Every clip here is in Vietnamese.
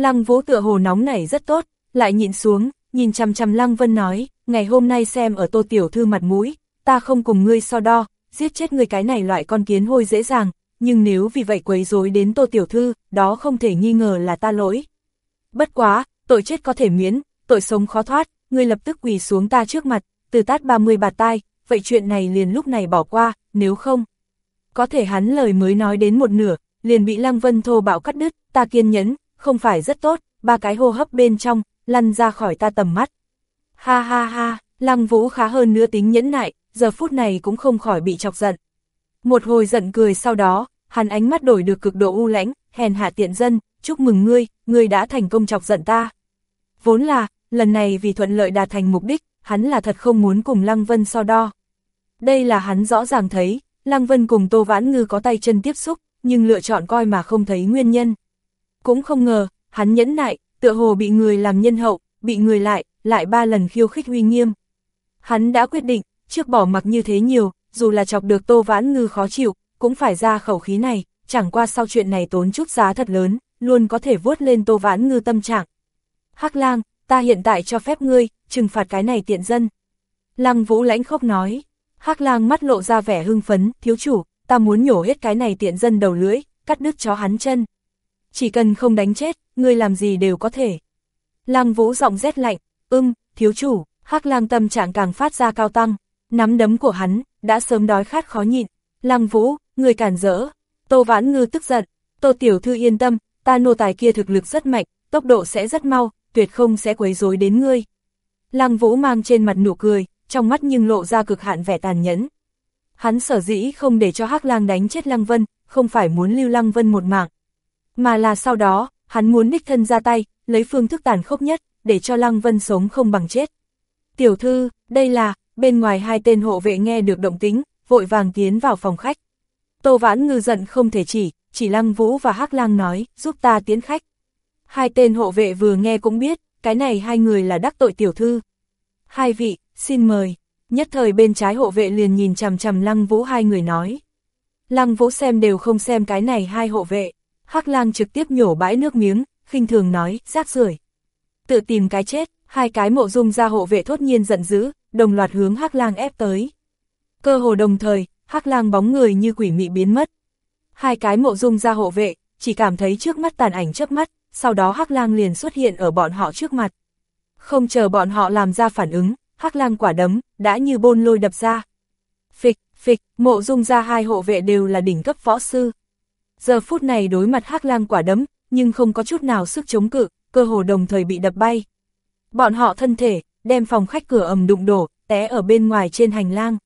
Lăng Vũ tựa hồ nóng nảy rất tốt, lại nhịn xuống, nhìn chăm chăm Lăng Vân nói, ngày hôm nay xem ở tô tiểu thư mặt mũi, ta không cùng ngươi so đo, giết chết ngươi cái này loại con kiến hôi dễ dàng, nhưng nếu vì vậy quấy rối đến tô tiểu thư, đó không thể nghi ngờ là ta lỗi. Bất quá, tội chết có thể miễn, tội sống khó thoát, ngươi lập tức quỳ xuống ta trước mặt, từ tát 30 bạt tai, vậy chuyện này liền lúc này bỏ qua, nếu không. Có thể hắn lời mới nói đến một nửa, liền bị Lăng Vân thô bạo cắt đứt, ta kiên nhẫn, không phải rất tốt, ba cái hô hấp bên trong, lăn ra khỏi ta tầm mắt. Ha ha ha, Lăng Vũ khá hơn nữa tính nhẫn nại, giờ phút này cũng không khỏi bị chọc giận. Một hồi giận cười sau đó, hắn ánh mắt đổi được cực độ u lãnh, hèn hạ tiện dân, chúc mừng ngươi, ngươi đã thành công chọc giận ta. Vốn là, lần này vì thuận lợi đạt thành mục đích, hắn là thật không muốn cùng Lăng Vân so đo. Đây là hắn rõ ràng thấy, Lăng Vân cùng Tô Vãn Ngư có tay chân tiếp xúc, nhưng lựa chọn coi mà không thấy nguyên nhân. Cũng không ngờ, hắn nhẫn nại, tựa hồ bị người làm nhân hậu, bị người lại, lại ba lần khiêu khích uy nghiêm. Hắn đã quyết định, trước bỏ mặc như thế nhiều, dù là chọc được Tô Vãn Ngư khó chịu, cũng phải ra khẩu khí này, chẳng qua sau chuyện này tốn chút giá thật lớn, luôn có thể vuốt lên Tô Vãn Ngư tâm trạng. Hắc lang, ta hiện tại cho phép ngươi, trừng phạt cái này tiện dân. Lăng Vũ lãnh khốc nói, Hắc lang mắt lộ ra vẻ hưng phấn, thiếu chủ, ta muốn nhổ hết cái này tiện dân đầu lưỡi, cắt đứt chó hắn chân. Chỉ cần không đánh chết, ngươi làm gì đều có thể. Lăng Vũ giọng rét lạnh, ưng, thiếu chủ, Hắc lang tâm trạng càng phát ra cao tăng, nắm đấm của hắn, đã sớm đói khát khó nhịn. Lăng Vũ, người cản rỡ. Tô Vãn Ngư tức giận, Tô Tiểu Thư yên tâm, ta nô tài kia thực lực rất mạnh, tốc độ sẽ rất mau, tuyệt không sẽ quấy rối đến ngươi. Lăng Vũ mang trên mặt nụ cười, trong mắt nhưng lộ ra cực hạn vẻ tàn nhẫn. Hắn sở dĩ không để cho Hắc Lang đánh chết Lăng Vân, không phải muốn lưu Lăng Vân một mạng, mà là sau đó, hắn muốn đích thân ra tay, lấy phương thức tàn khốc nhất, để cho Lăng Vân sống không bằng chết. Tiểu thư, đây là, bên ngoài hai tên hộ vệ nghe được động tính, vội vàng tiến vào phòng khách. Tô Vãn Ngư giận không thể chỉ, chỉ Lăng Vũ và Hắc Lang nói, giúp ta tiến khách. Hai tên hộ vệ vừa nghe cũng biết, cái này hai người là đắc tội tiểu thư. Hai vị, xin mời. Nhất thời bên trái hộ vệ liền nhìn chằm chằm Lăng Vũ hai người nói. Lăng Vũ xem đều không xem cái này hai hộ vệ. Hắc Lang trực tiếp nhổ bãi nước miếng, khinh thường nói, rác rưởi. Tự tìm cái chết, hai cái mộ dung ra hộ vệ thốt nhiên giận dữ, đồng loạt hướng Hắc Lang ép tới. Cơ hồ đồng thời, Hắc Lang bóng người như quỷ mị biến mất. Hai cái mộ dung ra hộ vệ, chỉ cảm thấy trước mắt tàn ảnh chớp mắt, sau đó Hắc Lang liền xuất hiện ở bọn họ trước mặt. Không chờ bọn họ làm ra phản ứng, Hắc Lang quả đấm đã như bôn lôi đập ra. Phịch, phịch, mộ dung ra hai hộ vệ đều là đỉnh cấp võ sư. Giờ phút này đối mặt Hắc Lang quả đấm, nhưng không có chút nào sức chống cự, cơ hồ đồng thời bị đập bay. Bọn họ thân thể, đem phòng khách cửa ầm đụng đổ, té ở bên ngoài trên hành lang.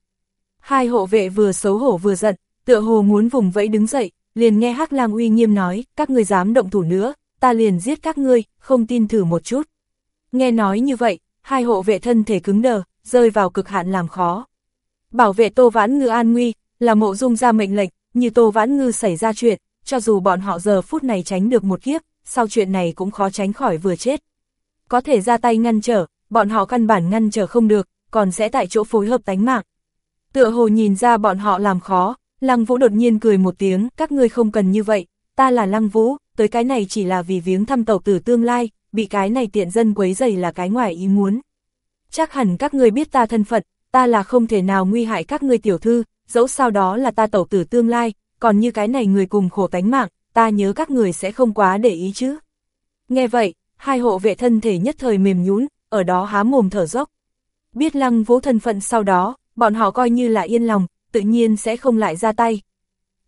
Hai hộ vệ vừa xấu hổ vừa giận, tựa hồ muốn vùng vẫy đứng dậy, liền nghe Hắc Lang uy nghiêm nói, các ngươi dám động thủ nữa, ta liền giết các ngươi, không tin thử một chút. Nghe nói như vậy, hai hộ vệ thân thể cứng đờ, rơi vào cực hạn làm khó. Bảo vệ Tô Vãn Ngư an nguy, là mộ dung ra mệnh lệnh, như Tô Vãn Ngư xảy ra chuyện, cho dù bọn họ giờ phút này tránh được một kiếp, sau chuyện này cũng khó tránh khỏi vừa chết. Có thể ra tay ngăn trở, bọn họ căn bản ngăn trở không được, còn sẽ tại chỗ phối hợp tánh mạng. Tựa hồ nhìn ra bọn họ làm khó, Lăng Vũ đột nhiên cười một tiếng, các ngươi không cần như vậy, ta là Lăng Vũ, tới cái này chỉ là vì viếng thăm tàu tử tương lai, bị cái này tiện dân quấy dày là cái ngoài ý muốn. Chắc hẳn các ngươi biết ta thân phận, ta là không thể nào nguy hại các ngươi tiểu thư, dẫu sao đó là ta tẩu tử tương lai, còn như cái này người cùng khổ tánh mạng, ta nhớ các người sẽ không quá để ý chứ. Nghe vậy, hai hộ vệ thân thể nhất thời mềm nhún, ở đó há mồm thở dốc. Biết lăng vũ thân phận sau đó, bọn họ coi như là yên lòng, tự nhiên sẽ không lại ra tay.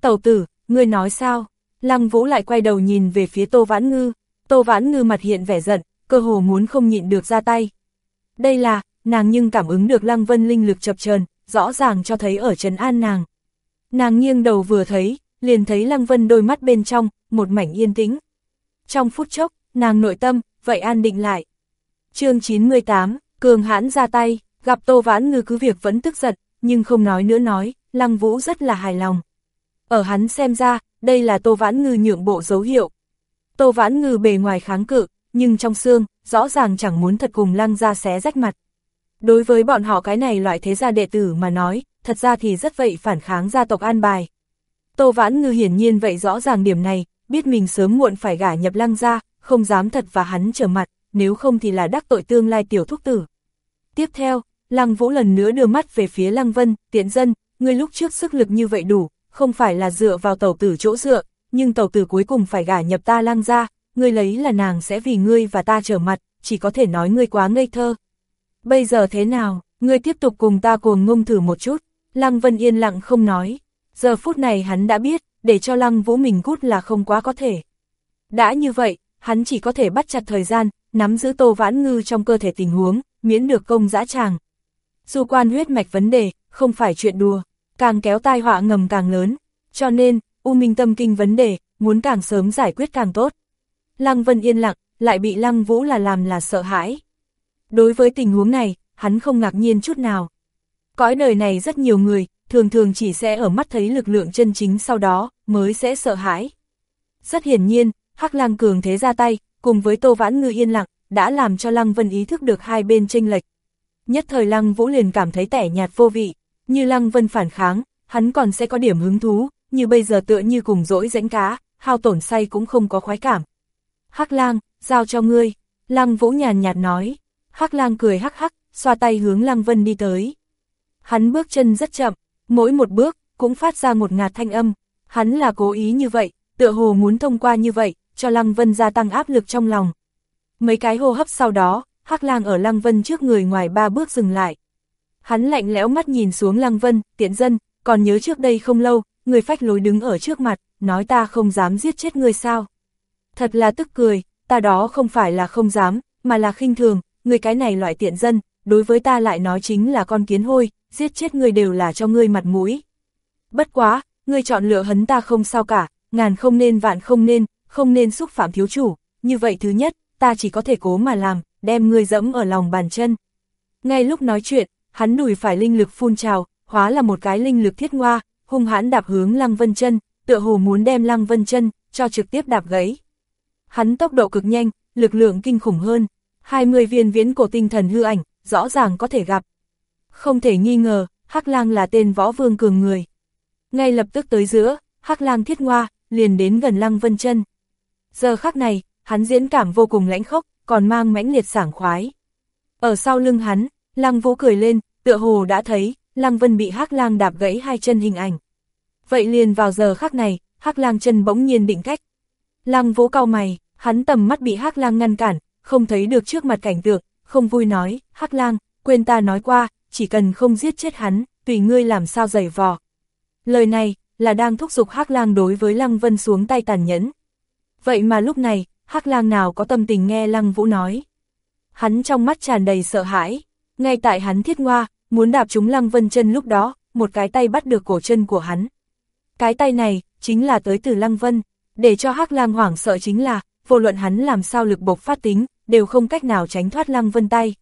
Tẩu tử, ngươi nói sao? Lăng vũ lại quay đầu nhìn về phía Tô Vãn Ngư, Tô Vãn Ngư mặt hiện vẻ giận, cơ hồ muốn không nhịn được ra tay. Đây là, nàng nhưng cảm ứng được Lăng Vân linh lực chập chờn, rõ ràng cho thấy ở trấn an nàng. Nàng nghiêng đầu vừa thấy, liền thấy Lăng Vân đôi mắt bên trong, một mảnh yên tĩnh. Trong phút chốc, nàng nội tâm, vậy an định lại. chương 98, Cường hãn ra tay, gặp Tô Vãn Ngư cứ việc vẫn tức giận, nhưng không nói nữa nói, Lăng Vũ rất là hài lòng. Ở hắn xem ra, đây là Tô Vãn Ngư nhượng bộ dấu hiệu. Tô Vãn Ngư bề ngoài kháng cự, nhưng trong xương, rõ ràng chẳng muốn thật cùng Lăng ra xé rách mặt. Đối với bọn họ cái này loại thế gia đệ tử mà nói, thật ra thì rất vậy phản kháng gia tộc an bài. Tô Vãn Ngư hiển nhiên vậy rõ ràng điểm này, biết mình sớm muộn phải gả nhập Lăng ra, không dám thật và hắn trở mặt, nếu không thì là đắc tội tương lai tiểu thúc tử. Tiếp theo, Lăng Vũ lần nữa đưa mắt về phía Lăng Vân, tiện dân, ngươi lúc trước sức lực như vậy đủ, không phải là dựa vào tàu tử chỗ dựa, nhưng tàu tử cuối cùng phải gả nhập ta Lăng ra, ngươi lấy là nàng sẽ vì ngươi và ta trở mặt, chỉ có thể nói ngươi quá ngây thơ. Bây giờ thế nào, ngươi tiếp tục cùng ta cuồng ngông thử một chút, Lăng Vân yên lặng không nói. Giờ phút này hắn đã biết, để cho Lăng Vũ mình cút là không quá có thể. Đã như vậy, hắn chỉ có thể bắt chặt thời gian, nắm giữ Tô Vãn Ngư trong cơ thể tình huống, miễn được công dã tràng. Dù quan huyết mạch vấn đề, không phải chuyện đùa, càng kéo tai họa ngầm càng lớn, cho nên, U Minh tâm kinh vấn đề, muốn càng sớm giải quyết càng tốt. Lăng Vân yên lặng, lại bị Lăng Vũ là làm là sợ hãi. Đối với tình huống này, hắn không ngạc nhiên chút nào. Cõi đời này rất nhiều người, thường thường chỉ sẽ ở mắt thấy lực lượng chân chính sau đó, mới sẽ sợ hãi. Rất hiển nhiên, Hắc Lang cường thế ra tay, cùng với Tô Vãn Ngư yên lặng, đã làm cho Lăng Vân ý thức được hai bên tranh lệch. Nhất thời Lăng Vũ liền cảm thấy tẻ nhạt vô vị, như Lăng Vân phản kháng, hắn còn sẽ có điểm hứng thú, như bây giờ tựa như cùng dỗi rãnh cá, hao tổn say cũng không có khoái cảm. Hắc Lang, giao cho ngươi, Lăng Vũ nhàn nhạt nói. Hắc Lang cười hắc hắc, xoa tay hướng Lăng Vân đi tới. Hắn bước chân rất chậm, mỗi một bước cũng phát ra một ngạt thanh âm, hắn là cố ý như vậy, tựa hồ muốn thông qua như vậy, cho Lăng Vân gia tăng áp lực trong lòng. Mấy cái hô hấp sau đó, Hắc Lang ở Lăng Vân trước người ngoài ba bước dừng lại. Hắn lạnh lẽo mắt nhìn xuống Lăng Vân, tiện dân, còn nhớ trước đây không lâu, người phách lối đứng ở trước mặt, nói ta không dám giết chết người sao. Thật là tức cười, ta đó không phải là không dám, mà là khinh thường, người cái này loại tiện dân, đối với ta lại nói chính là con kiến hôi, giết chết người đều là cho ngươi mặt mũi. Bất quá, ngươi chọn lựa hấn ta không sao cả, ngàn không nên vạn không nên, không nên xúc phạm thiếu chủ, như vậy thứ nhất, ta chỉ có thể cố mà làm, đem ngươi dẫm ở lòng bàn chân. Ngay lúc nói chuyện, hắn đùi phải linh lực phun trào, hóa là một cái linh lực thiết ngoa, hung hãn đạp hướng Lăng Vân chân, tựa hồ muốn đem Lăng Vân chân, cho trực tiếp đạp gãy. Hắn tốc độ cực nhanh, lực lượng kinh khủng hơn, 20 viên viễn cổ tinh thần hư ảnh, rõ ràng có thể gặp. Không thể nghi ngờ, Hắc Lang là tên võ vương cường người. Ngay lập tức tới giữa, Hắc Lang thiết ngoa, liền đến gần Lăng Vân chân. Giờ khắc này, hắn diễn cảm vô cùng lãnh khốc, còn mang mãnh liệt sảng khoái. Ở sau lưng hắn, Lăng Vũ cười lên, tựa hồ đã thấy, Lăng Vân bị Hắc Lang đạp gãy hai chân hình ảnh. Vậy liền vào giờ khắc này, Hắc Lang chân bỗng nhiên định cách. Lăng Vũ cau mày, hắn tầm mắt bị Hắc Lang ngăn cản, không thấy được trước mặt cảnh tượng, không vui nói, Hắc Lang, quên ta nói qua, chỉ cần không giết chết hắn, tùy ngươi làm sao giày vò. Lời này, là đang thúc giục Hắc Lang đối với Lăng Vân xuống tay tàn nhẫn. Vậy mà lúc này, Hắc Lang nào có tâm tình nghe Lăng Vũ nói. Hắn trong mắt tràn đầy sợ hãi, ngay tại hắn thiết ngoa, muốn đạp trúng Lăng Vân chân lúc đó, một cái tay bắt được cổ chân của hắn. Cái tay này, chính là tới từ Lăng Vân, để cho Hắc Lang hoảng sợ chính là, vô luận hắn làm sao lực bộc phát tính, đều không cách nào tránh thoát Lăng Vân tay.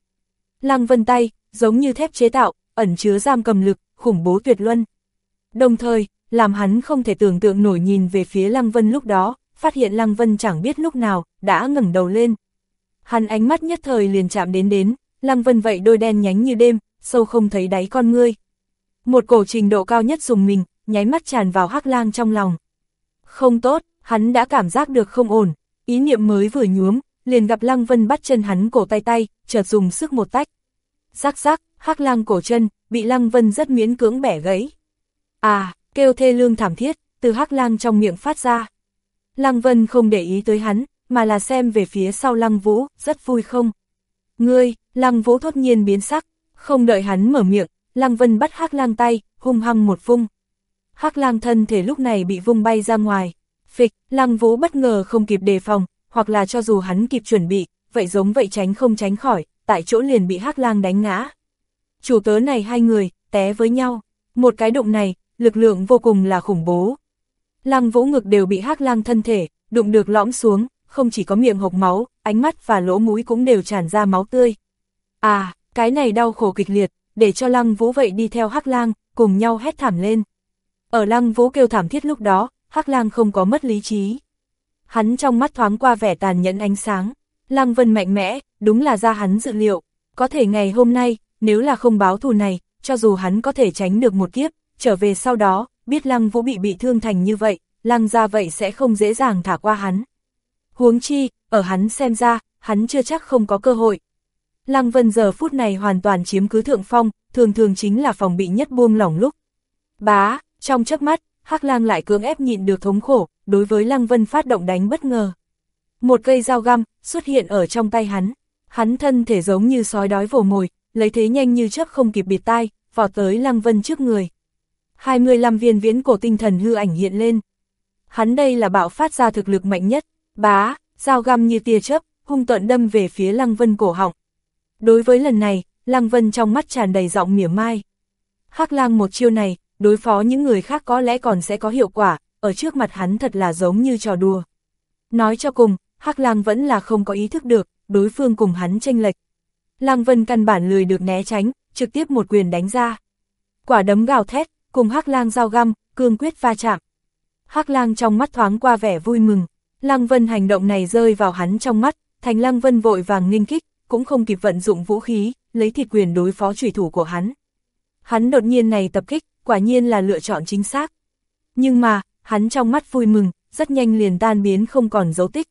Lăng Vân tay, giống như thép chế tạo, ẩn chứa giam cầm lực, khủng bố tuyệt luân. Đồng thời, làm hắn không thể tưởng tượng nổi nhìn về phía Lăng Vân lúc đó, phát hiện Lăng Vân chẳng biết lúc nào, đã ngẩng đầu lên. Hắn ánh mắt nhất thời liền chạm đến đến, Lăng Vân vậy đôi đen nhánh như đêm, sâu không thấy đáy con ngươi. Một cổ trình độ cao nhất dùng mình, nháy mắt tràn vào hắc lang trong lòng. Không tốt, hắn đã cảm giác được không ổn, ý niệm mới vừa nhuốm, liền gặp Lăng Vân bắt chân hắn cổ tay tay, chợt dùng sức một tách. Rắc rắc, hắc lang cổ chân, bị Lăng Vân rất miễn cưỡng bẻ gãy. À, kêu thê lương thảm thiết, từ hắc lang trong miệng phát ra. Lăng Vân không để ý tới hắn, mà là xem về phía sau Lăng Vũ, rất vui không? Ngươi, Lăng Vũ thốt nhiên biến sắc, không đợi hắn mở miệng, Lăng Vân bắt hắc lang tay, hung hăng một vung. hắc lang thân thể lúc này bị vung bay ra ngoài. Phịch, Lăng Vũ bất ngờ không kịp đề phòng, hoặc là cho dù hắn kịp chuẩn bị, vậy giống vậy tránh không tránh khỏi, tại chỗ liền bị hắc lang đánh ngã. Chủ tớ này hai người, té với nhau, một cái đụng này, lực lượng vô cùng là khủng bố. Lăng vũ ngực đều bị hắc lang thân thể, đụng được lõm xuống, không chỉ có miệng hộc máu, ánh mắt và lỗ mũi cũng đều tràn ra máu tươi. À, cái này đau khổ kịch liệt, để cho lăng vũ vậy đi theo hắc lang, cùng nhau hét thảm lên. Ở lăng vũ kêu thảm thiết lúc đó, hắc lang không có mất lý trí. Hắn trong mắt thoáng qua vẻ tàn nhẫn ánh sáng, lăng vân mạnh mẽ, đúng là ra hắn dự liệu. Có thể ngày hôm nay, nếu là không báo thù này, cho dù hắn có thể tránh được một kiếp, trở về sau đó, biết lăng vũ bị bị thương thành như vậy, lăng ra vậy sẽ không dễ dàng thả qua hắn. Huống chi, ở hắn xem ra, hắn chưa chắc không có cơ hội. Lăng Vân giờ phút này hoàn toàn chiếm cứ thượng phong, thường thường chính là phòng bị nhất buông lỏng lúc. Bá, trong chớp mắt, Hắc Lang lại cưỡng ép nhịn được thống khổ, đối với Lăng Vân phát động đánh bất ngờ. Một cây dao găm xuất hiện ở trong tay hắn, hắn thân thể giống như sói đói vồ mồi, lấy thế nhanh như chớp không kịp bịt tai, vọt tới Lăng Vân trước người. 25 viên viễn cổ tinh thần hư ảnh hiện lên. Hắn đây là bạo phát ra thực lực mạnh nhất, bá, dao găm như tia chớp, hung tợn đâm về phía Lăng Vân cổ họng. Đối với lần này, Lăng Vân trong mắt tràn đầy giọng mỉa mai. Hắc lang một chiêu này, đối phó những người khác có lẽ còn sẽ có hiệu quả, ở trước mặt hắn thật là giống như trò đùa. Nói cho cùng, Hắc lang vẫn là không có ý thức được, đối phương cùng hắn tranh lệch. Lăng Vân căn bản lười được né tránh, trực tiếp một quyền đánh ra. Quả đấm gào thét, cùng Hắc lang giao găm, cương quyết va chạm. Hắc lang trong mắt thoáng qua vẻ vui mừng, Lăng Vân hành động này rơi vào hắn trong mắt, thành Lăng Vân vội vàng nghênh kích, cũng không kịp vận dụng vũ khí, lấy thịt quyền đối phó chủy thủ của hắn. Hắn đột nhiên này tập kích, quả nhiên là lựa chọn chính xác. Nhưng mà, hắn trong mắt vui mừng, rất nhanh liền tan biến không còn dấu tích.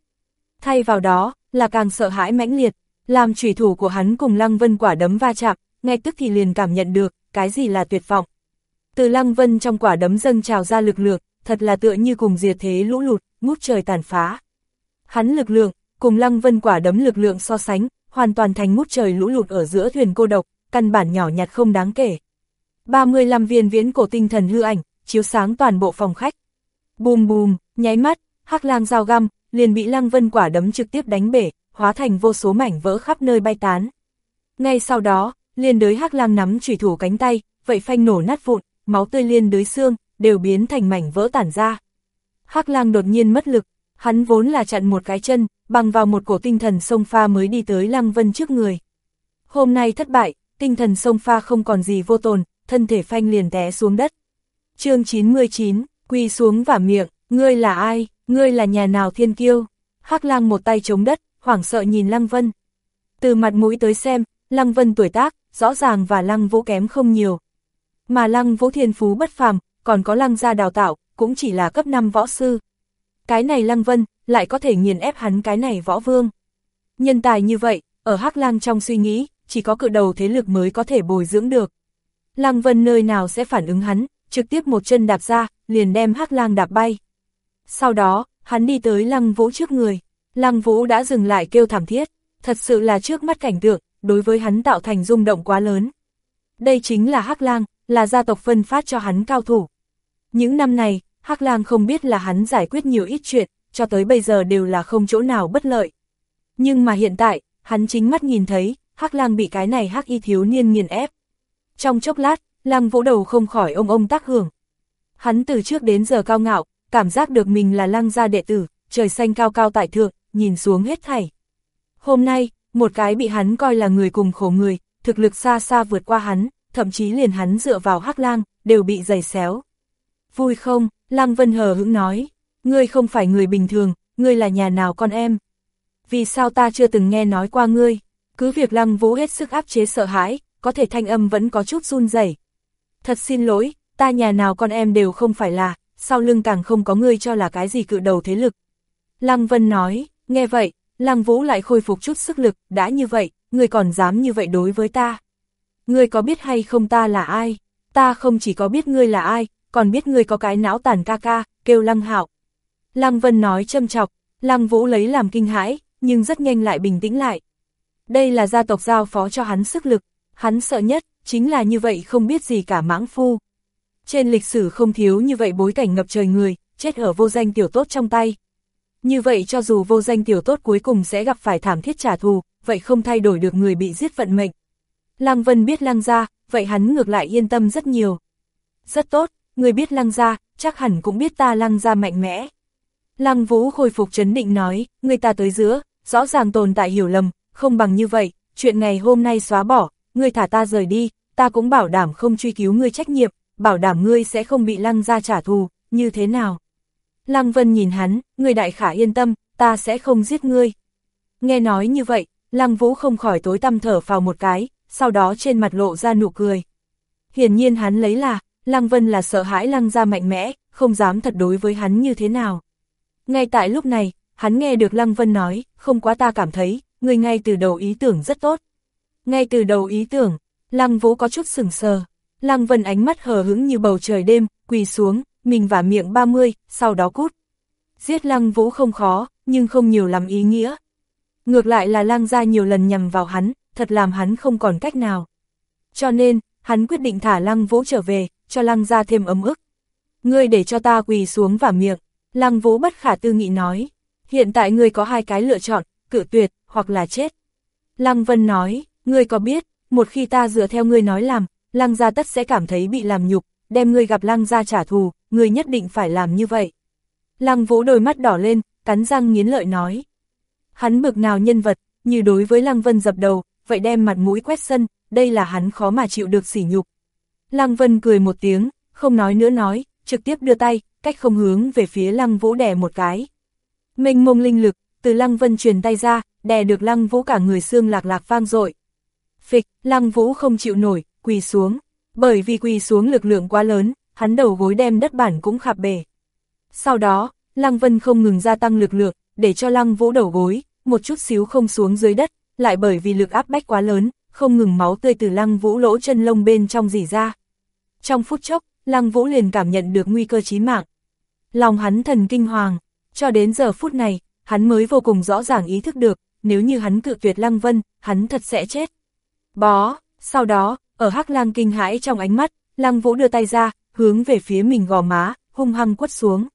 Thay vào đó, là càng sợ hãi mãnh liệt, làm trùy thủ của hắn cùng Lăng Vân quả đấm va chạm, ngay tức thì liền cảm nhận được, cái gì là tuyệt vọng. Từ Lăng Vân trong quả đấm dâng trào ra lực lượng, thật là tựa như cùng diệt thế lũ lụt, ngút trời tàn phá. Hắn lực lượng, cùng Lăng Vân quả đấm lực lượng so sánh, hoàn toàn thành ngút trời lũ lụt ở giữa thuyền cô độc, căn bản nhỏ nhặt không đáng kể. 35 viên viễn cổ tinh thần hư ảnh, chiếu sáng toàn bộ phòng khách. Bùm bùm, nháy mắt, hắc lang dao găm, liền bị Lăng Vân quả đấm trực tiếp đánh bể, hóa thành vô số mảnh vỡ khắp nơi bay tán. Ngay sau đó, liền đới hắc lang nắm chủy thủ cánh tay, vậy phanh nổ nát vụn, máu tươi liên đới xương, đều biến thành mảnh vỡ tản ra. Hắc lang đột nhiên mất lực, hắn vốn là chặn một cái chân, bằng vào một cổ tinh thần sông pha mới đi tới Lăng Vân trước người. Hôm nay thất bại, tinh thần sông pha không còn gì vô tồn, thân thể phanh liền té xuống đất. chương 99, quỳ xuống và miệng, ngươi là ai, ngươi là nhà nào thiên kiêu? Hắc lang một tay chống đất, hoảng sợ nhìn Lăng Vân. Từ mặt mũi tới xem, Lăng Vân tuổi tác, rõ ràng và Lăng Vũ kém không nhiều. Mà Lăng Vũ thiên phú bất phàm, còn có Lăng gia đào tạo, cũng chỉ là cấp 5 võ sư. Cái này Lăng Vân, lại có thể nghiền ép hắn cái này võ vương. Nhân tài như vậy, ở Hắc Lang trong suy nghĩ, chỉ có cự đầu thế lực mới có thể bồi dưỡng được. Lăng Vân nơi nào sẽ phản ứng hắn, trực tiếp một chân đạp ra, liền đem Hắc Lang đạp bay. Sau đó, hắn đi tới Lăng Vũ trước người. Lăng Vũ đã dừng lại kêu thảm thiết, thật sự là trước mắt cảnh tượng, đối với hắn tạo thành rung động quá lớn. Đây chính là Hắc Lang, là gia tộc phân phát cho hắn cao thủ. Những năm này, Hắc Lang không biết là hắn giải quyết nhiều ít chuyện, cho tới bây giờ đều là không chỗ nào bất lợi. Nhưng mà hiện tại, hắn chính mắt nhìn thấy, Hắc Lang bị cái này Hắc Y thiếu niên nghiền ép. Trong chốc lát, Lăng Vũ đầu không khỏi ông ông tác hưởng. Hắn từ trước đến giờ cao ngạo, cảm giác được mình là Lăng gia đệ tử, trời xanh cao cao tại thượng, nhìn xuống hết thảy. Hôm nay, một cái bị hắn coi là người cùng khổ người, thực lực xa xa vượt qua hắn, thậm chí liền hắn dựa vào Hắc Lang, đều bị giày xéo. Vui không, Lăng Vân hờ hững nói, ngươi không phải người bình thường, ngươi là nhà nào con em. Vì sao ta chưa từng nghe nói qua ngươi, cứ việc Lăng Vũ hết sức áp chế sợ hãi, có thể thanh âm vẫn có chút run rẩy. Thật xin lỗi, ta nhà nào con em đều không phải là, sau lưng càng không có ngươi cho là cái gì cự đầu thế lực. Lăng Vân nói, nghe vậy, Lăng Vũ lại khôi phục chút sức lực, đã như vậy, ngươi còn dám như vậy đối với ta. Ngươi có biết hay không ta là ai? Ta không chỉ có biết ngươi là ai, còn biết ngươi có cái não tàn ca ca, kêu Lăng Hạo. Lăng Vân nói châm chọc, Lăng Vũ lấy làm kinh hãi, nhưng rất nhanh lại bình tĩnh lại. Đây là gia tộc giao phó cho hắn sức lực, hắn sợ nhất, chính là như vậy không biết gì cả mãng phu. Trên lịch sử không thiếu như vậy bối cảnh ngập trời người, chết ở vô danh tiểu tốt trong tay. Như vậy cho dù vô danh tiểu tốt cuối cùng sẽ gặp phải thảm thiết trả thù, vậy không thay đổi được người bị giết vận mệnh. Lăng Vân biết Lăng ra, vậy hắn ngược lại yên tâm rất nhiều. Rất tốt, người biết Lăng ra, chắc hẳn cũng biết ta Lăng ra mạnh mẽ. Lăng Vũ khôi phục chấn định nói, người ta tới giữa, rõ ràng tồn tại hiểu lầm, không bằng như vậy, chuyện ngày hôm nay xóa bỏ, ngươi thả ta rời đi, ta cũng bảo đảm không truy cứu ngươi trách nhiệm, bảo đảm ngươi sẽ không bị lăng ra trả thù, như thế nào? Lăng Vân nhìn hắn, người đại khả yên tâm, ta sẽ không giết ngươi. Nghe nói như vậy, Lăng Vũ không khỏi tối tăm thở vào một cái, sau đó trên mặt lộ ra nụ cười. Hiển nhiên hắn lấy là, Lăng Vân là sợ hãi Lăng ra mạnh mẽ, không dám thật đối với hắn như thế nào. Ngay tại lúc này, hắn nghe được Lăng Vân nói, không quá ta cảm thấy, người ngay từ đầu ý tưởng rất tốt. Ngay từ đầu ý tưởng, Lăng Vũ có chút sừng sờ. Lăng Vân ánh mắt hờ hững như bầu trời đêm, quỳ xuống, mình và miệng 30, sau đó cút. Giết Lăng Vũ không khó, nhưng không nhiều lắm ý nghĩa. Ngược lại là Lăng gia nhiều lần nhằm vào hắn, thật làm hắn không còn cách nào. Cho nên, hắn quyết định thả Lăng Vũ trở về, cho Lăng gia thêm ấm ức. Ngươi để cho ta quỳ xuống và miệng, Lăng Vũ bất khả tư nghị nói. Hiện tại ngươi có hai cái lựa chọn, cự tuyệt, hoặc là chết. Lăng Vân nói, ngươi có biết, một khi ta dựa theo ngươi nói làm, Lăng gia tất sẽ cảm thấy bị làm nhục, đem ngươi gặp Lăng gia trả thù, ngươi nhất định phải làm như vậy. Lăng Vũ đôi mắt đỏ lên, cắn răng nghiến lợi nói. Hắn bực nào nhân vật, như đối với Lăng Vân dập đầu, vậy đem mặt mũi quét sân, đây là hắn khó mà chịu được sỉ nhục. Lăng Vân cười một tiếng, không nói nữa nói, trực tiếp đưa tay, cách không hướng về phía Lăng Vũ đè một cái. Mình mông linh lực, từ Lăng Vân truyền tay ra, đè được Lăng Vũ cả người xương lạc lạc vang dội. Phịch, Lăng Vũ không chịu nổi, quỳ xuống. Bởi vì quỳ xuống lực lượng quá lớn, hắn đầu gối đem đất bản cũng khạp bể. Sau đó, Lăng Vân không ngừng gia tăng lực lượng, để cho Lăng Vũ đầu gối, một chút xíu không xuống dưới đất, lại bởi vì lực áp bách quá lớn, không ngừng máu tươi từ Lăng Vũ lỗ chân lông bên trong dỉ ra. Trong phút chốc, Lăng Vũ liền cảm nhận được nguy cơ chí mạng. Lòng hắn thần kinh hoàng, cho đến giờ phút này, hắn mới vô cùng rõ ràng ý thức được, nếu như hắn cự tuyệt Lăng Vân, hắn thật sẽ chết. Bó, sau đó, ở Hắc Lang kinh hãi trong ánh mắt, Lăng Vũ đưa tay ra, hướng về phía mình gò má, hung hăng quất xuống.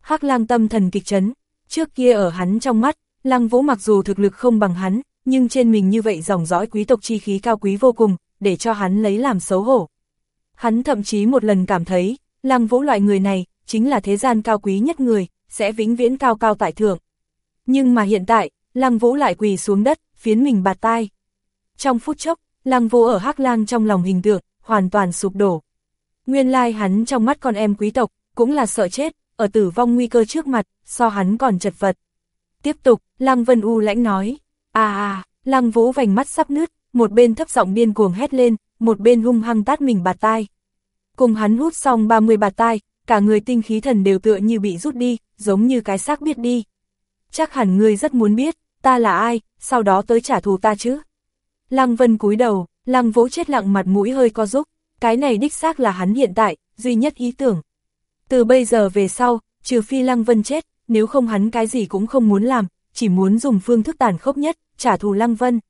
Hắc Lang tâm thần kịch chấn, trước kia ở hắn trong mắt, Lăng Vũ mặc dù thực lực không bằng hắn, nhưng trên mình như vậy dòng dõi quý tộc chi khí cao quý vô cùng, để cho hắn lấy làm xấu hổ. Hắn thậm chí một lần cảm thấy, Lăng Vũ loại người này, chính là thế gian cao quý nhất người, sẽ vĩnh viễn cao cao tại thượng. Nhưng mà hiện tại, Lăng Vũ lại quỳ xuống đất, phiến mình bạt tai. Trong phút chốc, Lăng Vũ ở Hắc Lang trong lòng hình tượng, hoàn toàn sụp đổ. Nguyên lai hắn trong mắt con em quý tộc, cũng là sợ chết, ở tử vong nguy cơ trước mặt, so hắn còn chật vật. Tiếp tục, Lăng Vân U lãnh nói, à à, Lăng Vũ vành mắt sắp nứt, một bên thấp giọng điên cuồng hét lên, một bên hung hăng tát mình bạt tai. Cùng hắn hút xong 30 bạt tai, cả người tinh khí thần đều tựa như bị rút đi, giống như cái xác biết đi. Chắc hẳn ngươi rất muốn biết, ta là ai, sau đó tới trả thù ta chứ. Lăng Vân cúi đầu, Lăng Vũ chết lặng mặt mũi hơi co rúc, cái này đích xác là hắn hiện tại, duy nhất ý tưởng. Từ bây giờ về sau, trừ phi Lăng Vân chết, nếu không hắn cái gì cũng không muốn làm, chỉ muốn dùng phương thức tàn khốc nhất, trả thù Lăng Vân.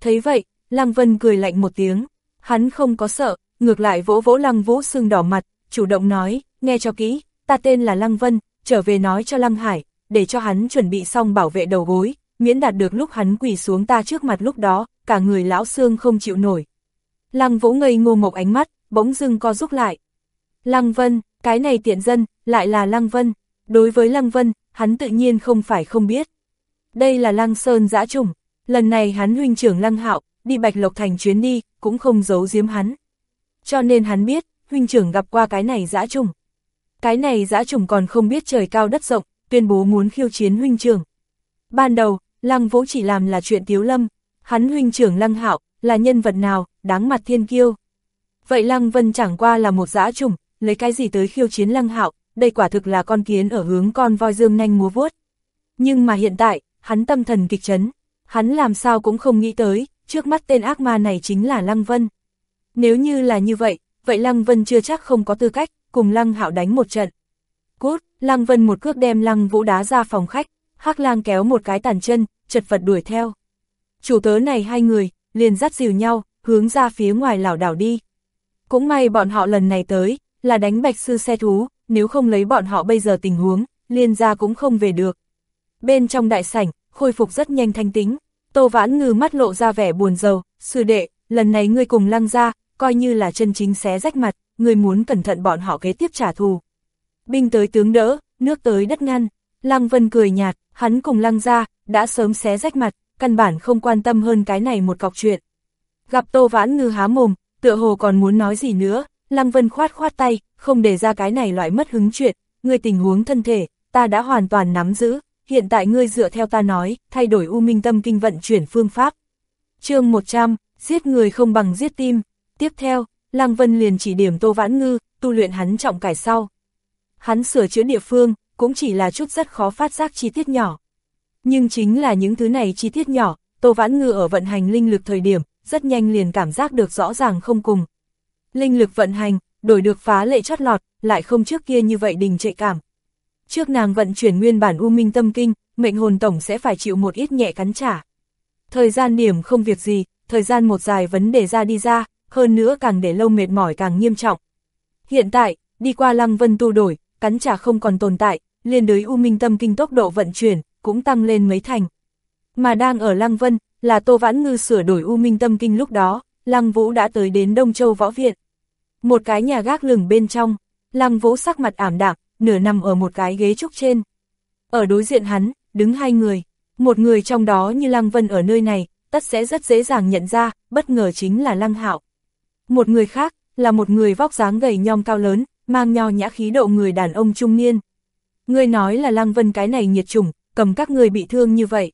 Thấy vậy, Lăng Vân cười lạnh một tiếng, hắn không có sợ, ngược lại vỗ vỗ Lăng Vũ sưng đỏ mặt, chủ động nói, nghe cho kỹ, ta tên là Lăng Vân, trở về nói cho Lăng Hải, để cho hắn chuẩn bị xong bảo vệ đầu gối, miễn đạt được lúc hắn quỳ xuống ta trước mặt lúc đó, cả người lão xương không chịu nổi. Lăng Vũ ngây ngô mộc ánh mắt, bỗng dưng co rút lại. Lăng Vân, cái này tiện dân, lại là Lăng Vân. Đối với Lăng Vân, hắn tự nhiên không phải không biết. Đây là Lăng Sơn giã trùng. Lần này hắn huynh trưởng Lăng Hạo đi Bạch Lộc Thành chuyến đi, cũng không giấu giếm hắn. Cho nên hắn biết, huynh trưởng gặp qua cái này giã trùng. Cái này giã trùng còn không biết trời cao đất rộng, tuyên bố muốn khiêu chiến huynh trưởng. Ban đầu, Lăng Vũ chỉ làm là chuyện tiếu lâm, hắn huynh trưởng Lăng Hạo là nhân vật nào, đáng mặt thiên kiêu. Vậy Lăng Vân chẳng qua là một dã trùng, lấy cái gì tới khiêu chiến Lăng Hạo, đây quả thực là con kiến ở hướng con voi dương nanh múa vuốt. Nhưng mà hiện tại, hắn tâm thần kịch chấn, hắn làm sao cũng không nghĩ tới, trước mắt tên ác ma này chính là Lăng Vân. Nếu như là như vậy, vậy Lăng Vân chưa chắc không có tư cách, cùng Lăng Hạo đánh một trận. Cút, Lăng Vân một cước đem Lăng Vũ đá ra phòng khách, Hắc Lang kéo một cái tàn chân, chật vật đuổi theo. Chủ tớ này hai người, liền dắt dìu nhau, hướng ra phía ngoài lảo đảo đi. Cũng may bọn họ lần này tới, là đánh bạch sư xe thú, nếu không lấy bọn họ bây giờ tình huống, liên ra cũng không về được. Bên trong đại sảnh, khôi phục rất nhanh thanh tính, Tô Vãn Ngư mắt lộ ra vẻ buồn rầu, sư đệ, lần này ngươi cùng lăng ra, coi như là chân chính xé rách mặt, ngươi muốn cẩn thận bọn họ kế tiếp trả thù. Binh tới tướng đỡ, nước tới đất ngăn, Lăng Vân cười nhạt, hắn cùng lăng ra, đã sớm xé rách mặt, căn bản không quan tâm hơn cái này một cọc chuyện. Gặp Tô Vãn Ngư há mồm, tựa hồ còn muốn nói gì nữa, Lăng Vân khoát khoát tay, không để ra cái này loại mất hứng chuyện, ngươi tình huống thân thể, ta đã hoàn toàn nắm giữ, hiện tại ngươi dựa theo ta nói, thay đổi U Minh Tâm Kinh vận chuyển phương pháp. chương 100, giết người không bằng giết tim. Tiếp theo, Lăng Vân liền chỉ điểm Tô Vãn Ngư, tu luyện hắn trọng cải sau. Hắn sửa chữa địa phương, cũng chỉ là chút rất khó phát giác chi tiết nhỏ. Nhưng chính là những thứ này chi tiết nhỏ, Tô Vãn Ngư ở vận hành linh lực thời điểm, rất nhanh liền cảm giác được rõ ràng không cùng. Linh lực vận hành, đổi được phá lệ chót lọt, lại không trước kia như vậy đình trệ cảm. Trước nàng vận chuyển nguyên bản U Minh Tâm Kinh, mệnh hồn tổng sẽ phải chịu một ít nhẹ cắn trả. Thời gian điểm không việc gì, thời gian một dài vấn đề ra đi ra, hơn nữa càng để lâu mệt mỏi càng nghiêm trọng. Hiện tại, đi qua lăng vân tu đổi, cắn trả không còn tồn tại, liên đới U Minh Tâm Kinh tốc độ vận chuyển, cũng tăng lên mấy thành. Mà đang ở lăng vân, là Tô Vãn Ngư sửa đổi U Minh Tâm Kinh lúc đó, lăng vũ đã tới đến Đông Châu Võ Viện. Một cái nhà gác lửng bên trong, lăng vũ sắc mặt ảm đạm, nửa nằm ở một cái ghế trúc trên. Ở đối diện hắn, đứng hai người, một người trong đó như Lăng Vân ở nơi này, tất sẽ rất dễ dàng nhận ra, bất ngờ chính là Lăng Hạo. Một người khác, là một người vóc dáng gầy nhom cao lớn, mang nho nhã khí độ người đàn ông trung niên. Người nói là Lăng Vân cái này nhiệt chủng, cầm các người bị thương như vậy.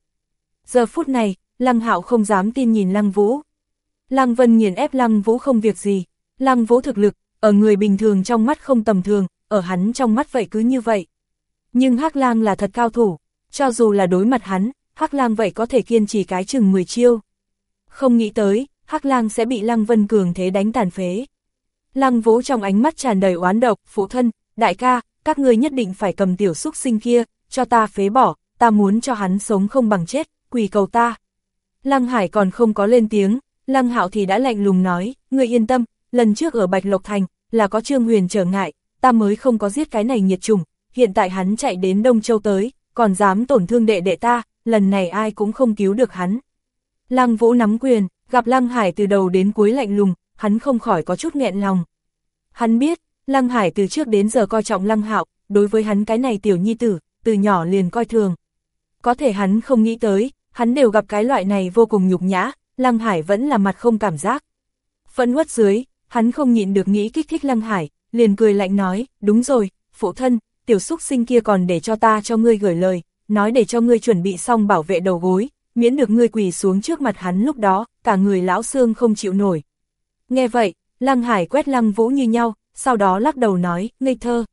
Giờ phút này, Lăng Hạo không dám tin nhìn Lăng Vũ. Lăng Vân nghiền ép Lăng Vũ không việc gì, Lăng Vũ thực lực, ở người bình thường trong mắt không tầm thường, ở hắn trong mắt vậy cứ như vậy. Nhưng Hắc Lang là thật cao thủ, cho dù là đối mặt hắn, Hắc Lang vậy có thể kiên trì cái chừng 10 chiêu. Không nghĩ tới, Hắc Lang sẽ bị Lăng Vân Cường thế đánh tàn phế. Lăng Vũ trong ánh mắt tràn đầy oán độc, phụ thân, đại ca, các ngươi nhất định phải cầm tiểu xúc sinh kia, cho ta phế bỏ, ta muốn cho hắn sống không bằng chết, quỳ cầu ta. Lăng Hải còn không có lên tiếng, Lăng Hạo thì đã lạnh lùng nói, ngươi yên tâm, lần trước ở Bạch Lộc Thành, là có Trương Huyền trở ngại, ta mới không có giết cái này nhiệt trùng, hiện tại hắn chạy đến Đông Châu tới, còn dám tổn thương đệ đệ ta, lần này ai cũng không cứu được hắn. Lăng Vũ nắm quyền, gặp Lăng Hải từ đầu đến cuối lạnh lùng, hắn không khỏi có chút nghẹn lòng. Hắn biết, Lăng Hải từ trước đến giờ coi trọng Lăng Hạo, đối với hắn cái này tiểu nhi tử, từ nhỏ liền coi thường. Có thể hắn không nghĩ tới, hắn đều gặp cái loại này vô cùng nhục nhã, Lăng Hải vẫn là mặt không cảm giác. Phẫn uất dưới, hắn không nhịn được nghĩ kích thích Lăng Hải, liền cười lạnh nói, đúng rồi, phụ thân, tiểu xúc sinh kia còn để cho ta cho ngươi gửi lời, nói để cho ngươi chuẩn bị xong bảo vệ đầu gối, miễn được ngươi quỳ xuống trước mặt hắn lúc đó, cả người lão xương không chịu nổi. Nghe vậy, Lăng Hải quét Lăng Vũ như nhau, sau đó lắc đầu nói, ngây thơ.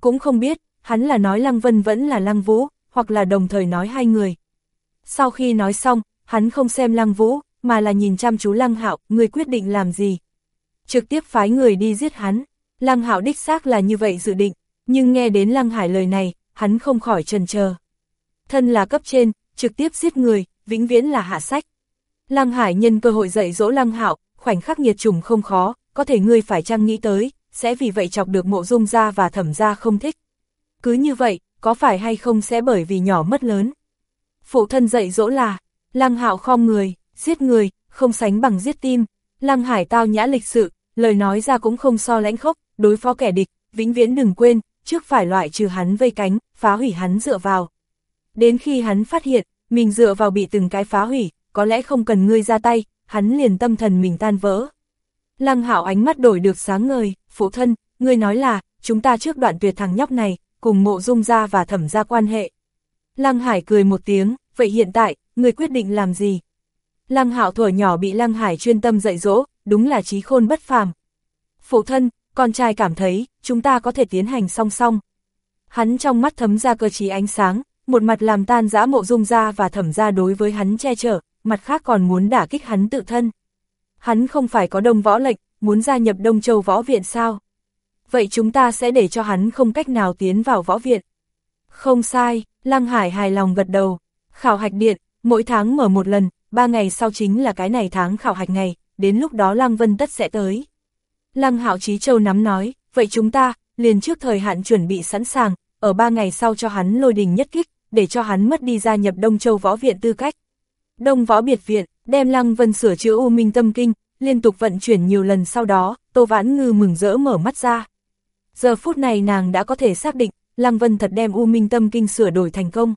Cũng không biết, hắn là nói Lăng Vân vẫn là Lăng Vũ, hoặc là đồng thời nói hai người. Sau khi nói xong, hắn không xem Lăng Vũ, mà là nhìn chăm chú Lăng Hạo, người quyết định làm gì. Trực tiếp phái người đi giết hắn. Lăng Hạo đích xác là như vậy dự định, nhưng nghe đến Lăng Hải lời này, hắn không khỏi trần chờ. Thân là cấp trên, trực tiếp giết người, vĩnh viễn là hạ sách. Lăng Hải nhân cơ hội dạy dỗ Lăng Hạo, khoảnh khắc nhiệt trùng không khó, có thể ngươi phải chăng nghĩ tới, sẽ vì vậy chọc được mộ dung ra và thẩm ra không thích. Cứ như vậy, có phải hay không sẽ bởi vì nhỏ mất lớn. Phụ thân dạy dỗ là, Lăng Hạo khom người, giết người, không sánh bằng giết tim. Lăng Hải tao nhã lịch sự, lời nói ra cũng không so lãnh khốc, đối phó kẻ địch, vĩnh viễn đừng quên, trước phải loại trừ hắn vây cánh, phá hủy hắn dựa vào. Đến khi hắn phát hiện, mình dựa vào bị từng cái phá hủy, có lẽ không cần ngươi ra tay, hắn liền tâm thần mình tan vỡ. Lăng hạo ánh mắt đổi được sáng ngời, phụ thân, ngươi nói là, chúng ta trước đoạn tuyệt thằng nhóc này, cùng mộ dung ra và thẩm ra quan hệ. Lăng Hải cười một tiếng, vậy hiện tại, ngươi quyết định làm gì? Lăng Hạo thuở nhỏ bị Lăng Hải chuyên tâm dạy dỗ, đúng là trí khôn bất phàm. Phụ thân, con trai cảm thấy, chúng ta có thể tiến hành song song. Hắn trong mắt thấm ra cơ trí ánh sáng, một mặt làm tan giã mộ dung ra và thẩm ra đối với hắn che chở, mặt khác còn muốn đả kích hắn tự thân. Hắn không phải có đông võ lệnh, muốn gia nhập Đông Châu Võ Viện sao? Vậy chúng ta sẽ để cho hắn không cách nào tiến vào võ viện. Không sai, Lăng Hải hài lòng gật đầu. Khảo hạch điện, mỗi tháng mở một lần, ba ngày sau chính là cái này tháng khảo hạch ngày, đến lúc đó Lăng Vân tất sẽ tới. Lăng Hạo Chí Châu nắm nói, vậy chúng ta, liền trước thời hạn chuẩn bị sẵn sàng, ở ba ngày sau cho hắn lôi đình nhất kích, để cho hắn mất đi gia nhập Đông Châu Võ Viện tư cách. Đông Võ Biệt Viện, đem Lăng Vân sửa chữa U Minh Tâm Kinh, liên tục vận chuyển nhiều lần sau đó, Tô Vãn Ngư mừng rỡ mở mắt ra. Giờ phút này nàng đã có thể xác định, Lăng Vân thật đem U Minh Tâm Kinh sửa đổi thành công.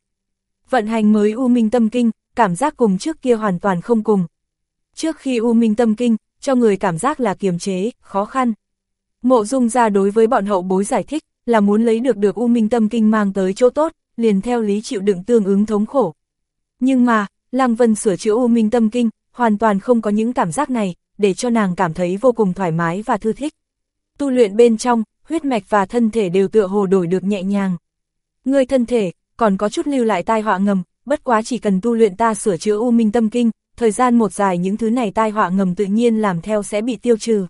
Vận hành mới U Minh Tâm Kinh, cảm giác cùng trước kia hoàn toàn không cùng. Trước khi U Minh Tâm Kinh, cho người cảm giác là kiềm chế, khó khăn. Mộ dung ra đối với bọn hậu bối giải thích, là muốn lấy được được U Minh Tâm Kinh mang tới chỗ tốt, liền theo lý chịu đựng tương ứng thống khổ. Nhưng mà, Lăng Vân sửa chữa U Minh Tâm Kinh, hoàn toàn không có những cảm giác này, để cho nàng cảm thấy vô cùng thoải mái và thư thích. Tu luyện bên trong, huyết mạch và thân thể đều tựa hồ đổi được nhẹ nhàng. Ngươi thân thể, còn có chút lưu lại tai họa ngầm, bất quá chỉ cần tu luyện ta sửa chữa u minh tâm kinh, thời gian một dài những thứ này tai họa ngầm tự nhiên làm theo sẽ bị tiêu trừ.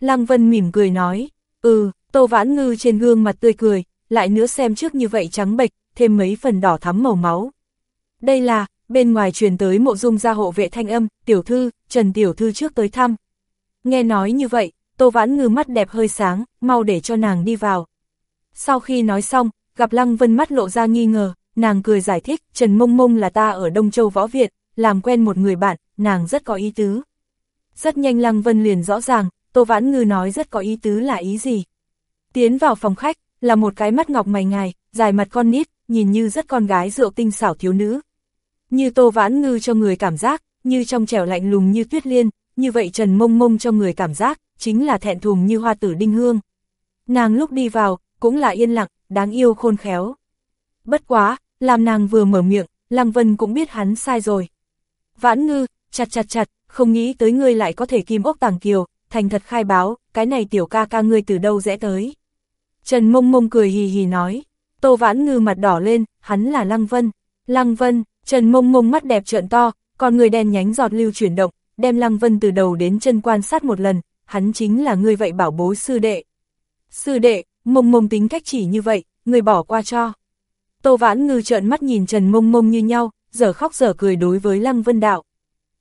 Lăng Vân mỉm cười nói, ừ, Tô Vãn Ngư trên gương mặt tươi cười, lại nữa xem trước như vậy trắng bệch, thêm mấy phần đỏ thắm màu máu. Đây là, bên ngoài truyền tới mộ dung gia hộ vệ thanh âm, tiểu thư, Trần tiểu thư trước tới thăm. Nghe nói như vậy, Tô Vãn Ngư mắt đẹp hơi sáng, mau để cho nàng đi vào. Sau khi nói xong, gặp Lăng Vân mắt lộ ra nghi ngờ, nàng cười giải thích, Trần Mông Mông là ta ở Đông Châu Võ Việt, làm quen một người bạn, nàng rất có ý tứ. Rất nhanh Lăng Vân liền rõ ràng, Tô Vãn Ngư nói rất có ý tứ là ý gì. Tiến vào phòng khách, là một cái mắt ngọc mày ngài, dài mặt con nít, nhìn như rất con gái rượu tinh xảo thiếu nữ. Như Tô Vãn Ngư cho người cảm giác, như trong trẻo lạnh lùng như tuyết liên, như vậy Trần Mông Mông cho người cảm giác, chính là thẹn thùng như hoa tử đinh hương. Nàng lúc đi vào, cũng là yên lặng, đáng yêu khôn khéo. Bất quá, làm nàng vừa mở miệng, Lăng Vân cũng biết hắn sai rồi. Vãn ngư, chặt chặt chặt, không nghĩ tới ngươi lại có thể kim ốc tàng kiều, thành thật khai báo, cái này tiểu ca ca ngươi từ đâu rẽ tới. Trần mông mông cười hì hì nói, tô vãn ngư mặt đỏ lên, hắn là Lăng Vân. Lăng Vân, Trần mông mông mắt đẹp trợn to, còn người đen nhánh giọt lưu chuyển động, đem Lăng Vân từ đầu đến chân quan sát một lần, hắn chính là người vậy bảo bối sư đệ. Sư đệ, mông mông tính cách chỉ như vậy, người bỏ qua cho. Tô Vãn Ngư trợn mắt nhìn Trần Mông Mông như nhau, giờ khóc giờ cười đối với Lăng Vân Đạo.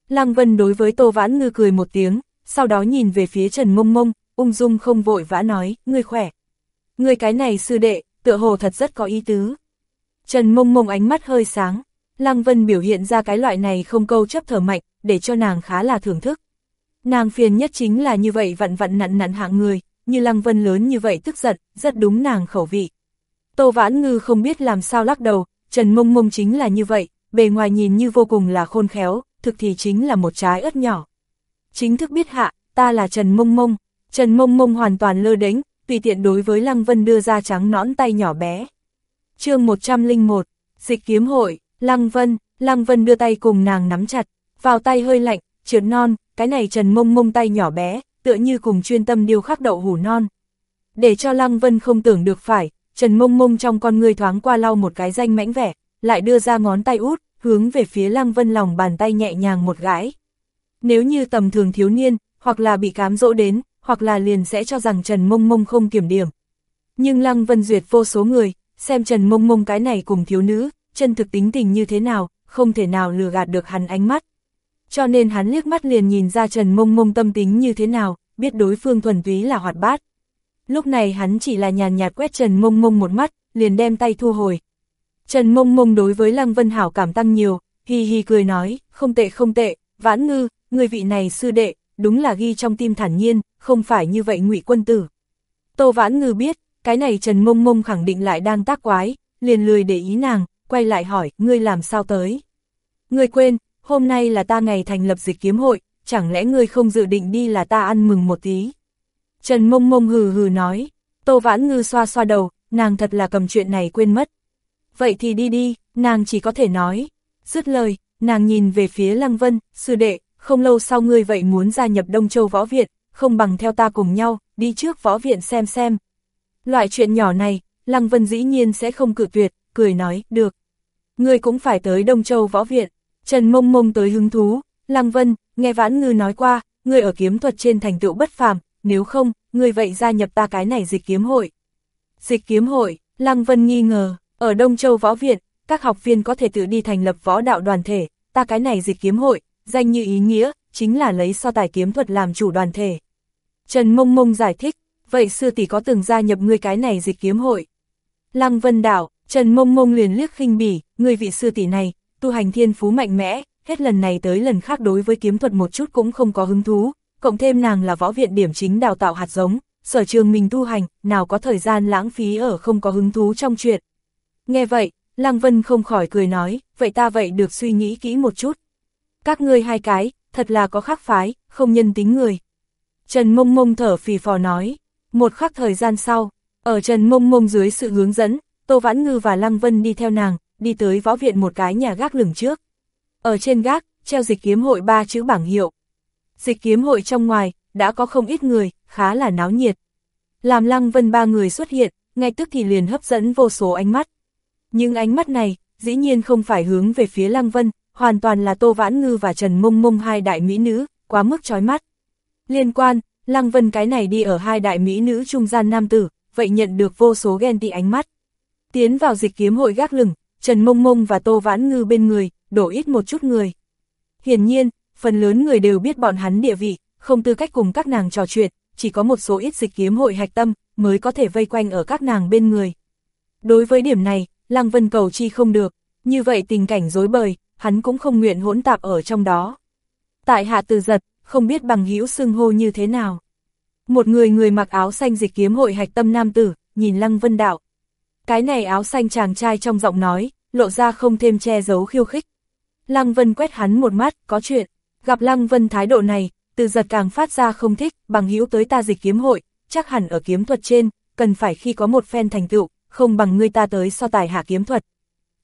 Lăng Vân đối với Tô Vãn Ngư cười một tiếng, sau đó nhìn về phía Trần Mông Mông, ung dung không vội vã nói, ngươi khỏe. Ngươi cái này sư đệ, tựa hồ thật rất có ý tứ. Trần Mông Mông ánh mắt hơi sáng, Lăng Vân biểu hiện ra cái loại này không câu chấp thở mạnh, để cho nàng khá là thưởng thức. Nàng phiền nhất chính là như vậy vặn vặn nặn nặn hạng người, như Lăng Vân lớn như vậy tức giận, rất đúng nàng khẩu vị. Tô Vãn Ngư không biết làm sao lắc đầu, Trần Mông Mông chính là như vậy, bề ngoài nhìn như vô cùng là khôn khéo, thực thì chính là một trái ớt nhỏ. Chính thức biết hạ, ta là Trần Mông Mông, Trần Mông Mông hoàn toàn lơ đánh, tùy tiện đối với Lăng Vân đưa ra trắng nõn tay nhỏ bé. chương 101, Dịch kiếm hội, Lăng Vân, Lăng Vân đưa tay cùng nàng nắm chặt, vào tay hơi lạnh, trượt non, cái này Trần Mông Mông tay nhỏ bé, tựa như cùng chuyên tâm điêu khắc đậu hủ non. Để cho Lăng Vân không tưởng được phải, Trần Mông Mông trong con người thoáng qua lau một cái danh mãnh vẻ, lại đưa ra ngón tay út, hướng về phía Lăng Vân lòng bàn tay nhẹ nhàng một gãi. Nếu như tầm thường thiếu niên, hoặc là bị cám dỗ đến, hoặc là liền sẽ cho rằng Trần Mông Mông không kiểm điểm. Nhưng Lăng Vân duyệt vô số người, xem Trần Mông Mông cái này cùng thiếu nữ, chân thực tính tình như thế nào, không thể nào lừa gạt được hắn ánh mắt. Cho nên hắn liếc mắt liền nhìn ra Trần Mông Mông tâm tính như thế nào, biết đối phương thuần túy là hoạt bát. Lúc này hắn chỉ là nhàn nhạt quét Trần Mông Mông một mắt, liền đem tay thu hồi. Trần Mông Mông đối với Lăng Vân Hảo cảm tăng nhiều, hi hi cười nói, không tệ không tệ, vãn ngư, người vị này sư đệ, đúng là ghi trong tim thản nhiên, không phải như vậy ngụy quân tử. Tô vãn ngư biết, cái này Trần Mông Mông khẳng định lại đang tác quái, liền lười để ý nàng, quay lại hỏi, ngươi làm sao tới? Ngươi quên, hôm nay là ta ngày thành lập dịch kiếm hội, chẳng lẽ ngươi không dự định đi là ta ăn mừng một tí? Trần mông mông hừ hừ nói, Tô Vãn Ngư xoa xoa đầu, nàng thật là cầm chuyện này quên mất. Vậy thì đi đi, nàng chỉ có thể nói. Dứt lời, nàng nhìn về phía Lăng Vân, sư đệ, không lâu sau ngươi vậy muốn gia nhập Đông Châu Võ Viện, không bằng theo ta cùng nhau, đi trước Võ Viện xem xem. Loại chuyện nhỏ này, Lăng Vân dĩ nhiên sẽ không cự tuyệt, cười nói, được. Ngươi cũng phải tới Đông Châu Võ Viện. Trần mông mông tới hứng thú, Lăng Vân, nghe Vãn Ngư nói qua, ngươi ở kiếm thuật trên thành tựu bất phàm, nếu không, ngươi vậy gia nhập ta cái này dịch kiếm hội. Dịch kiếm hội, Lăng Vân nghi ngờ, ở Đông Châu Võ Viện, các học viên có thể tự đi thành lập võ đạo đoàn thể, ta cái này dịch kiếm hội, danh như ý nghĩa, chính là lấy so tài kiếm thuật làm chủ đoàn thể. Trần Mông Mông giải thích, vậy sư tỷ có từng gia nhập ngươi cái này dịch kiếm hội? Lăng Vân đảo. Trần Mông Mông liền liếc khinh bỉ, người vị sư tỷ này, tu hành thiên phú mạnh mẽ, hết lần này tới lần khác đối với kiếm thuật một chút cũng không có hứng thú, cộng thêm nàng là võ viện điểm chính đào tạo hạt giống, sở trường mình tu hành, nào có thời gian lãng phí ở không có hứng thú trong chuyện. Nghe vậy, Lăng Vân không khỏi cười nói, vậy ta vậy được suy nghĩ kỹ một chút. Các ngươi hai cái, thật là có khác phái, không nhân tính người. Trần Mông Mông thở phì phò nói, một khắc thời gian sau, ở Trần Mông Mông dưới sự hướng dẫn, Tô Vãn Ngư và Lăng Vân đi theo nàng, đi tới võ viện một cái nhà gác lửng trước. Ở trên gác, treo dịch kiếm hội ba chữ bảng hiệu, dịch kiếm hội trong ngoài, đã có không ít người, khá là náo nhiệt. Làm Lăng Vân ba người xuất hiện, ngay tức thì liền hấp dẫn vô số ánh mắt. Nhưng ánh mắt này, dĩ nhiên không phải hướng về phía Lăng Vân, hoàn toàn là Tô Vãn Ngư và Trần Mông Mông hai đại mỹ nữ, quá mức chói mắt. Liên quan, Lăng Vân cái này đi ở hai đại mỹ nữ trung gian nam tử, vậy nhận được vô số ghen tị ánh mắt. Tiến vào dịch kiếm hội gác lửng, Trần Mông Mông và Tô Vãn Ngư bên người, đổ ít một chút người. Hiển nhiên, phần lớn người đều biết bọn hắn địa vị, không tư cách cùng các nàng trò chuyện, chỉ có một số ít dịch kiếm hội hạch tâm, mới có thể vây quanh ở các nàng bên người. Đối với điểm này, Lăng Vân cầu chi không được, như vậy tình cảnh dối bời, hắn cũng không nguyện hỗn tạp ở trong đó. Tại hạ từ giật, không biết bằng hữu xưng hô như thế nào. Một người người mặc áo xanh dịch kiếm hội hạch tâm nam tử, nhìn Lăng Vân đạo. Cái này áo xanh chàng trai trong giọng nói, lộ ra không thêm che giấu khiêu khích. Lăng Vân quét hắn một mắt, có chuyện. Gặp Lăng Vân thái độ này, từ giật càng phát ra không thích, bằng hữu tới ta dịch kiếm hội, chắc hẳn ở kiếm thuật trên, cần phải khi có một phen thành tựu, không bằng ngươi ta tới so tài hạ kiếm thuật.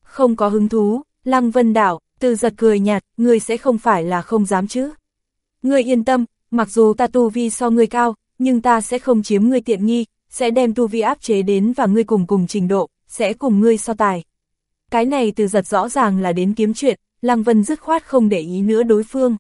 Không có hứng thú, Lăng Vân đảo, từ giật cười nhạt, ngươi sẽ không phải là không dám chứ. Ngươi yên tâm, mặc dù ta tu vi so ngươi cao, nhưng ta sẽ không chiếm ngươi tiện nghi, sẽ đem tu vi áp chế đến và ngươi cùng cùng trình độ, sẽ cùng ngươi so tài. Cái này từ giật rõ ràng là đến kiếm chuyện, Lăng Vân dứt khoát không để ý nữa đối phương.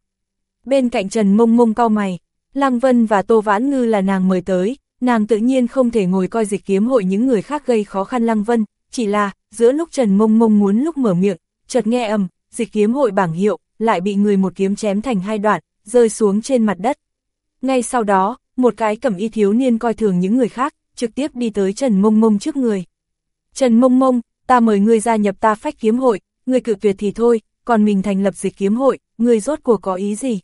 Bên cạnh Trần Mông Mông cao mày, Lăng Vân và Tô Vãn Ngư là nàng mời tới, nàng tự nhiên không thể ngồi coi dịch kiếm hội những người khác gây khó khăn Lăng Vân, chỉ là, giữa lúc Trần Mông Mông muốn lúc mở miệng, chợt nghe ầm, dịch kiếm hội bảng hiệu, lại bị người một kiếm chém thành hai đoạn, rơi xuống trên mặt đất. Ngay sau đó, một cái cẩm y thiếu niên coi thường những người khác, trực tiếp đi tới Trần Mông Mông trước người. Trần Mông Mông, ta mời ngươi gia nhập ta phách kiếm hội, ngươi cự tuyệt thì thôi, còn mình thành lập dịch kiếm hội, ngươi rốt cuộc có ý gì?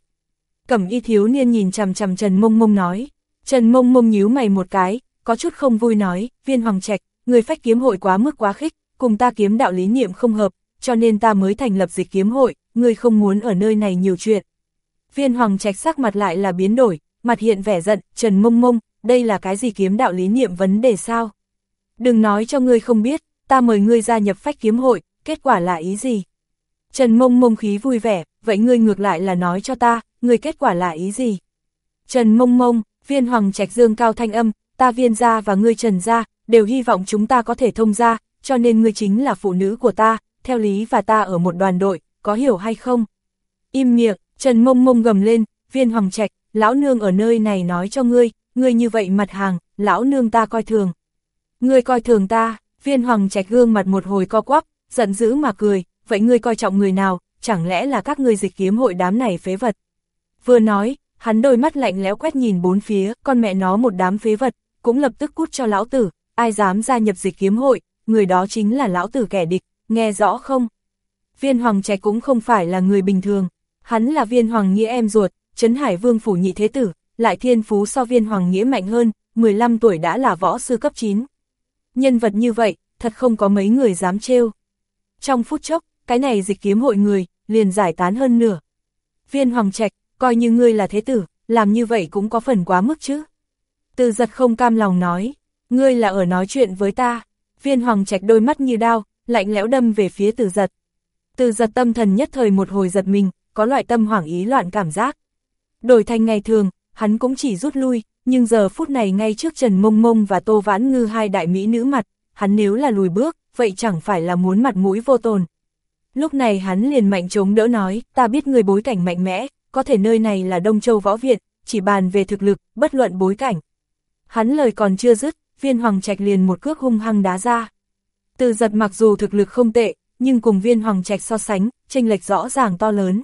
Cẩm y thiếu niên nhìn chằm chằm Trần Mông Mông nói. Trần Mông Mông nhíu mày một cái, có chút không vui nói, viên hoàng trạch, người phách kiếm hội quá mức quá khích, cùng ta kiếm đạo lý niệm không hợp, cho nên ta mới thành lập dịch kiếm hội, ngươi không muốn ở nơi này nhiều chuyện. Viên hoàng trạch sắc mặt lại là biến đổi, mặt hiện vẻ giận, Trần Mông Mông, đây là cái gì kiếm đạo lý niệm vấn đề sao? Đừng nói cho ngươi không biết, ta mời ngươi gia nhập phách kiếm hội, kết quả là ý gì? Trần Mông Mông khí vui vẻ, vậy ngươi ngược lại là nói cho ta, ngươi kết quả là ý gì? Trần Mông Mông, viên hoàng trạch dương cao thanh âm, ta viên gia và ngươi Trần gia, đều hy vọng chúng ta có thể thông gia, cho nên ngươi chính là phụ nữ của ta, theo lý và ta ở một đoàn đội, có hiểu hay không? Im miệng, Trần Mông Mông gầm lên, viên hoàng trạch, lão nương ở nơi này nói cho ngươi, ngươi như vậy mặt hàng, lão nương ta coi thường. Ngươi coi thường ta, viên hoàng trạch gương mặt một hồi co quắp, giận dữ mà cười, vậy ngươi coi trọng người nào, chẳng lẽ là các ngươi dịch kiếm hội đám này phế vật. Vừa nói, hắn đôi mắt lạnh lẽo quét nhìn bốn phía, con mẹ nó một đám phế vật, cũng lập tức cút cho lão tử, ai dám gia nhập dịch kiếm hội, người đó chính là lão tử kẻ địch, nghe rõ không? Viên hoàng trạch cũng không phải là người bình thường, hắn là viên hoàng nghĩa em ruột, Trấn Hải Vương phủ nhị thế tử, lại thiên phú so viên hoàng nghĩa mạnh hơn, 15 tuổi đã là võ sư cấp 9. Nhân vật như vậy, thật không có mấy người dám trêu. Trong phút chốc, cái này dịch kiếm hội người, liền giải tán hơn nửa. Viên hoàng trạch, coi như ngươi là thế tử, làm như vậy cũng có phần quá mức chứ. Từ giật không cam lòng nói, ngươi là ở nói chuyện với ta. Viên hoàng trạch đôi mắt như đao, lạnh lẽo đâm về phía từ giật. Từ giật tâm thần nhất thời một hồi giật mình, có loại tâm hoảng ý loạn cảm giác. Đổi thành ngày thường, hắn cũng chỉ rút lui, nhưng giờ phút này ngay trước Trần Mông Mông và Tô Vãn Ngư hai đại mỹ nữ mặt, hắn nếu là lùi bước, vậy chẳng phải là muốn mặt mũi vô tồn. Lúc này hắn liền mạnh chống đỡ nói, ta biết người bối cảnh mạnh mẽ, có thể nơi này là Đông Châu Võ Việt, chỉ bàn về thực lực, bất luận bối cảnh. Hắn lời còn chưa dứt, viên hoàng trạch liền một cước hung hăng đá ra. Từ giật mặc dù thực lực không tệ, nhưng cùng viên hoàng trạch so sánh, tranh lệch rõ ràng to lớn.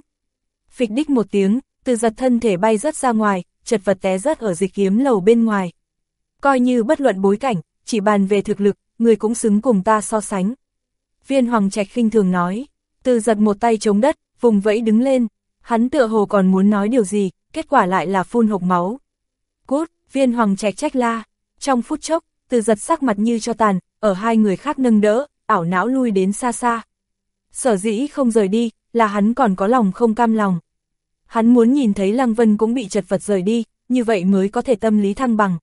Phịch đích một tiếng, từ giật thân thể bay rất ra ngoài, chật vật té rớt ở dịch kiếm lầu bên ngoài. Coi như bất luận bối cảnh, chỉ bàn về thực lực, người cũng xứng cùng ta so sánh. Viên hoàng trạch khinh thường nói, từ giật một tay chống đất, vùng vẫy đứng lên, hắn tựa hồ còn muốn nói điều gì, kết quả lại là phun hộc máu. Cút, viên hoàng trạch trách la, trong phút chốc, từ giật sắc mặt như cho tàn, ở hai người khác nâng đỡ, ảo não lui đến xa xa. Sở dĩ không rời đi, là hắn còn có lòng không cam lòng. Hắn muốn nhìn thấy Lăng Vân cũng bị chật vật rời đi, như vậy mới có thể tâm lý thăng bằng.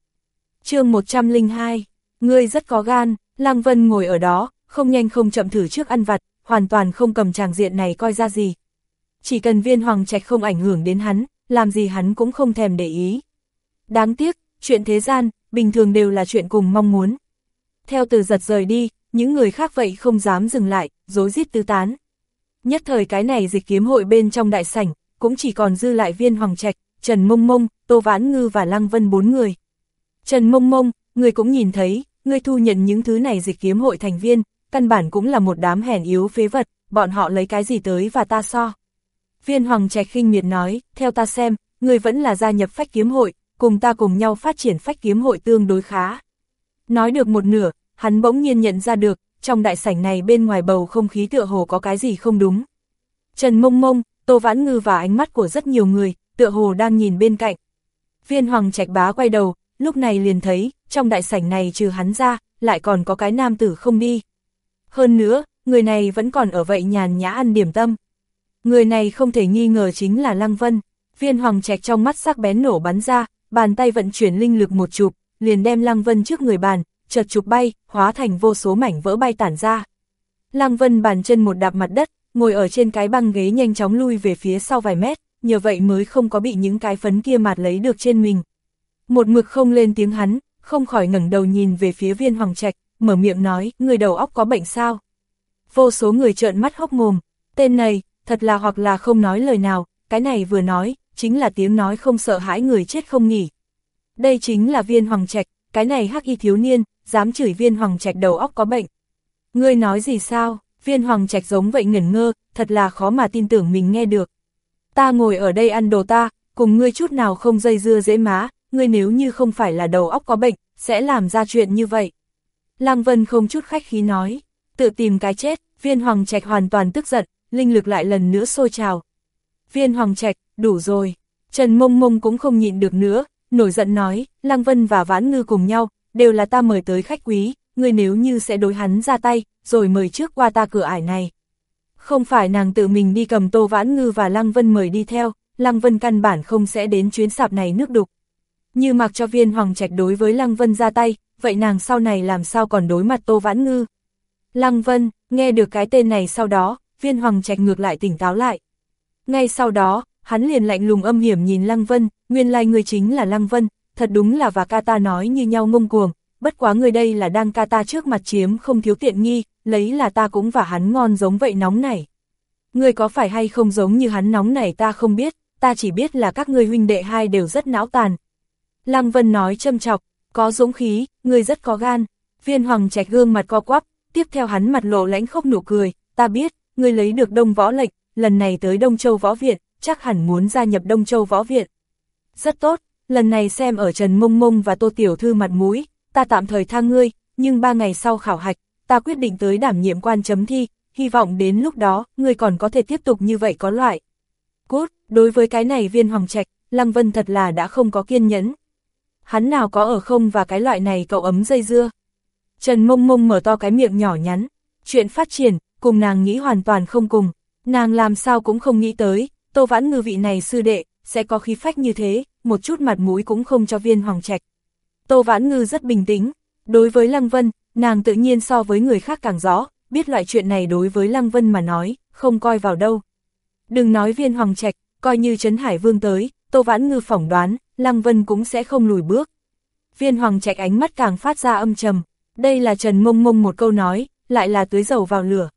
chương 102, ngươi rất có gan, Lăng Vân ngồi ở đó, không nhanh không chậm thử trước ăn vặt, hoàn toàn không cầm tràng diện này coi ra gì. Chỉ cần viên hoàng trạch không ảnh hưởng đến hắn, làm gì hắn cũng không thèm để ý. Đáng tiếc, chuyện thế gian, bình thường đều là chuyện cùng mong muốn. Theo từ giật rời đi, những người khác vậy không dám dừng lại, dối rít tứ tán. Nhất thời cái này dịch kiếm hội bên trong đại sảnh, cũng chỉ còn dư lại viên hoàng trạch, Trần Mông Mông, Tô Vãn Ngư và Lăng Vân bốn người. Trần Mông Mông, người cũng nhìn thấy, người thu nhận những thứ này dịch kiếm hội thành viên, căn bản cũng là một đám hèn yếu phế vật, bọn họ lấy cái gì tới và ta so. Viên Hoàng Trạch khinh miệt nói, theo ta xem, người vẫn là gia nhập phách kiếm hội, cùng ta cùng nhau phát triển phách kiếm hội tương đối khá. Nói được một nửa, hắn bỗng nhiên nhận ra được, trong đại sảnh này bên ngoài bầu không khí tựa hồ có cái gì không đúng. Trần Mông Mông, Tô Vãn Ngư và ánh mắt của rất nhiều người, tựa hồ đang nhìn bên cạnh. Viên Hoàng Trạch bá quay đầu, lúc này liền thấy, trong đại sảnh này trừ hắn ra, lại còn có cái nam tử không đi. Hơn nữa, người này vẫn còn ở vậy nhàn nhã ăn điểm tâm. Người này không thể nghi ngờ chính là Lăng Vân. Viên Hoàng Trạch trong mắt sắc bén nổ bắn ra, bàn tay vận chuyển linh lực một chụp, liền đem Lăng Vân trước người bàn, chợt chụp bay, hóa thành vô số mảnh vỡ bay tản ra. Lăng Vân bàn chân một đạp mặt đất, ngồi ở trên cái băng ghế nhanh chóng lui về phía sau vài mét, nhờ vậy mới không có bị những cái phấn kia mạt lấy được trên mình. Một mực không lên tiếng hắn, không khỏi ngẩng đầu nhìn về phía viên hoàng trạch, mở miệng nói, người đầu óc có bệnh sao? Vô số người trợn mắt hốc mồm, tên này, thật là hoặc là không nói lời nào, cái này vừa nói, chính là tiếng nói không sợ hãi người chết không nghỉ. Đây chính là viên hoàng trạch, cái này hắc y thiếu niên, dám chửi viên hoàng trạch đầu óc có bệnh. Ngươi nói gì sao, viên hoàng trạch giống vậy ngẩn ngơ, thật là khó mà tin tưởng mình nghe được. Ta ngồi ở đây ăn đồ ta, cùng ngươi chút nào không dây dưa dễ má, ngươi nếu như không phải là đầu óc có bệnh, sẽ làm ra chuyện như vậy. Lăng Vân không chút khách khí nói, tự tìm cái chết, viên hoàng trạch hoàn toàn tức giận, linh lực lại lần nữa sôi trào. Viên hoàng trạch, đủ rồi, Trần Mông Mông cũng không nhịn được nữa, nổi giận nói, Lăng Vân và Vãn Ngư cùng nhau, đều là ta mời tới khách quý, người nếu như sẽ đối hắn ra tay, rồi mời trước qua ta cửa ải này. Không phải nàng tự mình đi cầm Tô Vãn Ngư và Lăng Vân mời đi theo, Lăng Vân căn bản không sẽ đến chuyến sạp này nước đục. Như mặc cho viên hoàng trạch đối với Lăng Vân ra tay, vậy nàng sau này làm sao còn đối mặt Tô Vãn Ngư. Lăng Vân, nghe được cái tên này sau đó, viên hoàng trạch ngược lại tỉnh táo lại. Ngay sau đó, hắn liền lạnh lùng âm hiểm nhìn Lăng Vân, nguyên lai người chính là Lăng Vân, thật đúng là và ca ta nói như nhau ngông cuồng, bất quá người đây là đang ca ta trước mặt chiếm không thiếu tiện nghi, lấy là ta cũng và hắn ngon giống vậy nóng này. Người có phải hay không giống như hắn nóng này ta không biết, ta chỉ biết là các ngươi huynh đệ hai đều rất não tàn. Lăng Vân nói châm chọc, có dũng khí, người rất có gan. Viên hoàng trạch gương mặt co quắp, tiếp theo hắn mặt lộ lãnh khốc nụ cười, ta biết, người lấy được đông võ lệnh, lần này tới Đông Châu Võ Viện, chắc hẳn muốn gia nhập Đông Châu Võ Viện. Rất tốt, lần này xem ở Trần Mông Mông và Tô Tiểu Thư mặt mũi, ta tạm thời tha ngươi, nhưng ba ngày sau khảo hạch, ta quyết định tới đảm nhiệm quan chấm thi, hy vọng đến lúc đó, ngươi còn có thể tiếp tục như vậy có loại. Cút, đối với cái này viên hoàng trạch, Lăng Vân thật là đã không có kiên nhẫn. Hắn nào có ở không và cái loại này cậu ấm dây dưa. Trần Mông Mông mở to cái miệng nhỏ nhắn, chuyện phát triển, cùng nàng nghĩ hoàn toàn không cùng, nàng làm sao cũng không nghĩ tới, Tô Vãn Ngư vị này sư đệ, sẽ có khí phách như thế, một chút mặt mũi cũng không cho viên hoàng trạch. Tô Vãn Ngư rất bình tĩnh, đối với Lăng Vân, nàng tự nhiên so với người khác càng rõ, biết loại chuyện này đối với Lăng Vân mà nói, không coi vào đâu. Đừng nói viên hoàng trạch, coi như Trấn Hải Vương tới, Tô Vãn Ngư phỏng đoán, Lăng Vân cũng sẽ không lùi bước. Viên hoàng trạch ánh mắt càng phát ra âm trầm, đây là Trần Mông Mông một câu nói, lại là tưới dầu vào lửa.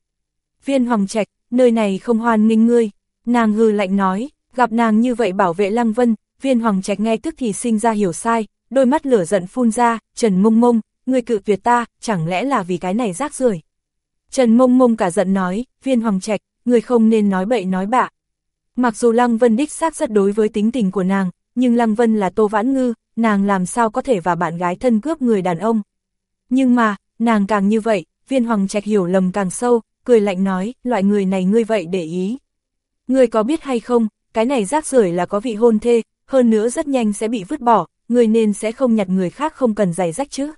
Viên hoàng trạch, nơi này không hoan nghênh ngươi, nàng hư lạnh nói, gặp nàng như vậy bảo vệ Lăng Vân, viên hoàng trạch nghe tức thì sinh ra hiểu sai, đôi mắt lửa giận phun ra, Trần Mông Mông, người cự tuyệt ta, chẳng lẽ là vì cái này rác rưởi Trần Mông Mông cả giận nói, viên hoàng trạch, người không nên nói bậy nói bạ. Mặc dù Lăng Vân đích xác rất đối với tính tình của nàng, nhưng Lăng Vân là Tô Vãn Ngư, nàng làm sao có thể và bạn gái thân cướp người đàn ông. Nhưng mà, nàng càng như vậy, viên hoàng trạch hiểu lầm càng sâu, cười lạnh nói, loại người này ngươi vậy để ý. Ngươi có biết hay không, cái này rác rưởi là có vị hôn thê, hơn nữa rất nhanh sẽ bị vứt bỏ, người nên sẽ không nhặt người khác không cần giày rách chứ.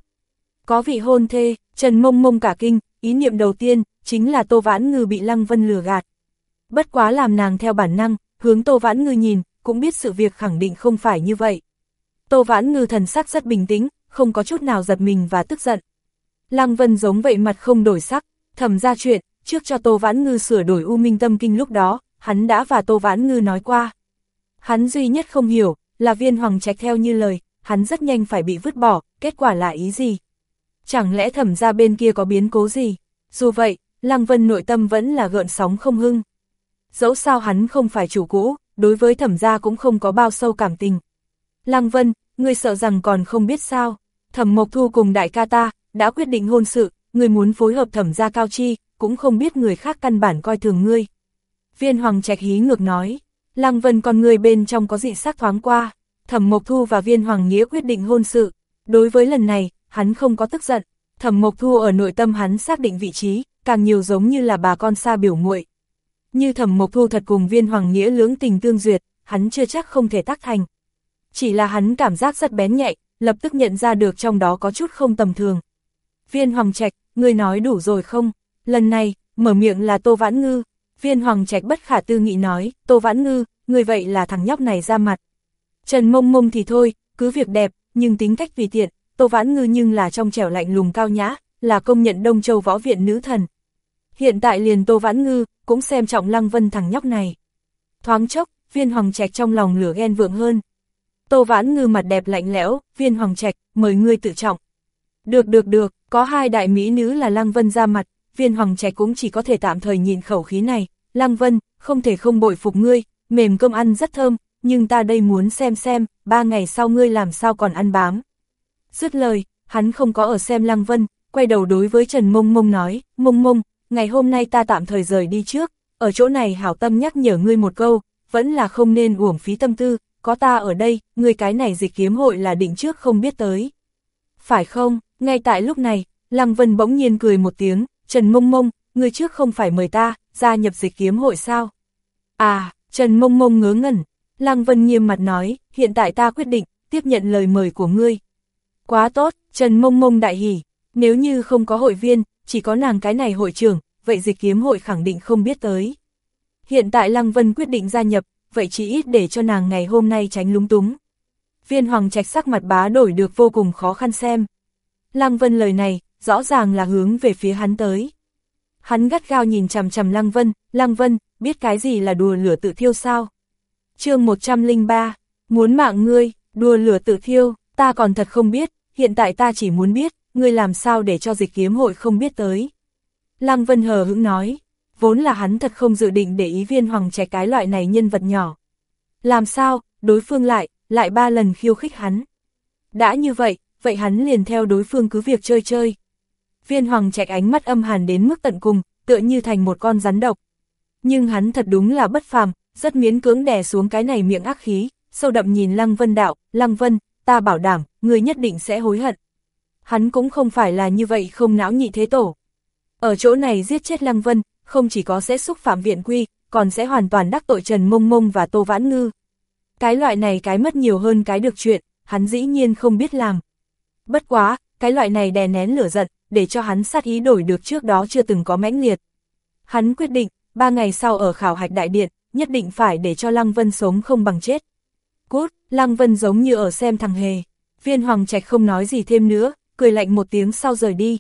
Có vị hôn thê, Trần Mông Mông cả kinh, ý niệm đầu tiên, chính là Tô Vãn Ngư bị Lăng Vân lừa gạt. Bất quá làm nàng theo bản năng, hướng Tô Vãn Ngư nhìn, cũng biết sự việc khẳng định không phải như vậy. Tô Vãn Ngư thần sắc rất bình tĩnh, không có chút nào giật mình và tức giận. Lăng Vân giống vậy mặt không đổi sắc, thầm ra chuyện, trước cho Tô Vãn Ngư sửa đổi U Minh Tâm Kinh lúc đó, hắn đã và Tô Vãn Ngư nói qua. Hắn duy nhất không hiểu, là viên hoàng trạch theo như lời, hắn rất nhanh phải bị vứt bỏ, kết quả là ý gì? Chẳng lẽ thẩm ra bên kia có biến cố gì? Dù vậy, Lăng Vân nội tâm vẫn là gợn sóng không hưng. Dẫu sao hắn không phải chủ cũ, đối với thẩm gia cũng không có bao sâu cảm tình. Lăng Vân, ngươi sợ rằng còn không biết sao, thẩm Mộc Thu cùng đại ca ta, đã quyết định hôn sự, ngươi muốn phối hợp thẩm gia cao chi, cũng không biết người khác căn bản coi thường ngươi. Viên Hoàng Trạch hí ngược nói, Lăng Vân còn người bên trong có dị sắc thoáng qua, thẩm Mộc Thu và Viên Hoàng Nghĩa quyết định hôn sự. Đối với lần này, hắn không có tức giận, thẩm Mộc Thu ở nội tâm hắn xác định vị trí, càng nhiều giống như là bà con xa biểu muội. Như thẩm Mộc Thu thật cùng Viên Hoàng Nghĩa lưỡng tình tương duyệt, hắn chưa chắc không thể tác thành. Chỉ là hắn cảm giác rất bén nhạy, lập tức nhận ra được trong đó có chút không tầm thường. Viên Hoàng Trạch, ngươi nói đủ rồi không? Lần này, mở miệng là Tô Vãn Ngư. Viên Hoàng Trạch bất khả tư nghị nói, Tô Vãn Ngư, người vậy là thằng nhóc này ra mặt. Trần mông mông thì thôi, cứ việc đẹp, nhưng tính cách vì tiện, Tô Vãn Ngư nhưng là trong trẻo lạnh lùng cao nhã, là công nhận Đông Châu Võ Viện nữ thần. Hiện tại liền Tô Vãn Ngư, cũng xem trọng Lăng Vân thằng nhóc này. Thoáng chốc, viên hoàng trạch trong lòng lửa ghen vượng hơn. Tô Vãn Ngư mặt đẹp lạnh lẽo, viên hoàng trạch, mời ngươi tự trọng. Được được được, có hai đại mỹ nữ là Lăng Vân ra mặt, viên hoàng Trẻ cũng chỉ có thể tạm thời nhìn khẩu khí này. Lăng Vân, không thể không bội phục ngươi, mềm cơm ăn rất thơm, nhưng ta đây muốn xem xem, ba ngày sau ngươi làm sao còn ăn bám. Dứt lời, hắn không có ở xem Lăng Vân, quay đầu đối với Trần Mông Mông nói, Mông Mông, ngày hôm nay ta tạm thời rời đi trước, ở chỗ này hảo tâm nhắc nhở ngươi một câu, vẫn là không nên uổng phí tâm tư, có ta ở đây, ngươi cái này dịch kiếm hội là định trước không biết tới. Phải không, ngay tại lúc này, Lăng Vân bỗng nhiên cười một tiếng, Trần Mông Mông, người trước không phải mời ta, gia nhập dịch kiếm hội sao? À, Trần Mông Mông ngớ ngẩn, Lăng Vân nghiêm mặt nói, hiện tại ta quyết định, tiếp nhận lời mời của ngươi. Quá tốt, Trần Mông Mông đại hỉ, nếu như không có hội viên, chỉ có nàng cái này hội trưởng, vậy dịch kiếm hội khẳng định không biết tới. Hiện tại Lăng Vân quyết định gia nhập, vậy chỉ ít để cho nàng ngày hôm nay tránh lúng túng. Viên Hoàng Trạch sắc mặt bá đổi được vô cùng khó khăn xem. Lăng Vân lời này, rõ ràng là hướng về phía hắn tới. Hắn gắt gao nhìn chằm chằm Lăng Vân, Lăng Vân, biết cái gì là đùa lửa tự thiêu sao? chương 103, muốn mạng ngươi, đùa lửa tự thiêu, ta còn thật không biết, hiện tại ta chỉ muốn biết, ngươi làm sao để cho dịch kiếm hội không biết tới. Lăng Vân hờ hững nói, vốn là hắn thật không dự định để ý viên hoàng trẻ cái loại này nhân vật nhỏ. Làm sao, đối phương lại, lại ba lần khiêu khích hắn. Đã như vậy, vậy hắn liền theo đối phương cứ việc chơi chơi. Viên hoàng trạch ánh mắt âm hàn đến mức tận cùng, tựa như thành một con rắn độc. Nhưng hắn thật đúng là bất phàm, rất miễn cưỡng đè xuống cái này miệng ác khí, sâu đậm nhìn Lăng Vân đạo, Lăng Vân, ta bảo đảm, người nhất định sẽ hối hận. Hắn cũng không phải là như vậy không não nhị thế tổ. Ở chỗ này giết chết Lăng Vân, không chỉ có sẽ xúc phạm viện quy, còn sẽ hoàn toàn đắc tội Trần Mông Mông và Tô Vãn Ngư. Cái loại này cái mất nhiều hơn cái được chuyện, hắn dĩ nhiên không biết làm. Bất quá, cái loại này đè nén lửa giận, để cho hắn sát ý đổi được trước đó chưa từng có mãnh liệt. Hắn quyết định, ba ngày sau ở khảo hạch đại điện, nhất định phải để cho Lăng Vân sống không bằng chết. Cút, Lăng Vân giống như ở xem thằng hề. Viên Hoàng Trạch không nói gì thêm nữa, cười lạnh một tiếng sau rời đi.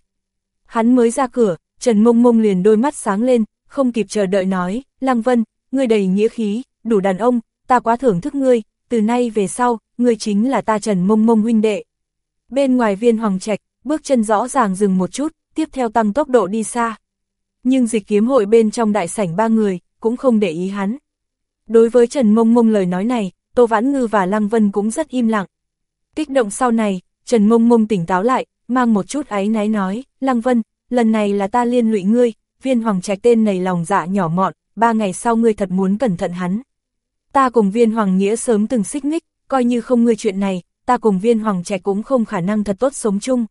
Hắn mới ra cửa, Trần Mông Mông liền đôi mắt sáng lên, không kịp chờ đợi nói, Lăng Vân, ngươi đầy nghĩa khí, đủ đàn ông, ta quá thưởng thức ngươi, từ nay về sau, ngươi chính là ta Trần Mông Mông huynh đệ. Bên ngoài viên Hoàng Trạch, bước chân rõ ràng dừng một chút, tiếp theo tăng tốc độ đi xa. Nhưng dịch kiếm hội bên trong đại sảnh ba người, cũng không để ý hắn. Đối với Trần Mông Mông lời nói này, Tô Vãn Ngư và Lăng Vân cũng rất im lặng. Kích động sau này, Trần Mông Mông tỉnh táo lại, mang một chút áy náy nói, Lăng Vân, lần này là ta liên lụy ngươi, viên hoàng trạch tên này lòng dạ nhỏ mọn, ba ngày sau ngươi thật muốn cẩn thận hắn. Ta cùng viên hoàng nghĩa sớm từng xích mích, coi như không ngươi chuyện này, ta cùng viên hoàng trạch cũng không khả năng thật tốt sống chung.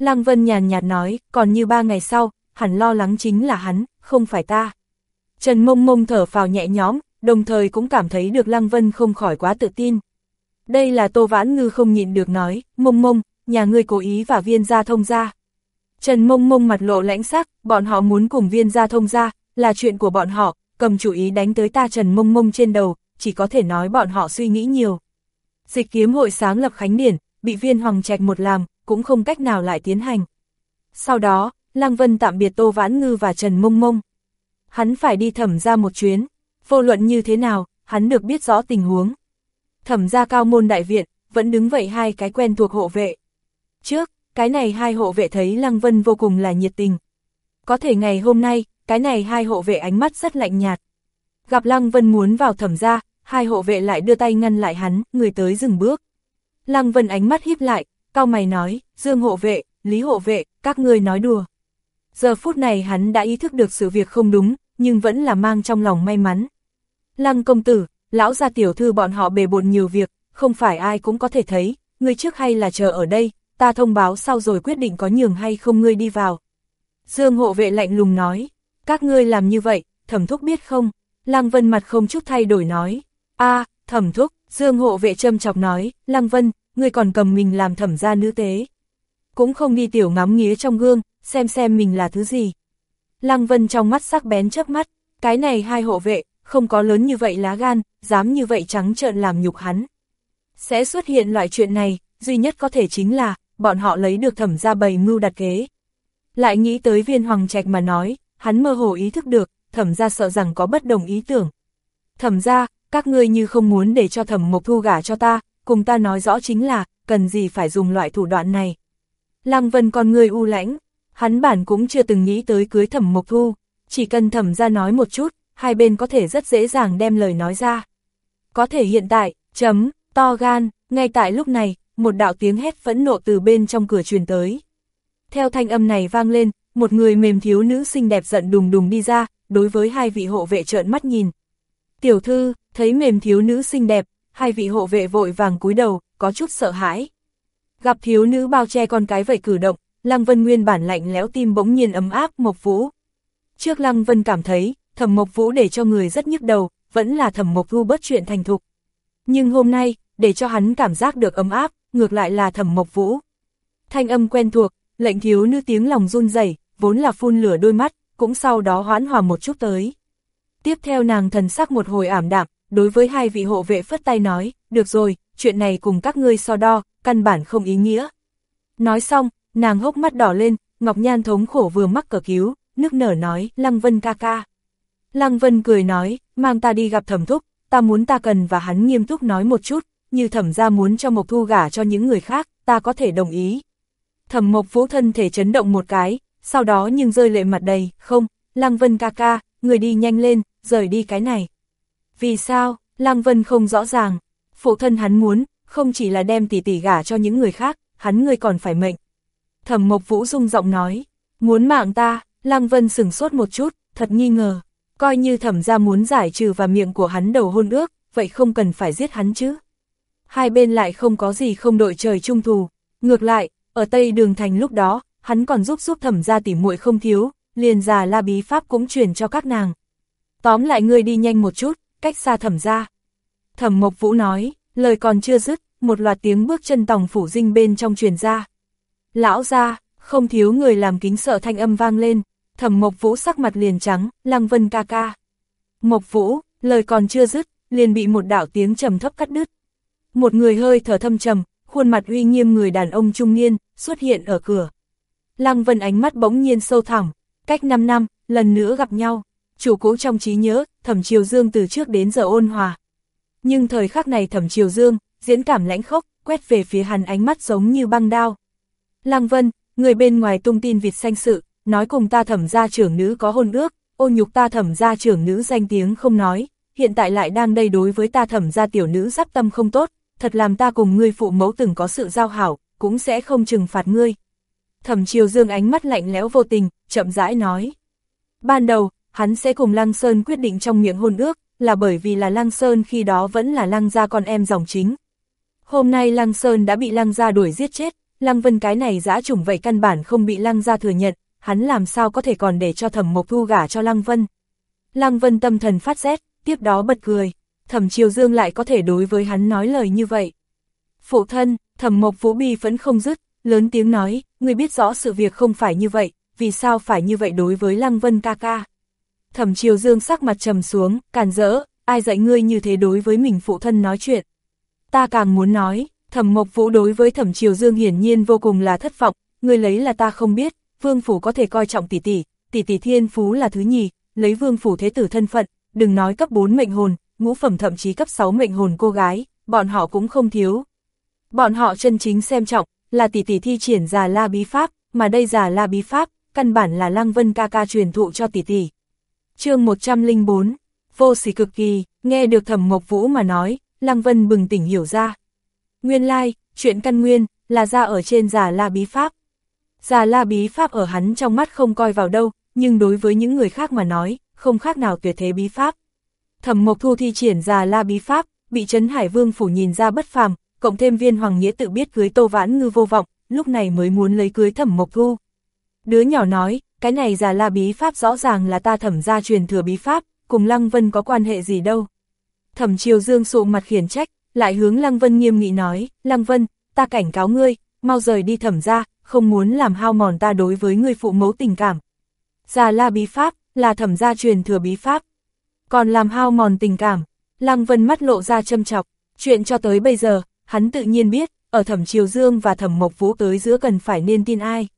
Lăng Vân nhàn nhạt nói, còn như ba ngày sau, hẳn lo lắng chính là hắn, không phải ta. Trần mông mông thở phào nhẹ nhõm, đồng thời cũng cảm thấy được Lăng Vân không khỏi quá tự tin. Đây là Tô Vãn Ngư không nhịn được nói, mông mông, nhà ngươi cố ý và viên gia thông ra. Trần mông mông mặt lộ lãnh sắc, bọn họ muốn cùng viên gia thông ra, là chuyện của bọn họ, cầm chủ ý đánh tới ta Trần mông mông trên đầu, chỉ có thể nói bọn họ suy nghĩ nhiều. Dịch kiếm hội sáng lập khánh điển, bị viên hoàng trạch một làm, cũng không cách nào lại tiến hành. Sau đó, Lăng Vân tạm biệt Tô Vãn Ngư và Trần Mông Mông. Hắn phải đi thẩm ra một chuyến, vô luận như thế nào, hắn được biết rõ tình huống. Thẩm ra cao môn đại viện, vẫn đứng vậy hai cái quen thuộc hộ vệ. Trước, cái này hai hộ vệ thấy Lăng Vân vô cùng là nhiệt tình. Có thể ngày hôm nay, cái này hai hộ vệ ánh mắt rất lạnh nhạt. Gặp Lăng Vân muốn vào thẩm ra, hai hộ vệ lại đưa tay ngăn lại hắn, người tới dừng bước. Lăng Vân ánh mắt híp lại, cao mày nói, Dương hộ vệ, Lý hộ vệ, các ngươi nói đùa. Giờ phút này hắn đã ý thức được sự việc không đúng, nhưng vẫn là mang trong lòng may mắn. Lăng công tử, lão gia tiểu thư bọn họ bề bộn nhiều việc, không phải ai cũng có thể thấy, ngươi trước hay là chờ ở đây, ta thông báo sau rồi quyết định có nhường hay không ngươi đi vào. Dương hộ vệ lạnh lùng nói, các ngươi làm như vậy, thẩm thúc biết không? Lăng Vân mặt không chút thay đổi nói, a thẩm thúc, Dương hộ vệ châm chọc nói, Lăng Vân, ngươi còn cầm mình làm thẩm gia nữ tế. Cũng không đi tiểu ngắm nghía trong gương, xem xem mình là thứ gì. Lăng Vân trong mắt sắc bén chớp mắt, cái này hai hộ vệ, không có lớn như vậy lá gan, dám như vậy trắng trợn làm nhục hắn. Sẽ xuất hiện loại chuyện này, duy nhất có thể chính là, bọn họ lấy được thẩm ra bầy mưu đặt kế. Lại nghĩ tới viên hoàng trạch mà nói, hắn mơ hồ ý thức được, thẩm ra sợ rằng có bất đồng ý tưởng. Thẩm ra, các ngươi như không muốn để cho thẩm mộc thu gả cho ta, cùng ta nói rõ chính là, cần gì phải dùng loại thủ đoạn này. Lăng vân con người u lãnh, hắn bản cũng chưa từng nghĩ tới cưới thẩm mộc thu, chỉ cần thẩm ra nói một chút, hai bên có thể rất dễ dàng đem lời nói ra. Có thể hiện tại, chấm, to gan, ngay tại lúc này, một đạo tiếng hét phẫn nộ từ bên trong cửa truyền tới. Theo thanh âm này vang lên, một người mềm thiếu nữ xinh đẹp giận đùng đùng đi ra, đối với hai vị hộ vệ trợn mắt nhìn. Tiểu thư, thấy mềm thiếu nữ xinh đẹp, hai vị hộ vệ vội vàng cúi đầu, có chút sợ hãi. Gặp thiếu nữ bao che con cái vậy cử động, Lăng Vân nguyên bản lạnh lẽo tim bỗng nhiên ấm áp Mộc Vũ. Trước Lăng Vân cảm thấy, Thẩm Mộc Vũ để cho người rất nhức đầu, vẫn là Thẩm Mộc Thu bất chuyện thành thục. Nhưng hôm nay, để cho hắn cảm giác được ấm áp, ngược lại là Thẩm Mộc Vũ. Thanh âm quen thuộc, lệnh thiếu nữ tiếng lòng run rẩy, vốn là phun lửa đôi mắt, cũng sau đó hoãn hòa một chút tới. Tiếp theo nàng thần sắc một hồi ảm đạm, đối với hai vị hộ vệ phất tay nói, được rồi, chuyện này cùng các ngươi so đo, căn bản không ý nghĩa. Nói xong, nàng hốc mắt đỏ lên, Ngọc Nhan thống khổ vừa mắc cờ cứu, nước nở nói, Lăng Vân ca ca. Lăng Vân cười nói, mang ta đi gặp thẩm thúc, ta muốn ta cần và hắn nghiêm túc nói một chút, như thẩm ra muốn cho Mộc Thu gả cho những người khác, ta có thể đồng ý. Thẩm Mộc Vũ thân thể chấn động một cái, sau đó nhưng rơi lệ mặt đầy, không, Lăng Vân ca ca, người đi nhanh lên, rời đi cái này. Vì sao, Lăng Vân không rõ ràng, phụ thân hắn muốn, không chỉ là đem tỷ tỷ gả cho những người khác, hắn người còn phải mệnh. Thẩm Mộc Vũ rung giọng nói, muốn mạng ta, Lăng Vân sửng sốt một chút, thật nghi ngờ, coi như thẩm ra muốn giải trừ và miệng của hắn đầu hôn ước, vậy không cần phải giết hắn chứ. Hai bên lại không có gì không đội trời chung thù, ngược lại, ở Tây Đường Thành lúc đó, hắn còn giúp giúp thẩm ra tỉ muội không thiếu, liền già la bí pháp cũng truyền cho các nàng. Tóm lại ngươi đi nhanh một chút, cách xa thẩm ra. Thẩm Mộc Vũ nói, lời còn chưa dứt, một loạt tiếng bước chân tòng phủ dinh bên trong truyền ra. Lão ra, không thiếu người làm kính sợ thanh âm vang lên, thẩm Mộc Vũ sắc mặt liền trắng, lăng vân ca ca. Mộc Vũ, lời còn chưa dứt, liền bị một đạo tiếng trầm thấp cắt đứt. Một người hơi thở thâm trầm, khuôn mặt uy nghiêm người đàn ông trung niên, xuất hiện ở cửa. Lăng Vân ánh mắt bỗng nhiên sâu thẳm, cách 5 năm, lần nữa gặp nhau, chủ cũ trong trí nhớ, thẩm triều dương từ trước đến giờ ôn hòa. Nhưng thời khắc này thẩm triều dương, diễn cảm lãnh khốc, quét về phía hắn ánh mắt giống như băng đao. Lăng Vân, người bên ngoài tung tin vịt xanh sự, nói cùng ta thẩm gia trưởng nữ có hôn ước, ô nhục ta thẩm gia trưởng nữ danh tiếng không nói, hiện tại lại đang đây đối với ta thẩm gia tiểu nữ sắp tâm không tốt, thật làm ta cùng ngươi phụ mẫu từng có sự giao hảo, cũng sẽ không trừng phạt ngươi. Thẩm Triều Dương ánh mắt lạnh lẽo vô tình, chậm rãi nói. Ban đầu, hắn sẽ cùng Lăng Sơn quyết định trong miệng hôn ước, là bởi vì là Lăng Sơn khi đó vẫn là Lăng gia con em dòng chính. Hôm nay Lăng Sơn đã bị Lăng gia đuổi giết chết, Lăng Vân cái này giã chủng vậy căn bản không bị Lăng gia thừa nhận, hắn làm sao có thể còn để cho Thẩm Mộc Thu gả cho Lăng Vân. Lăng Vân tâm thần phát rét, tiếp đó bật cười, Thẩm Triều Dương lại có thể đối với hắn nói lời như vậy. Phụ thân, Thẩm Mộc Vũ Bi vẫn không dứt, lớn tiếng nói, người biết rõ sự việc không phải như vậy, vì sao phải như vậy đối với Lăng Vân ca ca. Thẩm chiều Dương sắc mặt trầm xuống, càn rỡ, ai dạy ngươi như thế đối với mình phụ thân nói chuyện. Ta càng muốn nói, Thẩm Mộc Vũ đối với Thẩm chiều Dương hiển nhiên vô cùng là thất vọng, ngươi lấy là ta không biết, Vương Phủ có thể coi trọng tỷ tỷ, tỷ tỷ thiên phú là thứ nhì, lấy Vương Phủ thế tử thân phận, đừng nói cấp 4 mệnh hồn, ngũ phẩm thậm chí cấp 6 mệnh hồn cô gái, bọn họ cũng không thiếu. Bọn họ chân chính xem trọng, là tỷ tỷ thi triển già la bí pháp, mà đây già la bí pháp, căn bản là Lăng Vân ca ca truyền thụ cho tỷ tỷ chương 104, vô sỉ cực kỳ, nghe được thẩm Mộc Vũ mà nói, Lăng Vân bừng tỉnh hiểu ra. Nguyên lai, like, chuyện căn nguyên, là ra ở trên giả la bí pháp. giả la bí pháp ở hắn trong mắt không coi vào đâu, nhưng đối với những người khác mà nói, không khác nào tuyệt thế bí pháp. Thẩm Mộc Thu thi triển giả la bí pháp, bị Trấn Hải Vương phủ nhìn ra bất phàm, cộng thêm viên hoàng nghĩa tự biết cưới Tô Vãn Ngư vô vọng, lúc này mới muốn lấy cưới Thẩm Mộc Thu. Đứa nhỏ nói, cái này già la bí pháp rõ ràng là ta thẩm gia truyền thừa bí pháp, cùng Lăng Vân có quan hệ gì đâu. Thẩm Triều Dương sụ mặt khiển trách, lại hướng Lăng Vân nghiêm nghị nói, Lăng Vân, ta cảnh cáo ngươi, mau rời đi thẩm gia, không muốn làm hao mòn ta đối với ngươi phụ mẫu tình cảm. Già la bí pháp, là thẩm gia truyền thừa bí pháp. Còn làm hao mòn tình cảm, Lăng Vân mắt lộ ra châm chọc, chuyện cho tới bây giờ, hắn tự nhiên biết, ở thẩm Triều Dương và thẩm Mộc Vũ tới giữa cần phải nên tin ai.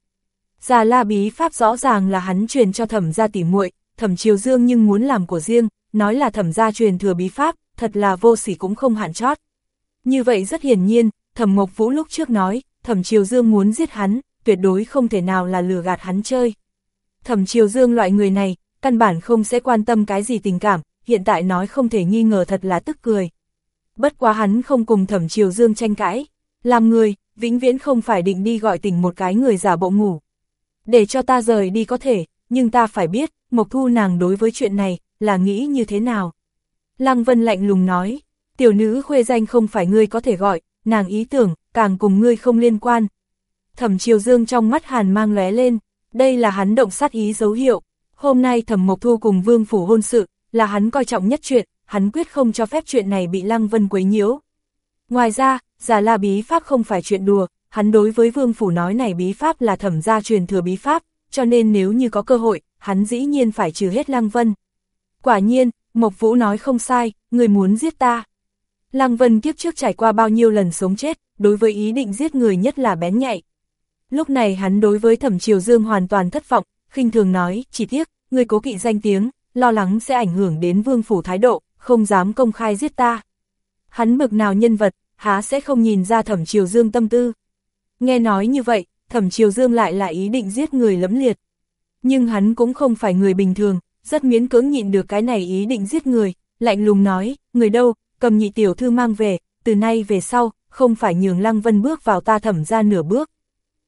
Già la bí pháp rõ ràng là hắn truyền cho thẩm gia tỉ muội, thẩm Triều Dương nhưng muốn làm của riêng, nói là thẩm gia truyền thừa bí pháp, thật là vô sỉ cũng không hạn chót. Như vậy rất hiển nhiên, thẩm Mộc Vũ lúc trước nói, thẩm Triều Dương muốn giết hắn, tuyệt đối không thể nào là lừa gạt hắn chơi. Thẩm Triều Dương loại người này, căn bản không sẽ quan tâm cái gì tình cảm, hiện tại nói không thể nghi ngờ thật là tức cười. Bất quá hắn không cùng thẩm Triều Dương tranh cãi, làm người, vĩnh viễn không phải định đi gọi tỉnh một cái người giả bộ ngủ. Để cho ta rời đi có thể, nhưng ta phải biết, Mộc Thu nàng đối với chuyện này, là nghĩ như thế nào. Lăng Vân lạnh lùng nói, tiểu nữ khuê danh không phải ngươi có thể gọi, nàng ý tưởng, càng cùng ngươi không liên quan. Thẩm Triều Dương trong mắt hàn mang lóe lên, đây là hắn động sát ý dấu hiệu. Hôm nay Thẩm Mộc Thu cùng Vương Phủ hôn sự, là hắn coi trọng nhất chuyện, hắn quyết không cho phép chuyện này bị Lăng Vân quấy nhiễu. Ngoài ra, giả la bí pháp không phải chuyện đùa, hắn đối với Vương Phủ nói này bí pháp là thẩm gia truyền thừa bí pháp, cho nên nếu như có cơ hội, hắn dĩ nhiên phải trừ hết Lăng Vân. Quả nhiên, Mộc Vũ nói không sai, người muốn giết ta. Lăng Vân kiếp trước trải qua bao nhiêu lần sống chết, đối với ý định giết người nhất là bén nhạy. Lúc này hắn đối với thẩm triều dương hoàn toàn thất vọng, khinh thường nói, chỉ tiếc, người cố kỵ danh tiếng, lo lắng sẽ ảnh hưởng đến vương phủ thái độ, không dám công khai giết ta. Hắn bực nào nhân vật, há sẽ không nhìn ra thẩm triều dương tâm tư. Nghe nói như vậy, thẩm triều dương lại là ý định giết người lẫm liệt. Nhưng hắn cũng không phải người bình thường, rất miễn cưỡng nhịn được cái này ý định giết người, lạnh lùng nói, người đâu, cầm nhị tiểu thư mang về, từ nay về sau, không phải nhường Lăng Vân bước vào ta thẩm ra nửa bước.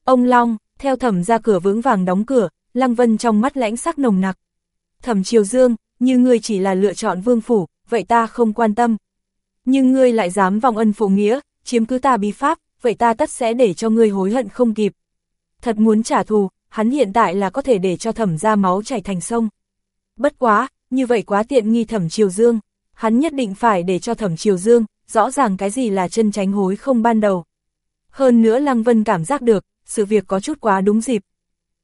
Ông Long, theo thẩm ra cửa vững vàng đóng cửa, Lăng Vân trong mắt lãnh sắc nồng nặc. Thẩm Triều Dương, như ngươi chỉ là lựa chọn vương phủ, vậy ta không quan tâm. Nhưng ngươi lại dám vòng ân phụ nghĩa, chiếm cứ ta bí pháp, vậy ta tất sẽ để cho ngươi hối hận không kịp. Thật muốn trả thù, hắn hiện tại là có thể để cho thẩm ra máu chảy thành sông. Bất quá, như vậy quá tiện nghi thẩm Triều Dương, hắn nhất định phải để cho thẩm Triều Dương, rõ ràng cái gì là chân tránh hối không ban đầu. Hơn nữa Lăng Vân cảm giác được, sự việc có chút quá đúng dịp.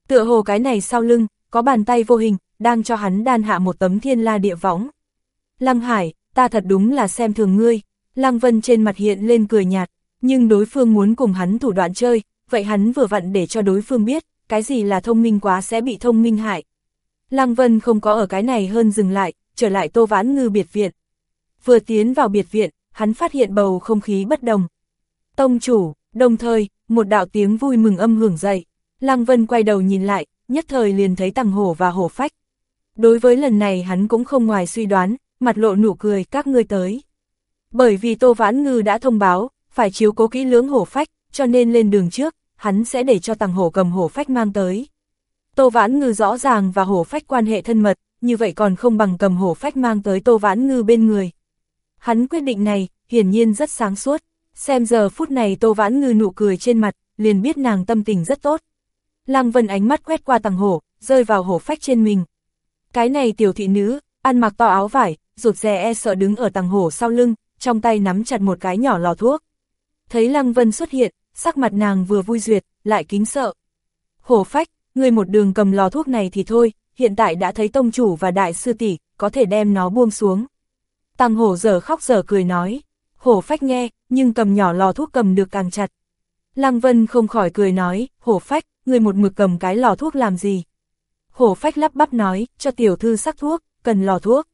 Tựa hồ cái này sau lưng, có bàn tay vô hình, đang cho hắn đan hạ một tấm thiên la địa võng. Lăng Hải, ta thật đúng là xem thường ngươi, Lăng Vân trên mặt hiện lên cười nhạt, nhưng đối phương muốn cùng hắn thủ đoạn chơi, vậy hắn vừa vặn để cho đối phương biết, cái gì là thông minh quá sẽ bị thông minh hại. Lăng Vân không có ở cái này hơn dừng lại, trở lại Tô Vãn Ngư biệt viện. Vừa tiến vào biệt viện, hắn phát hiện bầu không khí bất đồng. Tông chủ, đồng thời, một đạo tiếng vui mừng âm hưởng dậy. Lăng Vân quay đầu nhìn lại, nhất thời liền thấy tàng hổ và hổ phách. Đối với lần này hắn cũng không ngoài suy đoán, mặt lộ nụ cười các ngươi tới. Bởi vì Tô Vãn Ngư đã thông báo, phải chiếu cố kỹ lưỡng hổ phách, cho nên lên đường trước, hắn sẽ để cho tàng hổ cầm hổ phách mang tới. Tô Vãn Ngư rõ ràng và hổ phách quan hệ thân mật, như vậy còn không bằng cầm hổ phách mang tới Tô Vãn Ngư bên người. Hắn quyết định này, hiển nhiên rất sáng suốt, xem giờ phút này Tô Vãn Ngư nụ cười trên mặt, liền biết nàng tâm tình rất tốt. Lăng Vân ánh mắt quét qua tầng hổ, rơi vào hổ phách trên mình. Cái này tiểu thị nữ, ăn mặc to áo vải, rụt rè e sợ đứng ở tầng hổ sau lưng, trong tay nắm chặt một cái nhỏ lò thuốc. Thấy Lăng Vân xuất hiện, sắc mặt nàng vừa vui duyệt, lại kính sợ. Hổ phách, người một đường cầm lò thuốc này thì thôi, hiện tại đã thấy tông chủ và đại sư tỷ có thể đem nó buông xuống. Tăng hổ giờ khóc giờ cười nói, hổ phách nghe, nhưng cầm nhỏ lò thuốc cầm được càng chặt. Lăng Vân không khỏi cười nói, hổ phách, người một mực cầm cái lò thuốc làm gì? Hổ phách lắp bắp nói, cho tiểu thư sắc thuốc, cần lò thuốc.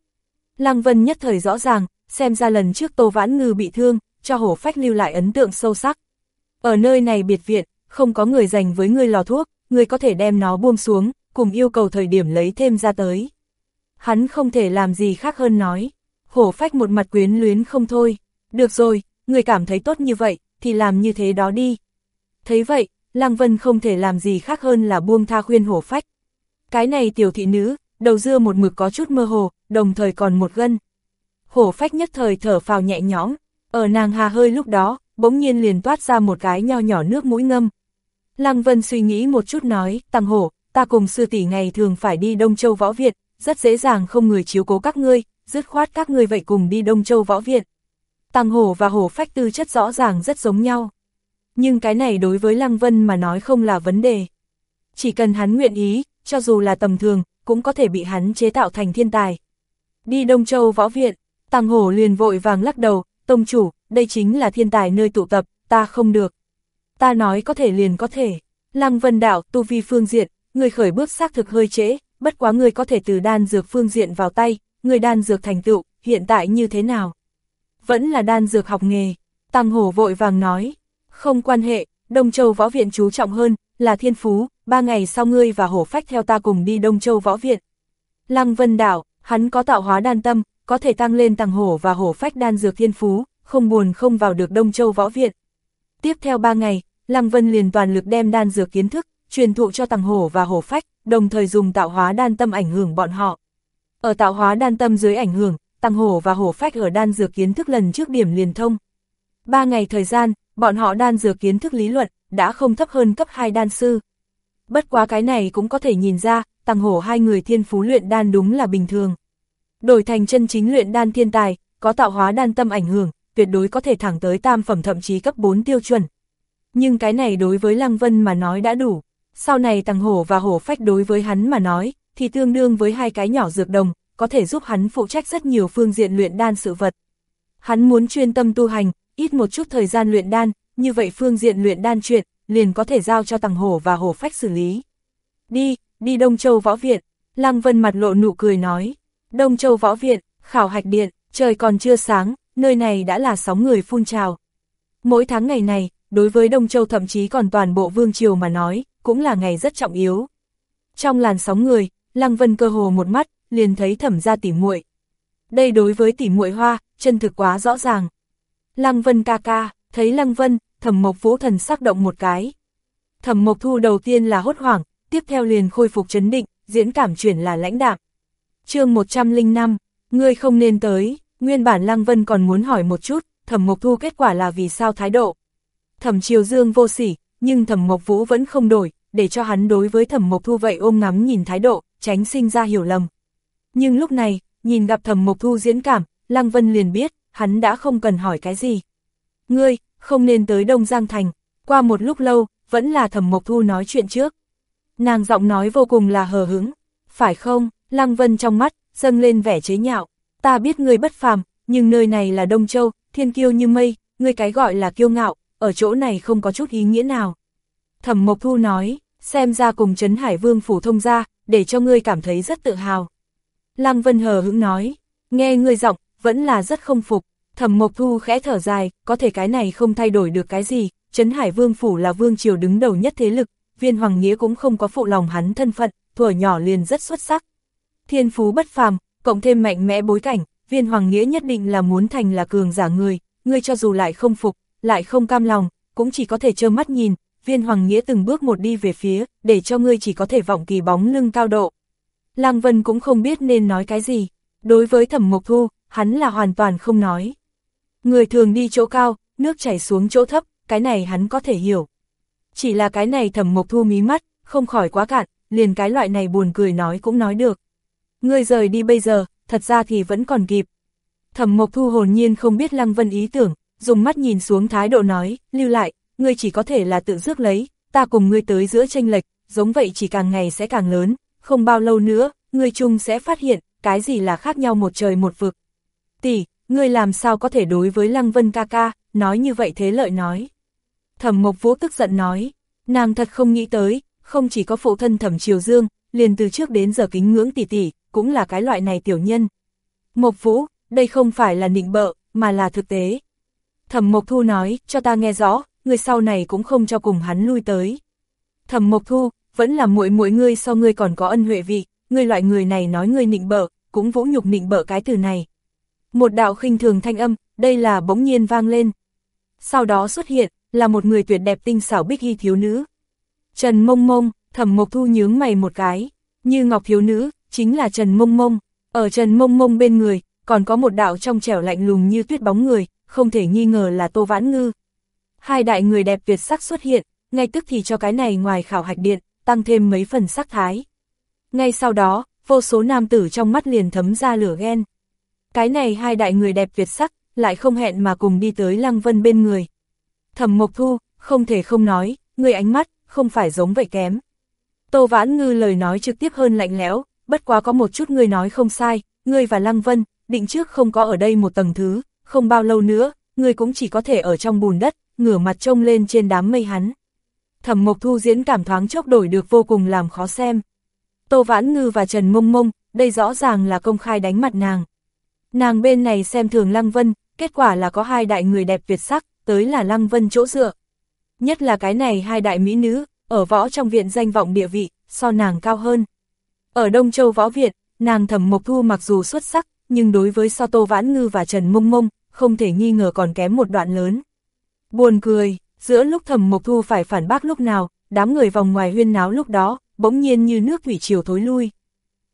Lăng Vân nhất thời rõ ràng, xem ra lần trước Tô Vãn Ngư bị thương, cho hổ phách lưu lại ấn tượng sâu sắc. Ở nơi này biệt viện, không có người dành với người lò thuốc, người có thể đem nó buông xuống, cùng yêu cầu thời điểm lấy thêm ra tới. Hắn không thể làm gì khác hơn nói. Hổ phách một mặt quyến luyến không thôi. Được rồi, người cảm thấy tốt như vậy, thì làm như thế đó đi. Thấy vậy, Lăng Vân không thể làm gì khác hơn là buông tha khuyên hổ phách. Cái này tiểu thị nữ, đầu dưa một mực có chút mơ hồ, đồng thời còn một gân. Hổ phách nhất thời thở phào nhẹ nhõm, ở nàng hà hơi lúc đó, bỗng nhiên liền toát ra một cái nho nhỏ nước mũi ngâm. Lăng Vân suy nghĩ một chút nói, tăng hổ, ta cùng sư tỷ ngày thường phải đi Đông Châu Võ Viện, rất dễ dàng không người chiếu cố các ngươi, dứt khoát các ngươi vậy cùng đi Đông Châu Võ Viện. Tăng hổ và hổ phách tư chất rõ ràng rất giống nhau. Nhưng cái này đối với Lăng Vân mà nói không là vấn đề. Chỉ cần hắn nguyện ý, cho dù là tầm thường, cũng có thể bị hắn chế tạo thành thiên tài. Đi Đông Châu Võ Viện, Tăng hổ liền vội vàng lắc đầu, tông chủ, đây chính là thiên tài nơi tụ tập, ta không được. Ta nói có thể liền có thể. Lăng Vân Đạo, tu vi phương diện, người khởi bước xác thực hơi trễ, bất quá người có thể từ đan dược phương diện vào tay, người đan dược thành tựu, hiện tại như thế nào? Vẫn là đan dược học nghề, Tăng Hổ vội vàng nói, không quan hệ, Đông Châu Võ Viện chú trọng hơn, là thiên phú, ba ngày sau ngươi và Hổ Phách theo ta cùng đi Đông Châu Võ Viện. Lăng Vân Đảo, hắn có tạo hóa đan tâm, có thể tăng lên Tăng Hổ và Hổ Phách đan dược thiên phú, không buồn không vào được Đông Châu Võ Viện. Tiếp theo ba ngày, Lăng Vân liền toàn lực đem đan dược kiến thức, truyền thụ cho Tăng Hổ và Hổ Phách, đồng thời dùng tạo hóa đan tâm ảnh hưởng bọn họ. Ở tạo hóa đan tâm dưới ảnh hưởng, Tăng Hổ và Hổ Phách ở đan dược kiến thức lần trước điểm liền thông. Ba ngày thời gian, bọn họ đan dược kiến thức lý luận, đã không thấp hơn cấp 2 đan sư. Bất quá cái này cũng có thể nhìn ra, Tăng Hổ hai người thiên phú luyện đan đúng là bình thường. Đổi thành chân chính luyện đan thiên tài, có tạo hóa đan tâm ảnh hưởng, tuyệt đối có thể thẳng tới tam phẩm thậm chí cấp 4 tiêu chuẩn. Nhưng cái này đối với Lăng Vân mà nói đã đủ. Sau này tầng Hổ và Hổ Phách đối với hắn mà nói, thì tương đương với hai cái nhỏ dược đồng, có thể giúp hắn phụ trách rất nhiều phương diện luyện đan sự vật. Hắn muốn chuyên tâm tu hành, ít một chút thời gian luyện đan, như vậy phương diện luyện đan chuyện, liền có thể giao cho tầng Hổ và Hổ Phách xử lý. Đi, đi Đông Châu Võ Viện, Lăng Vân mặt lộ nụ cười nói. Đông Châu Võ Viện, khảo hạch điện, trời còn chưa sáng, nơi này đã là sóng người phun trào. Mỗi tháng ngày này, đối với Đông Châu thậm chí còn toàn bộ Vương Triều mà nói, cũng là ngày rất trọng yếu. Trong làn sóng người, Lăng Vân cơ hồ một mắt, liền thấy thẩm ra tỉ muội. Đây đối với tỉ muội hoa, chân thực quá rõ ràng. Lăng Vân ca ca, thấy Lăng Vân, thẩm mộc vũ thần sắc động một cái. Thẩm mộc thu đầu tiên là hốt hoảng, tiếp theo liền khôi phục chấn định, diễn cảm chuyển là lãnh đạm chương 105, ngươi không nên tới, nguyên bản Lăng Vân còn muốn hỏi một chút, thẩm mộc thu kết quả là vì sao thái độ. Thẩm triều dương vô sỉ, nhưng thẩm mộc vũ vẫn không đổi, để cho hắn đối với thẩm mộc thu vậy ôm ngắm nhìn thái độ, tránh sinh ra hiểu lầm. Nhưng lúc này, nhìn gặp thẩm mộc thu diễn cảm, Lăng Vân liền biết, hắn đã không cần hỏi cái gì. Ngươi, không nên tới Đông Giang Thành, qua một lúc lâu, vẫn là thẩm mộc thu nói chuyện trước. Nàng giọng nói vô cùng là hờ hứng, phải không, Lăng Vân trong mắt, dâng lên vẻ chế nhạo, ta biết ngươi bất phàm, nhưng nơi này là Đông Châu, thiên kiêu như mây, ngươi cái gọi là kiêu ngạo, ở chỗ này không có chút ý nghĩa nào. Thẩm Mộc Thu nói, xem ra cùng Trấn Hải Vương phủ thông ra, để cho ngươi cảm thấy rất tự hào. Lăng Vân hờ hững nói, nghe ngươi giọng, vẫn là rất không phục. Thẩm Mộc Thu khẽ thở dài, có thể cái này không thay đổi được cái gì, Trấn Hải Vương phủ là vương triều đứng đầu nhất thế lực, viên hoàng nghĩa cũng không có phụ lòng hắn thân phận, thuở nhỏ liền rất xuất sắc. Thiên phú bất phàm, cộng thêm mạnh mẽ bối cảnh, viên hoàng nghĩa nhất định là muốn thành là cường giả người, ngươi cho dù lại không phục, lại không cam lòng, cũng chỉ có thể trơ mắt nhìn, viên hoàng nghĩa từng bước một đi về phía, để cho ngươi chỉ có thể vọng kỳ bóng lưng cao độ. Lăng Vân cũng không biết nên nói cái gì, đối với thẩm mộc thu, hắn là hoàn toàn không nói. Người thường đi chỗ cao, nước chảy xuống chỗ thấp, cái này hắn có thể hiểu. Chỉ là cái này thẩm mộc thu mí mắt, không khỏi quá cạn, liền cái loại này buồn cười nói cũng nói được. Ngươi rời đi bây giờ, thật ra thì vẫn còn kịp. Thẩm mộc thu hồn nhiên không biết Lăng Vân ý tưởng, dùng mắt nhìn xuống thái độ nói, lưu lại, ngươi chỉ có thể là tự rước lấy, ta cùng ngươi tới giữa tranh lệch, giống vậy chỉ càng ngày sẽ càng lớn, không bao lâu nữa, ngươi chung sẽ phát hiện, cái gì là khác nhau một trời một vực. Tỷ, ngươi làm sao có thể đối với Lăng Vân ca ca, nói như vậy thế lợi nói. Thẩm Mộc Vũ tức giận nói, nàng thật không nghĩ tới, không chỉ có phụ thân Thẩm Triều Dương, liền từ trước đến giờ kính ngưỡng tỷ tỷ, cũng là cái loại này tiểu nhân. Mộc Vũ, đây không phải là nịnh bợ, mà là thực tế. Thẩm Mộc Thu nói, cho ta nghe rõ, người sau này cũng không cho cùng hắn lui tới. Thẩm Mộc Thu, vẫn là muội muội ngươi so ngươi còn có ân huệ vị, ngươi loại người này nói ngươi nịnh bợ, cũng vũ nhục nịnh bợ cái từ này. Một đạo khinh thường thanh âm, đây là bỗng nhiên vang lên. Sau đó xuất hiện, là một người tuyệt đẹp tinh xảo bích hy thiếu nữ. Trần Mông Mông, Thẩm Mộc Thu nhướng mày một cái, như ngọc thiếu nữ, chính là Trần Mông Mông. Ở Trần Mông Mông bên người, còn có một đạo trong trẻo lạnh lùng như tuyết bóng người, không thể nghi ngờ là Tô Vãn Ngư. Hai đại người đẹp tuyệt sắc xuất hiện, ngay tức thì cho cái này ngoài khảo hạch điện, tăng thêm mấy phần sắc thái. Ngay sau đó, vô số nam tử trong mắt liền thấm ra lửa ghen. Cái này hai đại người đẹp tuyệt sắc, lại không hẹn mà cùng đi tới Lăng Vân bên người. Thẩm Mộc Thu, không thể không nói, người ánh mắt, không phải giống vậy kém. Tô Vãn Ngư lời nói trực tiếp hơn lạnh lẽo, bất quá có một chút ngươi nói không sai, ngươi và Lăng Vân, định trước không có ở đây một tầng thứ, không bao lâu nữa, ngươi cũng chỉ có thể ở trong bùn đất, ngửa mặt trông lên trên đám mây hắn. Thẩm Mộc Thu diễn cảm thoáng chốc đổi được vô cùng làm khó xem. Tô Vãn Ngư và Trần Mông Mông, đây rõ ràng là công khai đánh mặt nàng. Nàng bên này xem thường Lăng Vân, kết quả là có hai đại người đẹp Việt sắc, tới là Lăng Vân chỗ dựa. Nhất là cái này hai đại mỹ nữ, ở võ trong viện danh vọng địa vị, so nàng cao hơn. Ở Đông Châu Võ Viện, nàng thẩm mộc thu mặc dù xuất sắc, nhưng đối với so Tô Vãn Ngư và Trần Mông Mông, không thể nghi ngờ còn kém một đoạn lớn. Buồn cười, giữa lúc thẩm mộc thu phải phản bác lúc nào, đám người vòng ngoài huyên náo lúc đó, bỗng nhiên như nước thủy chiều thối lui.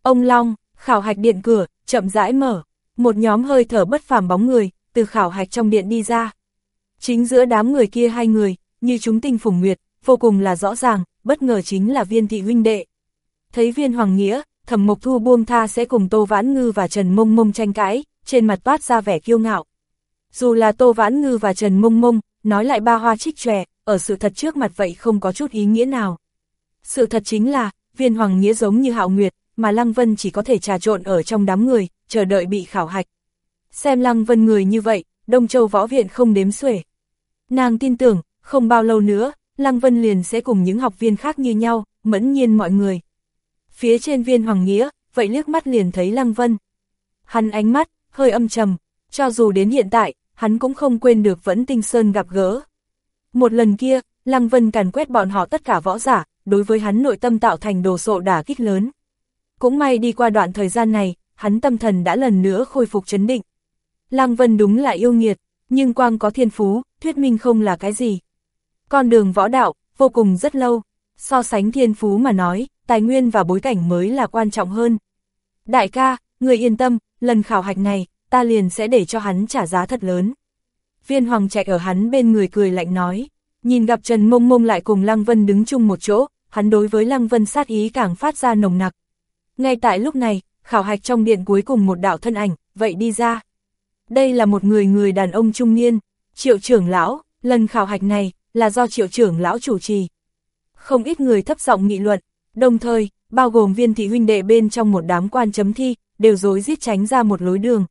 Ông Long, khảo hạch điện cửa, chậm rãi mở, một nhóm hơi thở bất phàm bóng người, từ khảo hạch trong điện đi ra. Chính giữa đám người kia hai người, như chúng tinh phùng nguyệt, vô cùng là rõ ràng, bất ngờ chính là viên thị huynh đệ. Thấy viên hoàng nghĩa, thẩm mộc thu buông tha sẽ cùng Tô Vãn Ngư và Trần Mông Mông tranh cãi, trên mặt toát ra vẻ kiêu ngạo. Dù là Tô Vãn Ngư và Trần Mông Mông, nói lại ba hoa trích tròe, ở sự thật trước mặt vậy không có chút ý nghĩa nào. Sự thật chính là, viên hoàng nghĩa giống như hạo nguyệt, mà Lăng Vân chỉ có thể trà trộn ở trong đám người, chờ đợi bị khảo hạch. Xem Lăng Vân người như vậy, Đông Châu Võ Viện không đếm xuể. Nàng tin tưởng, không bao lâu nữa, Lăng Vân liền sẽ cùng những học viên khác như nhau, mẫn nhiên mọi người. Phía trên viên Hoàng Nghĩa, vậy liếc mắt liền thấy Lăng Vân. Hắn ánh mắt, hơi âm trầm, cho dù đến hiện tại, hắn cũng không quên được vẫn tinh sơn gặp gỡ. Một lần kia, Lăng Vân càn quét bọn họ tất cả võ giả, đối với hắn nội tâm tạo thành đồ sộ đả kích lớn. Cũng may đi qua đoạn thời gian này, hắn tâm thần đã lần nữa khôi phục chấn định. Lăng Vân đúng là yêu nghiệt, nhưng quang có thiên phú, thuyết minh không là cái gì. Con đường võ đạo, vô cùng rất lâu, so sánh thiên phú mà nói, tài nguyên và bối cảnh mới là quan trọng hơn. Đại ca, người yên tâm, lần khảo hạch này, ta liền sẽ để cho hắn trả giá thật lớn. Viên Hoàng Trạch ở hắn bên người cười lạnh nói, nhìn gặp Trần Mông Mông lại cùng Lăng Vân đứng chung một chỗ, hắn đối với Lăng Vân sát ý càng phát ra nồng nặc. Ngay tại lúc này, khảo hạch trong điện cuối cùng một đạo thân ảnh, vậy đi ra. Đây là một người người đàn ông trung niên, triệu trưởng lão, lần khảo hạch này, là do triệu trưởng lão chủ trì. Không ít người thấp giọng nghị luận, đồng thời, bao gồm viên thị huynh đệ bên trong một đám quan chấm thi, đều dối giết tránh ra một lối đường.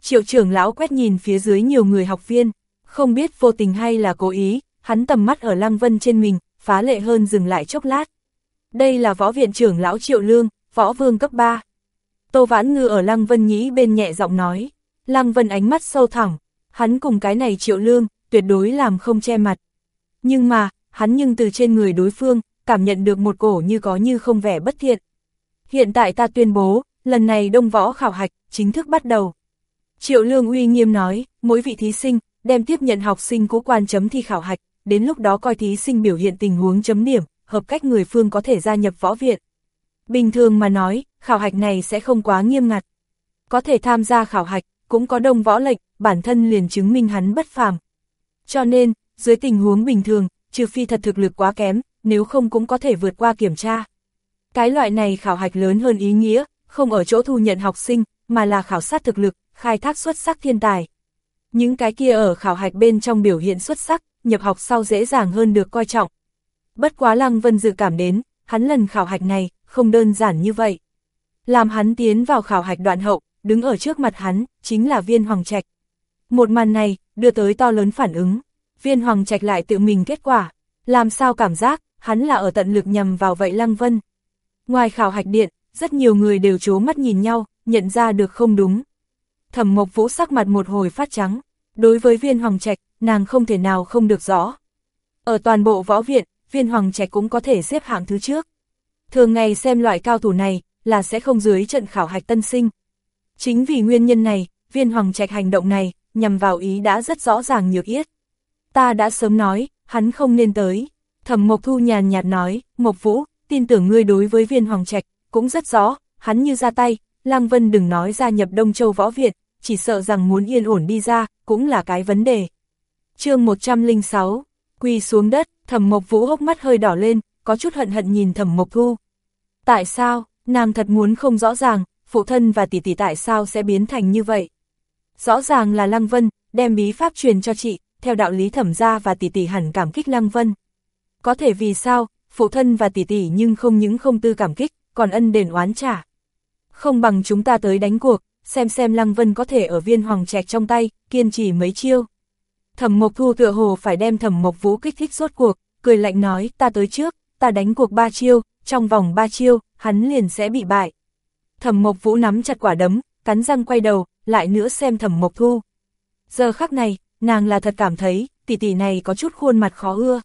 Triệu trưởng lão quét nhìn phía dưới nhiều người học viên, không biết vô tình hay là cố ý, hắn tầm mắt ở Lăng Vân trên mình, phá lệ hơn dừng lại chốc lát. Đây là võ viện trưởng lão Triệu Lương, võ vương cấp 3. Tô Vãn Ngư ở Lăng Vân nhĩ bên nhẹ giọng nói, Lăng Vân ánh mắt sâu thẳng, hắn cùng cái này Triệu Lương, tuyệt đối làm không che mặt. Nhưng mà, hắn nhưng từ trên người đối phương, cảm nhận được một cổ như có như không vẻ bất thiện. Hiện tại ta tuyên bố, lần này đông võ khảo hạch, chính thức bắt đầu. Triệu Lương uy nghiêm nói, mỗi vị thí sinh, đem tiếp nhận học sinh cũ quan chấm thi khảo hạch, đến lúc đó coi thí sinh biểu hiện tình huống chấm điểm, hợp cách người phương có thể gia nhập võ viện. Bình thường mà nói, khảo hạch này sẽ không quá nghiêm ngặt. Có thể tham gia khảo hạch, cũng có đông võ lệnh, bản thân liền chứng minh hắn bất phàm. Cho nên, dưới tình huống bình thường, trừ phi thật thực lực quá kém, nếu không cũng có thể vượt qua kiểm tra. Cái loại này khảo hạch lớn hơn ý nghĩa, không ở chỗ thu nhận học sinh, mà là khảo sát thực lực, khai thác xuất sắc thiên tài. Những cái kia ở khảo hạch bên trong biểu hiện xuất sắc, nhập học sau dễ dàng hơn được coi trọng. Bất quá Lăng Vân dự cảm đến, hắn lần khảo hạch này, không đơn giản như vậy. Làm hắn tiến vào khảo hạch đoạn hậu, đứng ở trước mặt hắn, chính là viên hoàng trạch. Một màn này, đưa tới to lớn phản ứng viên hoàng trạch lại tự mình kết quả, làm sao cảm giác, hắn là ở tận lực nhằm vào vậy Lăng Vân. Ngoài khảo hạch điện, rất nhiều người đều chố mắt nhìn nhau, nhận ra được không đúng. Thẩm Mộc Vũ sắc mặt một hồi phát trắng, đối với viên hoàng trạch, nàng không thể nào không được rõ. Ở toàn bộ võ viện, viên hoàng trạch cũng có thể xếp hạng thứ trước. Thường ngày xem loại cao thủ này, là sẽ không dưới trận khảo hạch tân sinh. Chính vì nguyên nhân này, viên hoàng trạch hành động này, nhằm vào ý đã rất rõ ràng nhược yết. Ta đã sớm nói, hắn không nên tới. Thẩm Mộc Thu nhàn nhạt nói, Mộc Vũ, tin tưởng ngươi đối với viên hoàng trạch, cũng rất rõ, hắn như ra tay, Lăng Vân đừng nói gia nhập Đông Châu Võ Việt, chỉ sợ rằng muốn yên ổn đi ra, cũng là cái vấn đề. chương 106, quỳ xuống đất, Thẩm Mộc Vũ hốc mắt hơi đỏ lên, có chút hận hận nhìn Thẩm Mộc Thu. Tại sao, nàng thật muốn không rõ ràng, phụ thân và tỷ tỷ tại sao sẽ biến thành như vậy? Rõ ràng là Lăng Vân, đem bí pháp truyền cho chị, theo đạo lý thẩm gia và tỷ tỷ hẳn cảm kích Lăng Vân. Có thể vì sao, phụ thân và tỷ tỷ nhưng không những không tư cảm kích, còn ân đền oán trả. Không bằng chúng ta tới đánh cuộc, xem xem Lăng Vân có thể ở viên hoàng trạch trong tay, kiên trì mấy chiêu. Thẩm Mộc Thu tựa hồ phải đem Thẩm Mộc Vũ kích thích rốt cuộc, cười lạnh nói, ta tới trước, ta đánh cuộc ba chiêu, trong vòng ba chiêu, hắn liền sẽ bị bại. Thẩm Mộc Vũ nắm chặt quả đấm, cắn răng quay đầu, lại nữa xem Thẩm Mộc Thu. Giờ khắc này, nàng là thật cảm thấy, tỷ tỷ này có chút khuôn mặt khó ưa.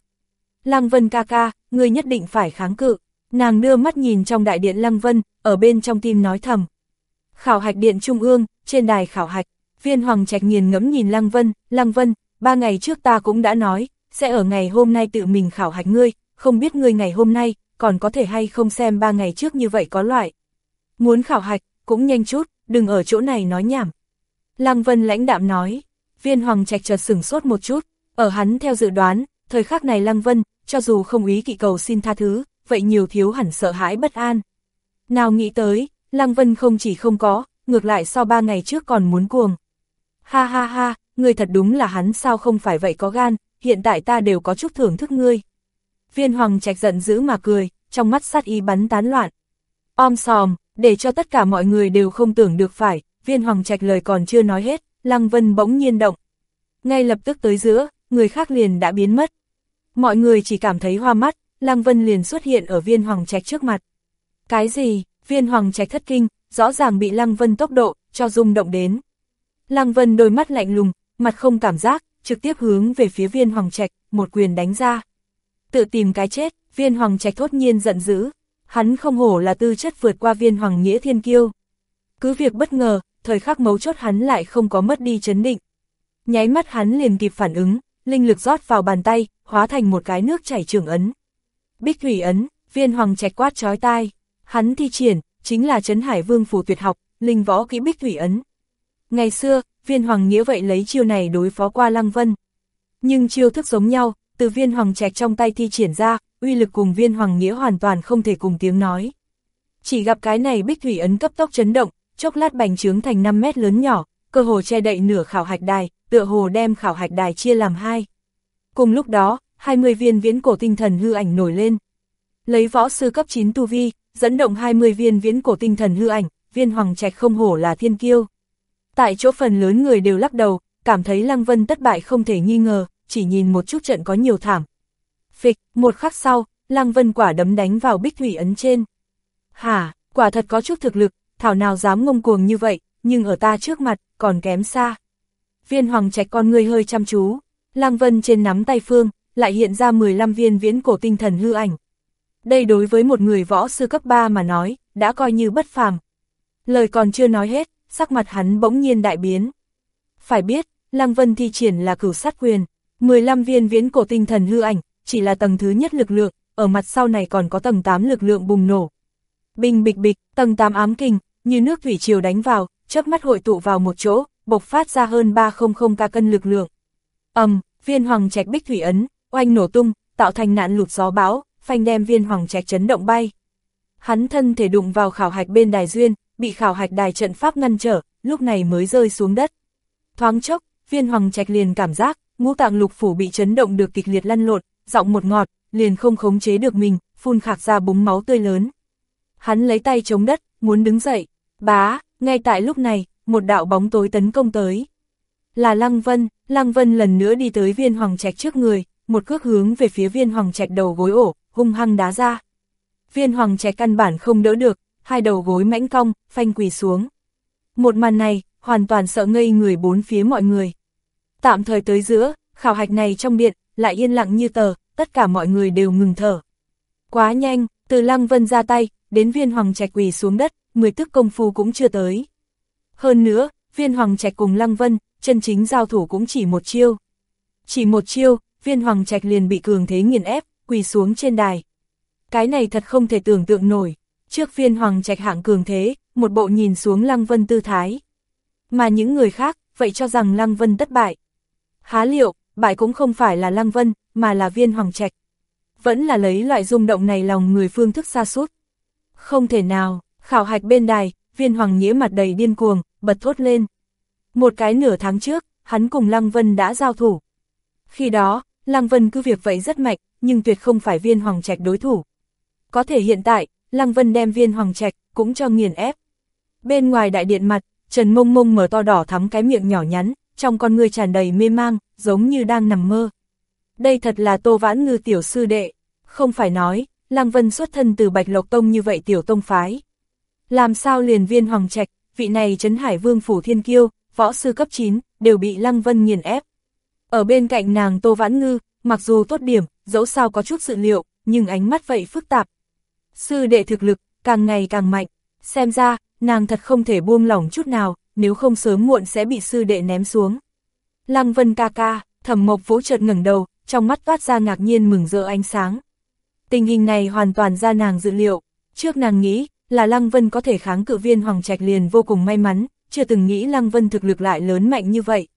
Lăng Vân ca ca, ngươi nhất định phải kháng cự. Nàng đưa mắt nhìn trong đại điện Lăng Vân, ở bên trong tim nói thầm. Khảo hạch điện trung ương, trên đài khảo hạch, viên hoàng trạch nghiền ngẫm nhìn Lăng Vân, Lăng Vân, ba ngày trước ta cũng đã nói, sẽ ở ngày hôm nay tự mình khảo hạch ngươi, không biết ngươi ngày hôm nay, còn có thể hay không xem ba ngày trước như vậy có loại. Muốn khảo hạch, cũng nhanh chút, đừng ở chỗ này nói nhảm. Lăng Vân lãnh đạm nói, viên hoàng trạch chợt sửng sốt một chút, ở hắn theo dự đoán, thời khắc này Lăng Vân, cho dù không ý kỵ cầu xin tha thứ, vậy nhiều thiếu hẳn sợ hãi bất an. Nào nghĩ tới, Lăng Vân không chỉ không có, ngược lại sau ba ngày trước còn muốn cuồng. Ha ha ha, người thật đúng là hắn sao không phải vậy có gan, hiện tại ta đều có chút thưởng thức ngươi. Viên hoàng trạch giận dữ mà cười, trong mắt sát ý bắn tán loạn. Om sòm, để cho tất cả mọi người đều không tưởng được phải, viên hoàng trạch lời còn chưa nói hết, Lăng Vân bỗng nhiên động. Ngay lập tức tới giữa, người khác liền đã biến mất. Mọi người chỉ cảm thấy hoa mắt, Lăng Vân liền xuất hiện ở viên hoàng trạch trước mặt. Cái gì, viên hoàng trạch thất kinh, rõ ràng bị Lăng Vân tốc độ, cho rung động đến. Lăng Vân đôi mắt lạnh lùng, mặt không cảm giác, trực tiếp hướng về phía viên hoàng trạch, một quyền đánh ra. Tự tìm cái chết, viên hoàng trạch thốt nhiên giận dữ, hắn không hổ là tư chất vượt qua viên hoàng nghĩa thiên kiêu. Cứ việc bất ngờ, thời khắc mấu chốt hắn lại không có mất đi chấn định. Nháy mắt hắn liền kịp phản ứng, linh lực rót vào bàn tay, hóa thành một cái nước chảy trường ấn. Bích thủy ấn, viên hoàng trạch quát chói tai, hắn thi triển, chính là chấn hải vương phủ tuyệt học, linh võ kỹ bích thủy ấn. Ngày xưa, viên hoàng nghĩa vậy lấy chiêu này đối phó qua lăng vân. Nhưng chiêu thức giống nhau, từ viên hoàng trạch trong tay thi triển ra, uy lực cùng viên hoàng nghĩa hoàn toàn không thể cùng tiếng nói. Chỉ gặp cái này bích thủy ấn cấp tốc chấn động, chốc lát bành trướng thành 5 mét lớn nhỏ, cơ hồ che đậy nửa khảo hạch đài, tựa hồ đem khảo hạch đài chia làm hai. Cùng lúc đó, 20 viên viễn cổ tinh thần hư ảnh nổi lên. Lấy võ sư cấp 9 tu vi, dẫn động 20 viên viễn cổ tinh thần hư ảnh, viên hoàng trạch không hổ là thiên kiêu. Tại chỗ phần lớn người đều lắc đầu, cảm thấy Lăng Vân thất bại không thể nghi ngờ, chỉ nhìn một chút trận có nhiều thảm. Phịch, một khắc sau, Lăng Vân quả đấm đánh vào bích thủy ấn trên. Hả, quả thật có chút thực lực, thảo nào dám ngông cuồng như vậy, nhưng ở ta trước mặt, còn kém xa. Viên hoàng trạch con người hơi chăm chú, Lang Vân trên nắm tay phương, lại hiện ra 15 viên viễn cổ tinh thần hư ảnh. Đây đối với một người võ sư cấp 3 mà nói, đã coi như bất phàm. Lời còn chưa nói hết, sắc mặt hắn bỗng nhiên đại biến. Phải biết, Lăng Vân thi triển là cửu sát quyền, 15 viên viễn cổ tinh thần hư ảnh, chỉ là tầng thứ nhất lực lượng, ở mặt sau này còn có tầng 8 lực lượng bùng nổ. Bình bịch bịch, tầng 8 ám kinh, như nước thủy triều đánh vào, chớp mắt hội tụ vào một chỗ, bộc phát ra hơn 300 ca cân lực lượng. Ầm, um, viên hoàng trạch bích thủy ấn, oanh nổ tung, tạo thành nạn lụt gió bão, phanh đem viên hoàng trạch chấn động bay. Hắn thân thể đụng vào khảo hạch bên đài duyên, bị khảo hạch đài trận pháp ngăn trở, lúc này mới rơi xuống đất. Thoáng chốc, viên hoàng trạch liền cảm giác, ngũ tạng lục phủ bị chấn động được kịch liệt lăn lộn, giọng một ngọt, liền không khống chế được mình, phun khạc ra búng máu tươi lớn. Hắn lấy tay chống đất, muốn đứng dậy, bá, ngay tại lúc này, một đạo bóng tối tấn công tới. Là Lăng Vân, Lăng Vân lần nữa đi tới viên hoàng trạch trước người, một cước hướng về phía viên hoàng trạch đầu gối ổ, hung hăng đá ra. Viên hoàng trạch căn bản không đỡ được, hai đầu gối mãnh cong, phanh quỳ xuống. Một màn này, hoàn toàn sợ ngây người bốn phía mọi người. Tạm thời tới giữa, khảo hạch này trong điện, lại yên lặng như tờ, tất cả mọi người đều ngừng thở. Quá nhanh, từ Lăng Vân ra tay, đến viên hoàng trạch quỳ xuống đất, mười tức công phu cũng chưa tới. Hơn nữa, viên hoàng trạch cùng Lăng Vân, chân chính giao thủ cũng chỉ một chiêu. Chỉ một chiêu, viên hoàng trạch liền bị cường thế nghiền ép, quỳ xuống trên đài. Cái này thật không thể tưởng tượng nổi, trước viên hoàng trạch hạng cường thế, một bộ nhìn xuống Lăng Vân tư thái. Mà những người khác, vậy cho rằng Lăng Vân thất bại. Há liệu, bại cũng không phải là Lăng Vân, mà là viên hoàng trạch. Vẫn là lấy loại rung động này lòng người phương thức xa suốt. Không thể nào, khảo hạch bên đài, viên hoàng nghĩa mặt đầy điên cuồng, bật thốt lên. Một cái nửa tháng trước, hắn cùng Lăng Vân đã giao thủ. Khi đó, Lăng Vân cứ việc vậy rất mạnh, nhưng tuyệt không phải viên hoàng trạch đối thủ. Có thể hiện tại, Lăng Vân đem viên hoàng trạch, cũng cho nghiền ép. Bên ngoài đại điện mặt, Trần Mông Mông mở to đỏ thắm cái miệng nhỏ nhắn, trong con người tràn đầy mê mang, giống như đang nằm mơ. Đây thật là Tô Vãn Ngư tiểu sư đệ, không phải nói, Lăng Vân xuất thân từ Bạch Lộc Tông như vậy tiểu tông phái. Làm sao liền viên hoàng trạch, vị này Trấn Hải Vương Phủ Thiên Kiêu, võ sư cấp 9, đều bị Lăng Vân nghiền ép. Ở bên cạnh nàng Tô Vãn Ngư, mặc dù tốt điểm, dẫu sao có chút sự liệu, nhưng ánh mắt vậy phức tạp. Sư đệ thực lực, càng ngày càng mạnh, xem ra, nàng thật không thể buông lỏng chút nào, nếu không sớm muộn sẽ bị sư đệ ném xuống. Lăng Vân ca ca, thẩm mộc vũ chợt ngẩng đầu, trong mắt toát ra ngạc nhiên mừng rỡ ánh sáng. Tình hình này hoàn toàn ra nàng dự liệu, trước nàng nghĩ là Lăng Vân có thể kháng cự viên Hoàng Trạch liền vô cùng may mắn, chưa từng nghĩ Lăng Vân thực lực lại lớn mạnh như vậy.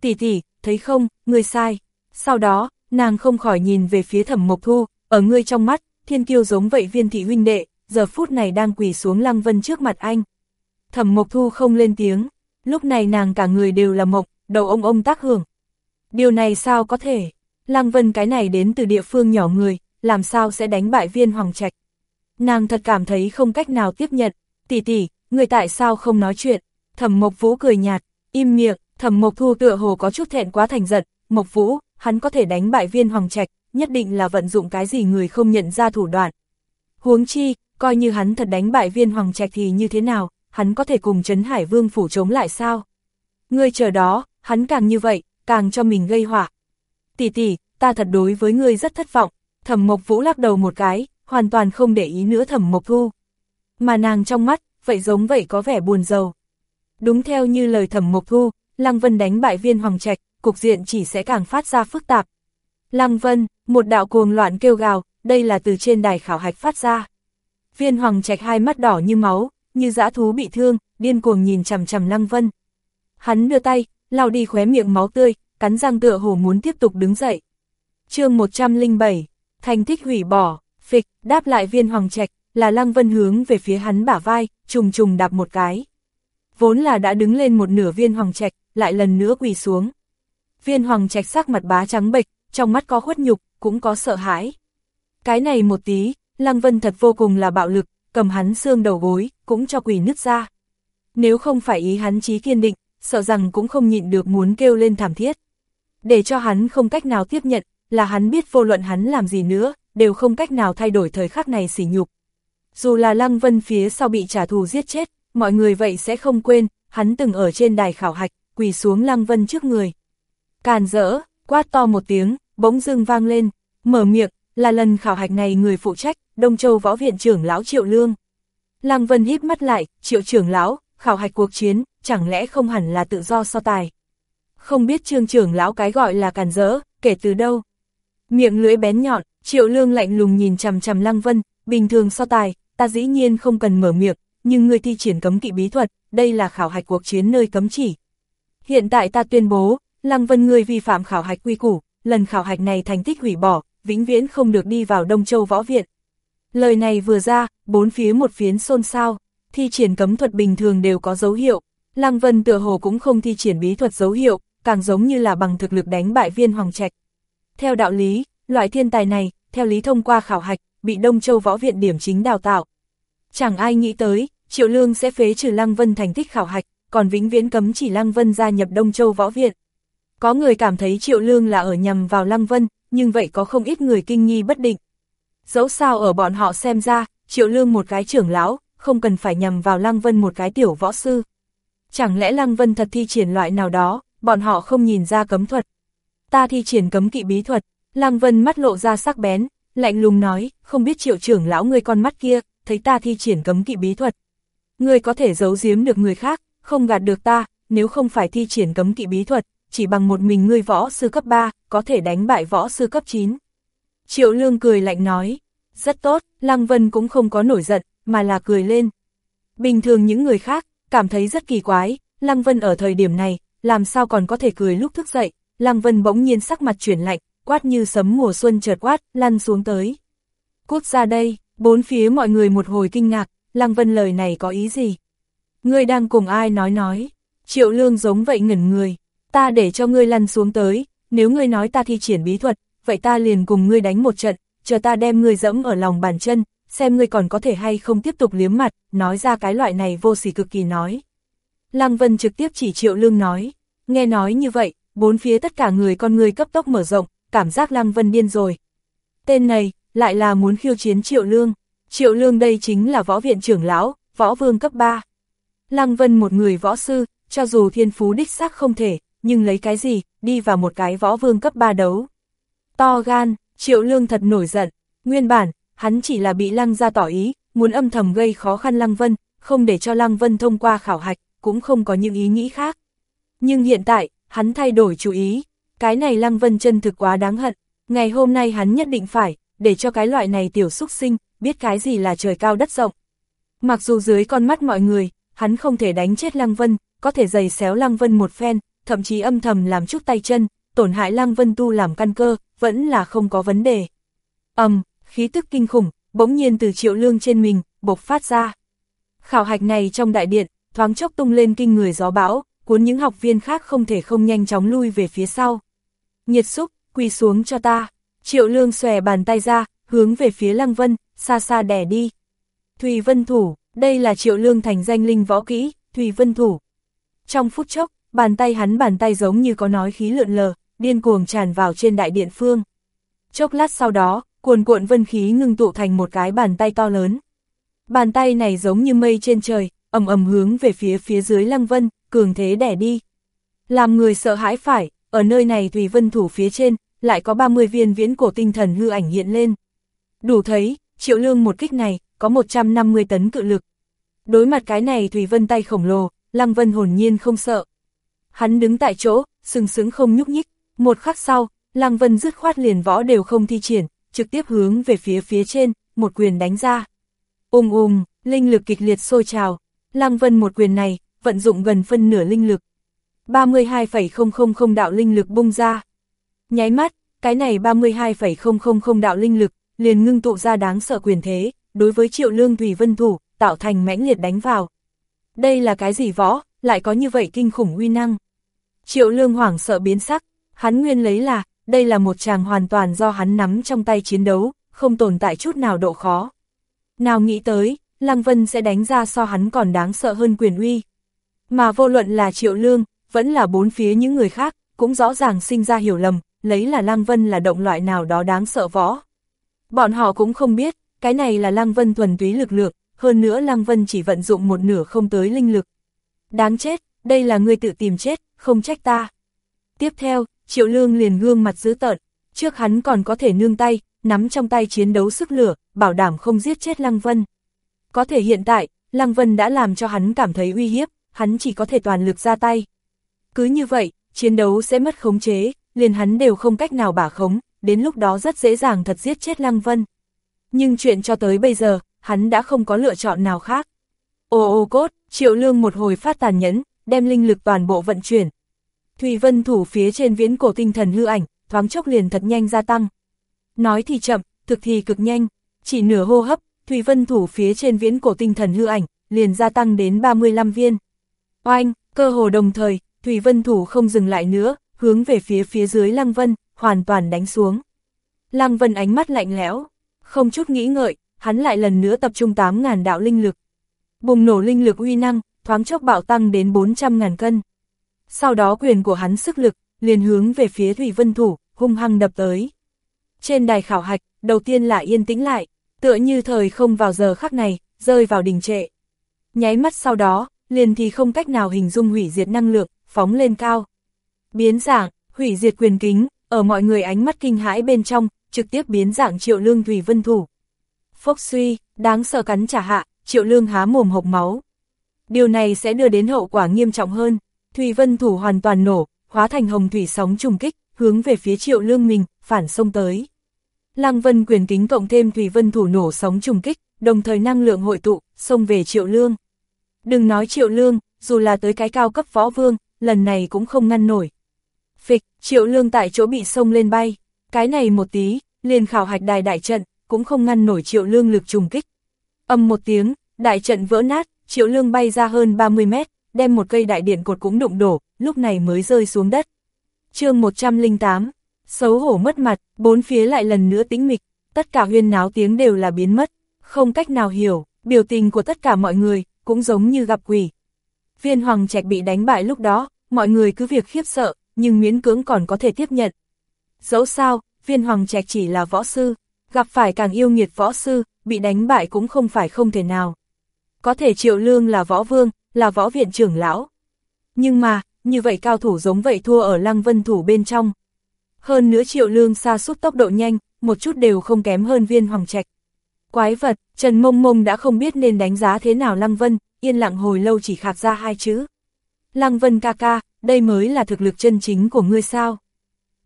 Tỷ tỷ, thấy không, ngươi sai. Sau đó, nàng không khỏi nhìn về phía thẩm mộc thu, ở ngươi trong mắt, thiên kiêu giống vậy viên thị huynh đệ, giờ phút này đang quỳ xuống Lăng Vân trước mặt anh. Thẩm Mộc Thu không lên tiếng, lúc này nàng cả người đều là mộc, đầu ông ông tác hưởng. Điều này sao có thể? Lăng Vân cái này đến từ địa phương nhỏ người, làm sao sẽ đánh bại viên Hoàng Trạch? Nàng thật cảm thấy không cách nào tiếp nhận, tỷ tỷ, người tại sao không nói chuyện? Thẩm Mộc Vũ cười nhạt, im miệng, Thẩm Mộc Thu tựa hồ có chút thẹn quá thành giận, Mộc Vũ, hắn có thể đánh bại viên Hoàng Trạch, nhất định là vận dụng cái gì người không nhận ra thủ đoạn. Huống chi, coi như hắn thật đánh bại viên Hoàng Trạch thì như thế nào, hắn có thể cùng Trấn Hải Vương phủ chống lại sao? Ngươi chờ đó, hắn càng như vậy, càng cho mình gây họa. Tỷ tỷ, ta thật đối với ngươi rất thất vọng, thẩm mộc vũ lắc đầu một cái, hoàn toàn không để ý nữa thẩm mộc thu. Mà nàng trong mắt, vậy giống vậy có vẻ buồn rầu. Đúng theo như lời thẩm mộc thu, Lăng Vân đánh bại viên Hoàng Trạch, cục diện chỉ sẽ càng phát ra phức tạp. Lăng Vân, một đạo cuồng loạn kêu gào, đây là từ trên đài khảo hạch phát ra. Viên Hoàng Trạch hai mắt đỏ như máu, như dã thú bị thương, điên cuồng nhìn chằm chằm Lăng Vân. Hắn đưa tay, lau đi khóe miệng máu tươi, cắn răng tựa hồ muốn tiếp tục đứng dậy. chương 107, thành tích hủy bỏ, phịch, đáp lại viên hoàng trạch, là Lăng Vân hướng về phía hắn bả vai, trùng trùng đạp một cái. Vốn là đã đứng lên một nửa viên hoàng trạch, lại lần nữa quỳ xuống. Viên hoàng trạch sắc mặt bá trắng bệch, trong mắt có khuất nhục, cũng có sợ hãi. Cái này một tí, Lăng Vân thật vô cùng là bạo lực, cầm hắn xương đầu gối, cũng cho quỳ nứt ra. Nếu không phải ý hắn chí kiên định, sợ rằng cũng không nhịn được muốn kêu lên thảm thiết. Để cho hắn không cách nào tiếp nhận, là hắn biết vô luận hắn làm gì nữa, đều không cách nào thay đổi thời khắc này sỉ nhục. Dù là Lăng Vân phía sau bị trả thù giết chết, mọi người vậy sẽ không quên, hắn từng ở trên đài khảo hạch, quỳ xuống Lăng Vân trước người. Càn rỡ, quát to một tiếng, bỗng dưng vang lên, mở miệng, là lần khảo hạch này người phụ trách, Đông Châu Võ Viện trưởng lão Triệu Lương. Lăng Vân híp mắt lại, Triệu trưởng lão, khảo hạch cuộc chiến, chẳng lẽ không hẳn là tự do so tài. Không biết trương trưởng lão cái gọi là càn rỡ, kể từ đâu. Miệng lưỡi bén nhọn, Triệu Lương lạnh lùng nhìn chằm chằm Lăng Vân, bình thường so tài, ta dĩ nhiên không cần mở miệng, nhưng người thi triển cấm kỵ bí thuật, đây là khảo hạch cuộc chiến nơi cấm chỉ. Hiện tại ta tuyên bố, Lăng Vân ngươi vi phạm khảo hạch quy củ, lần khảo hạch này thành tích hủy bỏ, vĩnh viễn không được đi vào Đông Châu Võ Viện. Lời này vừa ra, bốn phía một phiến xôn xao, thi triển cấm thuật bình thường đều có dấu hiệu, Lăng Vân tựa hồ cũng không thi triển bí thuật dấu hiệu, càng giống như là bằng thực lực đánh bại viên hoàng trạch. Theo đạo lý, loại thiên tài này, theo lý thông qua khảo hạch, bị Đông Châu Võ Viện điểm chính đào tạo. Chẳng ai nghĩ tới, Triệu Lương sẽ phế trừ Lăng Vân thành tích khảo hạch, còn vĩnh viễn cấm chỉ Lăng Vân gia nhập Đông Châu Võ Viện. Có người cảm thấy Triệu Lương là ở nhằm vào Lăng Vân, nhưng vậy có không ít người kinh nghi bất định. Dẫu sao ở bọn họ xem ra, triệu lương một cái trưởng lão, không cần phải nhằm vào Lăng Vân một cái tiểu võ sư. Chẳng lẽ Lăng Vân thật thi triển loại nào đó, bọn họ không nhìn ra cấm thuật. Ta thi triển cấm kỵ bí thuật, Lăng Vân mắt lộ ra sắc bén, lạnh lùng nói, không biết triệu trưởng lão ngươi con mắt kia, thấy ta thi triển cấm kỵ bí thuật. Ngươi có thể giấu giếm được người khác, không gạt được ta, nếu không phải thi triển cấm kỵ bí thuật, chỉ bằng một mình ngươi võ sư cấp 3, có thể đánh bại võ sư cấp 9. Triệu Lương cười lạnh nói, rất tốt, Lăng Vân cũng không có nổi giận, mà là cười lên. Bình thường những người khác, cảm thấy rất kỳ quái, Lăng Vân ở thời điểm này, làm sao còn có thể cười lúc thức dậy, Lăng Vân bỗng nhiên sắc mặt chuyển lạnh, quát như sấm mùa xuân chợt quát, lăn xuống tới. Cút ra đây, bốn phía mọi người một hồi kinh ngạc, Lăng Vân lời này có ý gì? Ngươi đang cùng ai nói nói? Triệu lương giống vậy ngẩn người, ta để cho ngươi lăn xuống tới, nếu ngươi nói ta thi triển bí thuật, vậy ta liền cùng ngươi đánh một trận, chờ ta đem ngươi dẫm ở lòng bàn chân, xem ngươi còn có thể hay không tiếp tục liếm mặt, nói ra cái loại này vô sỉ cực kỳ nói. Lăng Vân trực tiếp chỉ Triệu Lương nói, nghe nói như vậy, bốn phía tất cả người con người cấp tốc mở rộng, cảm giác Lăng Vân điên rồi. Tên này, lại là muốn khiêu chiến Triệu Lương, Triệu Lương đây chính là võ viện trưởng lão, võ vương cấp 3. Lăng Vân một người võ sư, cho dù thiên phú đích xác không thể, nhưng lấy cái gì, đi vào một cái võ vương cấp 3 đấu. To gan, Triệu Lương thật nổi giận, nguyên bản, hắn chỉ là bị Lăng ra tỏ ý, muốn âm thầm gây khó khăn Lăng Vân, không để cho Lăng Vân thông qua khảo hạch, cũng không có những ý nghĩ khác. Nhưng hiện tại, hắn thay đổi chủ ý, cái này Lăng Vân chân thực quá đáng hận, ngày hôm nay hắn nhất định phải, để cho cái loại này tiểu xúc sinh, biết cái gì là trời cao đất rộng. Mặc dù dưới con mắt mọi người, hắn không thể đánh chết Lăng Vân, có thể giày xéo Lăng Vân một phen, thậm chí âm thầm làm chút tay chân, tổn hại Lăng Vân tu làm căn cơ, vẫn là không có vấn đề. ầm, um, khí tức kinh khủng, bỗng nhiên từ triệu lương trên mình, bộc phát ra. Khảo hạch này trong đại điện, thoáng chốc tung lên kinh người gió bão, cuốn những học viên khác không thể không nhanh chóng lui về phía sau. Nhiệt xúc, quỳ xuống cho ta. Triệu lương xòe bàn tay ra, hướng về phía Lăng Vân, xa xa đè đi. Thùy Vân Thủ, đây là triệu lương thành danh linh võ kỹ, Thùy Vân Thủ. Trong phút chốc, bàn tay hắn bàn tay giống như có nói khí lượn lờ, điên cuồng tràn vào trên đại điện phương. Chốc lát sau đó, cuồn cuộn vân khí ngưng tụ thành một cái bàn tay to lớn. Bàn tay này giống như mây trên trời, ầm ầm hướng về phía phía dưới Lăng Vân, cường thế đẻ đi. Làm người sợ hãi phải, ở nơi này Thùy Vân thủ phía trên, lại có 30 viên viễn cổ tinh thần hư ảnh hiện lên. Đủ thấy, triệu lương một kích này, có 150 tấn cự lực. Đối mặt cái này Thùy Vân tay khổng lồ, Lăng Vân hồn nhiên không sợ. Hắn đứng tại chỗ, sừng sững không nhúc nhích, một khắc sau, Lăng Vân dứt khoát liền võ đều không thi triển, trực tiếp hướng về phía phía trên, một quyền đánh ra. Ôm ôm, linh lực kịch liệt sôi trào, Lăng Vân một quyền này, vận dụng gần phân nửa linh lực. 32,000 đạo linh lực bung ra. Nháy mắt, cái này 32,000 đạo linh lực, liền ngưng tụ ra đáng sợ quyền thế, đối với triệu lương Thủy Vân Thủ, tạo thành mãnh liệt đánh vào. Đây là cái gì võ, lại có như vậy kinh khủng uy năng. Triệu lương hoảng sợ biến sắc, hắn nguyên lấy là, đây là một chàng hoàn toàn do hắn nắm trong tay chiến đấu, không tồn tại chút nào độ khó. Nào nghĩ tới, Lăng Vân sẽ đánh ra so hắn còn đáng sợ hơn quyền uy. Mà vô luận là Triệu Lương, vẫn là bốn phía những người khác, cũng rõ ràng sinh ra hiểu lầm, lấy là Lăng Vân là động loại nào đó đáng sợ võ. Bọn họ cũng không biết, cái này là Lăng Vân thuần túy lực lượng, hơn nữa Lăng Vân chỉ vận dụng một nửa không tới linh lực. Đáng chết, đây là người tự tìm chết, không trách ta. Tiếp theo, Triệu Lương liền gương mặt dữ tợn, trước hắn còn có thể nương tay, nắm trong tay chiến đấu sức lửa, bảo đảm không giết chết Lăng Vân. Có thể hiện tại, Lăng Vân đã làm cho hắn cảm thấy uy hiếp, hắn chỉ có thể toàn lực ra tay. Cứ như vậy, chiến đấu sẽ mất khống chế, liền hắn đều không cách nào bả khống, đến lúc đó rất dễ dàng thật giết chết Lăng Vân. Nhưng chuyện cho tới bây giờ, hắn đã không có lựa chọn nào khác. Ô ô cốt, triệu lương một hồi phát tàn nhẫn, đem linh lực toàn bộ vận chuyển. Thùy Vân thủ phía trên viễn cổ tinh thần hư ảnh, thoáng chốc liền thật nhanh gia tăng. Nói thì chậm, thực thì cực nhanh, chỉ nửa hô hấp, Thùy Vân thủ phía trên viễn cổ tinh thần hư ảnh, liền gia tăng đến 35 viên. Oanh, cơ hồ đồng thời, Thùy Vân thủ không dừng lại nữa, hướng về phía phía dưới Lăng Vân, hoàn toàn đánh xuống. Lăng Vân ánh mắt lạnh lẽo, không chút nghĩ ngợi, hắn lại lần nữa tập trung 8.000 đạo linh lực. Bùng nổ linh lực uy năng, thoáng chốc bạo tăng đến 400.000 cân. Sau đó quyền của hắn sức lực, liền hướng về phía Thủy Vân Thủ, hung hăng đập tới. Trên đài khảo hạch, đầu tiên là yên tĩnh lại, tựa như thời không vào giờ khắc này, rơi vào đình trệ. Nháy mắt sau đó, liền thì không cách nào hình dung hủy diệt năng lượng, phóng lên cao. Biến dạng, hủy diệt quyền kính, ở mọi người ánh mắt kinh hãi bên trong, trực tiếp biến dạng triệu lương Thủy Vân Thủ. Phốc suy, đáng sợ cắn trả hạ, triệu lương há mồm hộc máu. Điều này sẽ đưa đến hậu quả nghiêm trọng hơn. Thủy Vân Thủ hoàn toàn nổ, hóa thành hồng thủy sóng trùng kích, hướng về phía triệu lương mình, phản sông tới. Lăng Vân quyền kính cộng thêm Thủy Vân Thủ nổ sóng trùng kích, đồng thời năng lượng hội tụ, xông về triệu lương. Đừng nói triệu lương, dù là tới cái cao cấp võ vương, lần này cũng không ngăn nổi. Phịch, triệu lương tại chỗ bị sông lên bay, cái này một tí, liền khảo hạch đài đại trận, cũng không ngăn nổi triệu lương lực trùng kích. Âm một tiếng, đại trận vỡ nát, triệu lương bay ra hơn 30 mét, đem một cây đại điện cột cũng đụng đổ, lúc này mới rơi xuống đất. chương 108, xấu hổ mất mặt, bốn phía lại lần nữa tĩnh mịch, tất cả huyên náo tiếng đều là biến mất, không cách nào hiểu, biểu tình của tất cả mọi người, cũng giống như gặp quỷ. Viên hoàng trạch bị đánh bại lúc đó, mọi người cứ việc khiếp sợ, nhưng miễn cưỡng còn có thể tiếp nhận. Dẫu sao, viên hoàng trạch chỉ là võ sư, gặp phải càng yêu nghiệt võ sư, bị đánh bại cũng không phải không thể nào. Có thể triệu lương là võ vương, là võ viện trưởng lão. Nhưng mà, như vậy cao thủ giống vậy thua ở lăng vân thủ bên trong. Hơn nữa triệu lương xa suốt tốc độ nhanh, một chút đều không kém hơn viên hoàng trạch. Quái vật, Trần Mông Mông đã không biết nên đánh giá thế nào Lăng Vân, yên lặng hồi lâu chỉ khạc ra hai chữ. Lăng Vân ca ca, đây mới là thực lực chân chính của ngươi sao.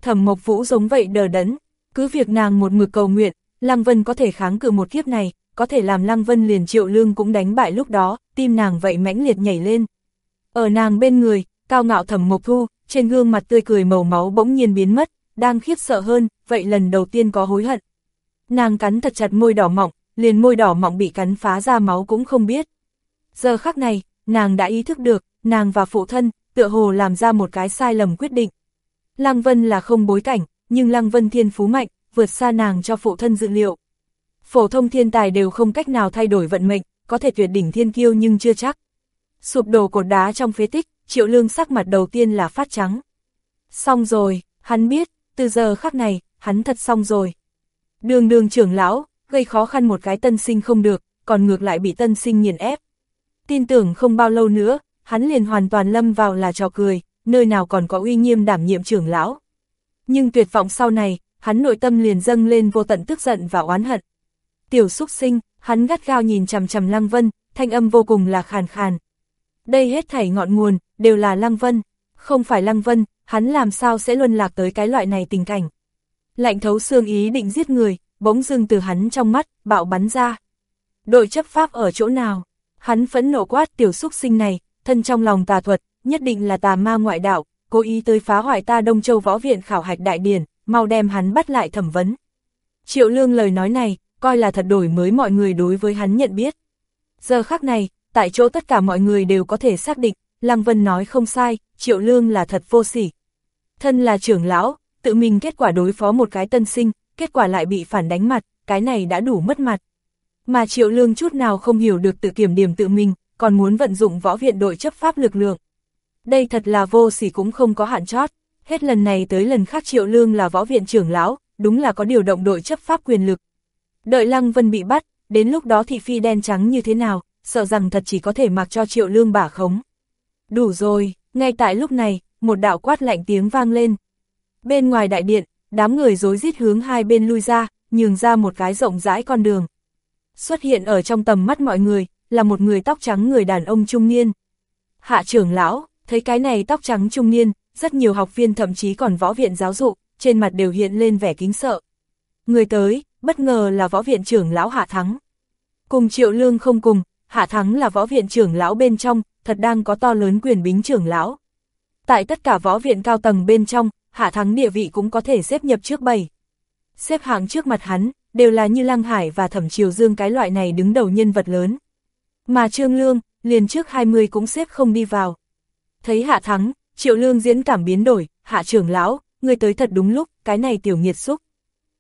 Thẩm Mộc Vũ giống vậy đờ đẫn, cứ việc nàng một mực cầu nguyện, Lăng Vân có thể kháng cự một kiếp này, có thể làm Lăng Vân liền triệu lương cũng đánh bại lúc đó, tim nàng vậy mãnh liệt nhảy lên. Ở nàng bên người, cao ngạo Thẩm Mộc Thu, trên gương mặt tươi cười màu máu bỗng nhiên biến mất, đang khiếp sợ hơn, vậy lần đầu tiên có hối hận. Nàng cắn thật chặt môi đỏ mọng, liền môi đỏ mọng bị cắn phá ra máu cũng không biết. Giờ khắc này, nàng đã ý thức được, nàng và phụ thân, tựa hồ làm ra một cái sai lầm quyết định. Lăng Vân là không bối cảnh, nhưng Lăng Vân thiên phú mạnh, vượt xa nàng cho phụ thân dự liệu. Phổ thông thiên tài đều không cách nào thay đổi vận mệnh, có thể tuyệt đỉnh thiên kiêu nhưng chưa chắc. Sụp đổ cột đá trong phế tích, triệu lương sắc mặt đầu tiên là phát trắng. Xong rồi, hắn biết, từ giờ khắc này, hắn thật xong rồi. Đường đường trưởng lão, gây khó khăn một cái tân sinh không được, còn ngược lại bị tân sinh nghiền ép. Tin tưởng không bao lâu nữa, hắn liền hoàn toàn lâm vào là trò cười, nơi nào còn có uy nghiêm đảm nhiệm trưởng lão. Nhưng tuyệt vọng sau này, hắn nội tâm liền dâng lên vô tận tức giận và oán hận. Tiểu xúc sinh, hắn gắt gao nhìn chằm chằm Lăng Vân, thanh âm vô cùng là khàn khàn. Đây hết thảy ngọn nguồn, đều là Lăng Vân. Không phải Lăng Vân, hắn làm sao sẽ luân lạc tới cái loại này tình cảnh. Lạnh thấu xương ý định giết người, bỗng dưng từ hắn trong mắt, bạo bắn ra. Đội chấp pháp ở chỗ nào? Hắn phẫn nộ quát tiểu xúc sinh này, thân trong lòng tà thuật, nhất định là tà ma ngoại đạo, cố ý tới phá hoại ta Đông Châu Võ Viện khảo hạch đại điển, mau đem hắn bắt lại thẩm vấn. Triệu lương lời nói này, coi là thật đổi mới mọi người đối với hắn nhận biết. Giờ khắc này, tại chỗ tất cả mọi người đều có thể xác định, Lăng Vân nói không sai, Triệu Lương là thật vô sỉ. Thân là trưởng lão, tự mình kết quả đối phó một cái tân sinh, kết quả lại bị phản đánh mặt, cái này đã đủ mất mặt. Mà Triệu Lương chút nào không hiểu được tự kiểm điểm tự mình, còn muốn vận dụng võ viện đội chấp pháp lực lượng. Đây thật là vô sỉ cũng không có hạn chót, hết lần này tới lần khác Triệu Lương là võ viện trưởng lão, đúng là có điều động đội chấp pháp quyền lực. Đợi Lăng Vân bị bắt, đến lúc đó thị phi đen trắng như thế nào, sợ rằng thật chỉ có thể mặc cho Triệu Lương bả khống. Đủ rồi, ngay tại lúc này, một đạo quát lạnh tiếng vang lên. Bên ngoài đại điện, đám người dối rít hướng hai bên lui ra, nhường ra một cái rộng rãi con đường. Xuất hiện ở trong tầm mắt mọi người, là một người tóc trắng người đàn ông trung niên. Hạ trưởng lão, thấy cái này tóc trắng trung niên, rất nhiều học viên thậm chí còn võ viện giáo dục, trên mặt đều hiện lên vẻ kính sợ. Người tới, bất ngờ là võ viện trưởng lão Hạ Thắng. Cùng triệu lương không cùng, Hạ Thắng là võ viện trưởng lão bên trong, thật đang có to lớn quyền bính trưởng lão. Tại tất cả võ viện cao tầng bên trong, Hạ Thắng địa vị cũng có thể xếp nhập trước bảy. Xếp hạng trước mặt hắn, đều là như Lăng Hải và Thẩm Triều Dương cái loại này đứng đầu nhân vật lớn. Mà Trương Lương, liền trước 20 cũng xếp không đi vào. Thấy Hạ Thắng, Triệu Lương diễn cảm biến đổi, Hạ trưởng lão, người tới thật đúng lúc, cái này tiểu nghiệt xúc.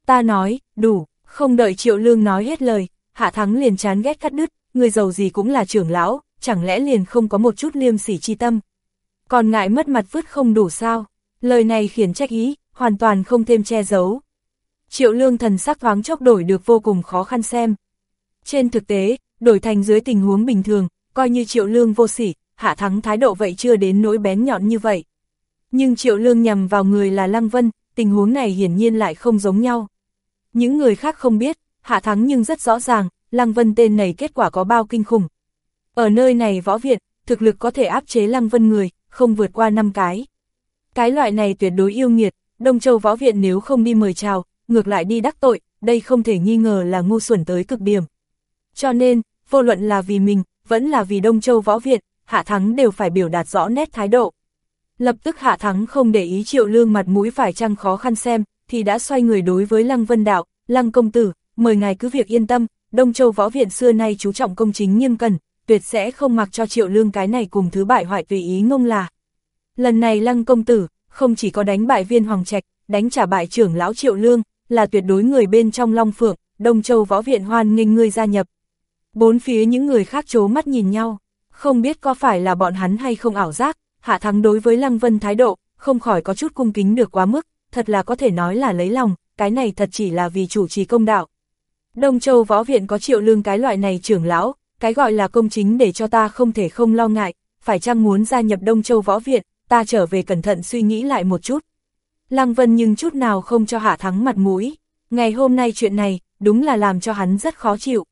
Ta nói, đủ, không đợi Triệu Lương nói hết lời, Hạ Thắng liền chán ghét cắt đứt, người giàu gì cũng là trưởng lão, chẳng lẽ liền không có một chút liêm sỉ chi tâm. Còn ngại mất mặt vứt không đủ sao, lời này khiến trách ý, hoàn toàn không thêm che giấu. Triệu lương thần sắc thoáng chốc đổi được vô cùng khó khăn xem. Trên thực tế, đổi thành dưới tình huống bình thường, coi như triệu lương vô sỉ, hạ thắng thái độ vậy chưa đến nỗi bén nhọn như vậy. Nhưng triệu lương nhằm vào người là Lăng Vân, tình huống này hiển nhiên lại không giống nhau. Những người khác không biết, Hạ Thắng nhưng rất rõ ràng, Lăng Vân tên này kết quả có bao kinh khủng. Ở nơi này võ viện, thực lực có thể áp chế Lăng Vân người, không vượt qua 5 cái. Cái loại này tuyệt đối yêu nghiệt, Đông Châu võ viện nếu không đi mời chào, ngược lại đi đắc tội, đây không thể nghi ngờ là ngu xuẩn tới cực điểm. Cho nên, vô luận là vì mình, vẫn là vì Đông Châu võ viện, Hạ Thắng đều phải biểu đạt rõ nét thái độ. Lập tức Hạ Thắng không để ý triệu lương mặt mũi phải chăng khó khăn xem, thì đã xoay người đối với Lăng Vân Đạo, Lăng Công Tử, mời ngài cứ việc yên tâm, Đông Châu Võ Viện xưa nay chú trọng công chính nghiêm cẩn, tuyệt sẽ không mặc cho triệu lương cái này cùng thứ bại hoại tùy ý ngông là. Lần này Lăng Công Tử, không chỉ có đánh bại viên Hoàng Trạch, đánh trả bại trưởng lão triệu lương, là tuyệt đối người bên trong Long Phượng, Đông Châu Võ Viện hoan nghênh ngươi gia nhập. Bốn phía những người khác chố mắt nhìn nhau, không biết có phải là bọn hắn hay không ảo giác, Hạ Thắng đối với Lăng Vân thái độ, không khỏi có chút cung kính được quá mức, thật là có thể nói là lấy lòng, cái này thật chỉ là vì chủ trì công đạo. Đông Châu Võ Viện có triệu lương cái loại này trưởng lão, cái gọi là công chính để cho ta không thể không lo ngại, phải chăng muốn gia nhập Đông Châu Võ Viện, ta trở về cẩn thận suy nghĩ lại một chút. Lăng Vân nhưng chút nào không cho Hạ Thắng mặt mũi, ngày hôm nay chuyện này, đúng là làm cho hắn rất khó chịu.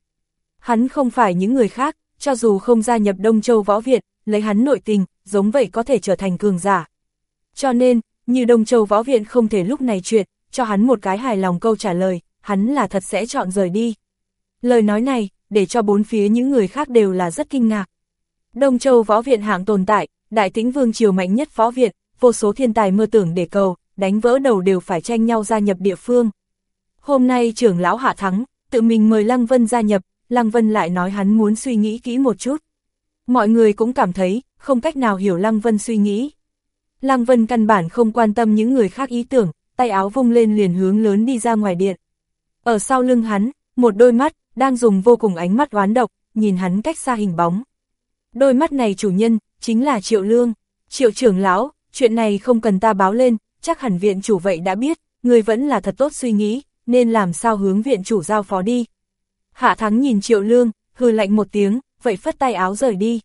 Hắn không phải những người khác, cho dù không gia nhập Đông Châu Võ Viện, lấy hắn nội tình, giống vậy có thể trở thành cường giả. Cho nên, như Đông Châu Võ Viện không thể lúc này chuyện, cho hắn một cái hài lòng câu trả lời, hắn là thật sẽ chọn rời đi. Lời nói này, để cho bốn phía những người khác đều là rất kinh ngạc. Đông Châu Võ Viện hạng tồn tại, Đại Tĩnh Vương triều mạnh nhất Võ Viện, vô số thiên tài mơ tưởng để cầu, đánh vỡ đầu đều phải tranh nhau gia nhập địa phương. Hôm nay trưởng lão Hạ Thắng, tự mình mời Lăng Vân gia nhập, Lăng Vân lại nói hắn muốn suy nghĩ kỹ một chút. Mọi người cũng cảm thấy, không cách nào hiểu Lăng Vân suy nghĩ. Lăng Vân căn bản không quan tâm những người khác ý tưởng, tay áo vung lên liền hướng lớn đi ra ngoài điện. Ở sau lưng hắn, một đôi mắt, đang dùng vô cùng ánh mắt oán độc, nhìn hắn cách xa hình bóng. Đôi mắt này chủ nhân, chính là Triệu Lương. Triệu trưởng lão, chuyện này không cần ta báo lên, chắc hẳn viện chủ vậy đã biết, người vẫn là thật tốt suy nghĩ, nên làm sao hướng viện chủ giao phó đi. Hạ thắng nhìn Triệu Lương, hư lạnh một tiếng, vậy phất tay áo rời đi.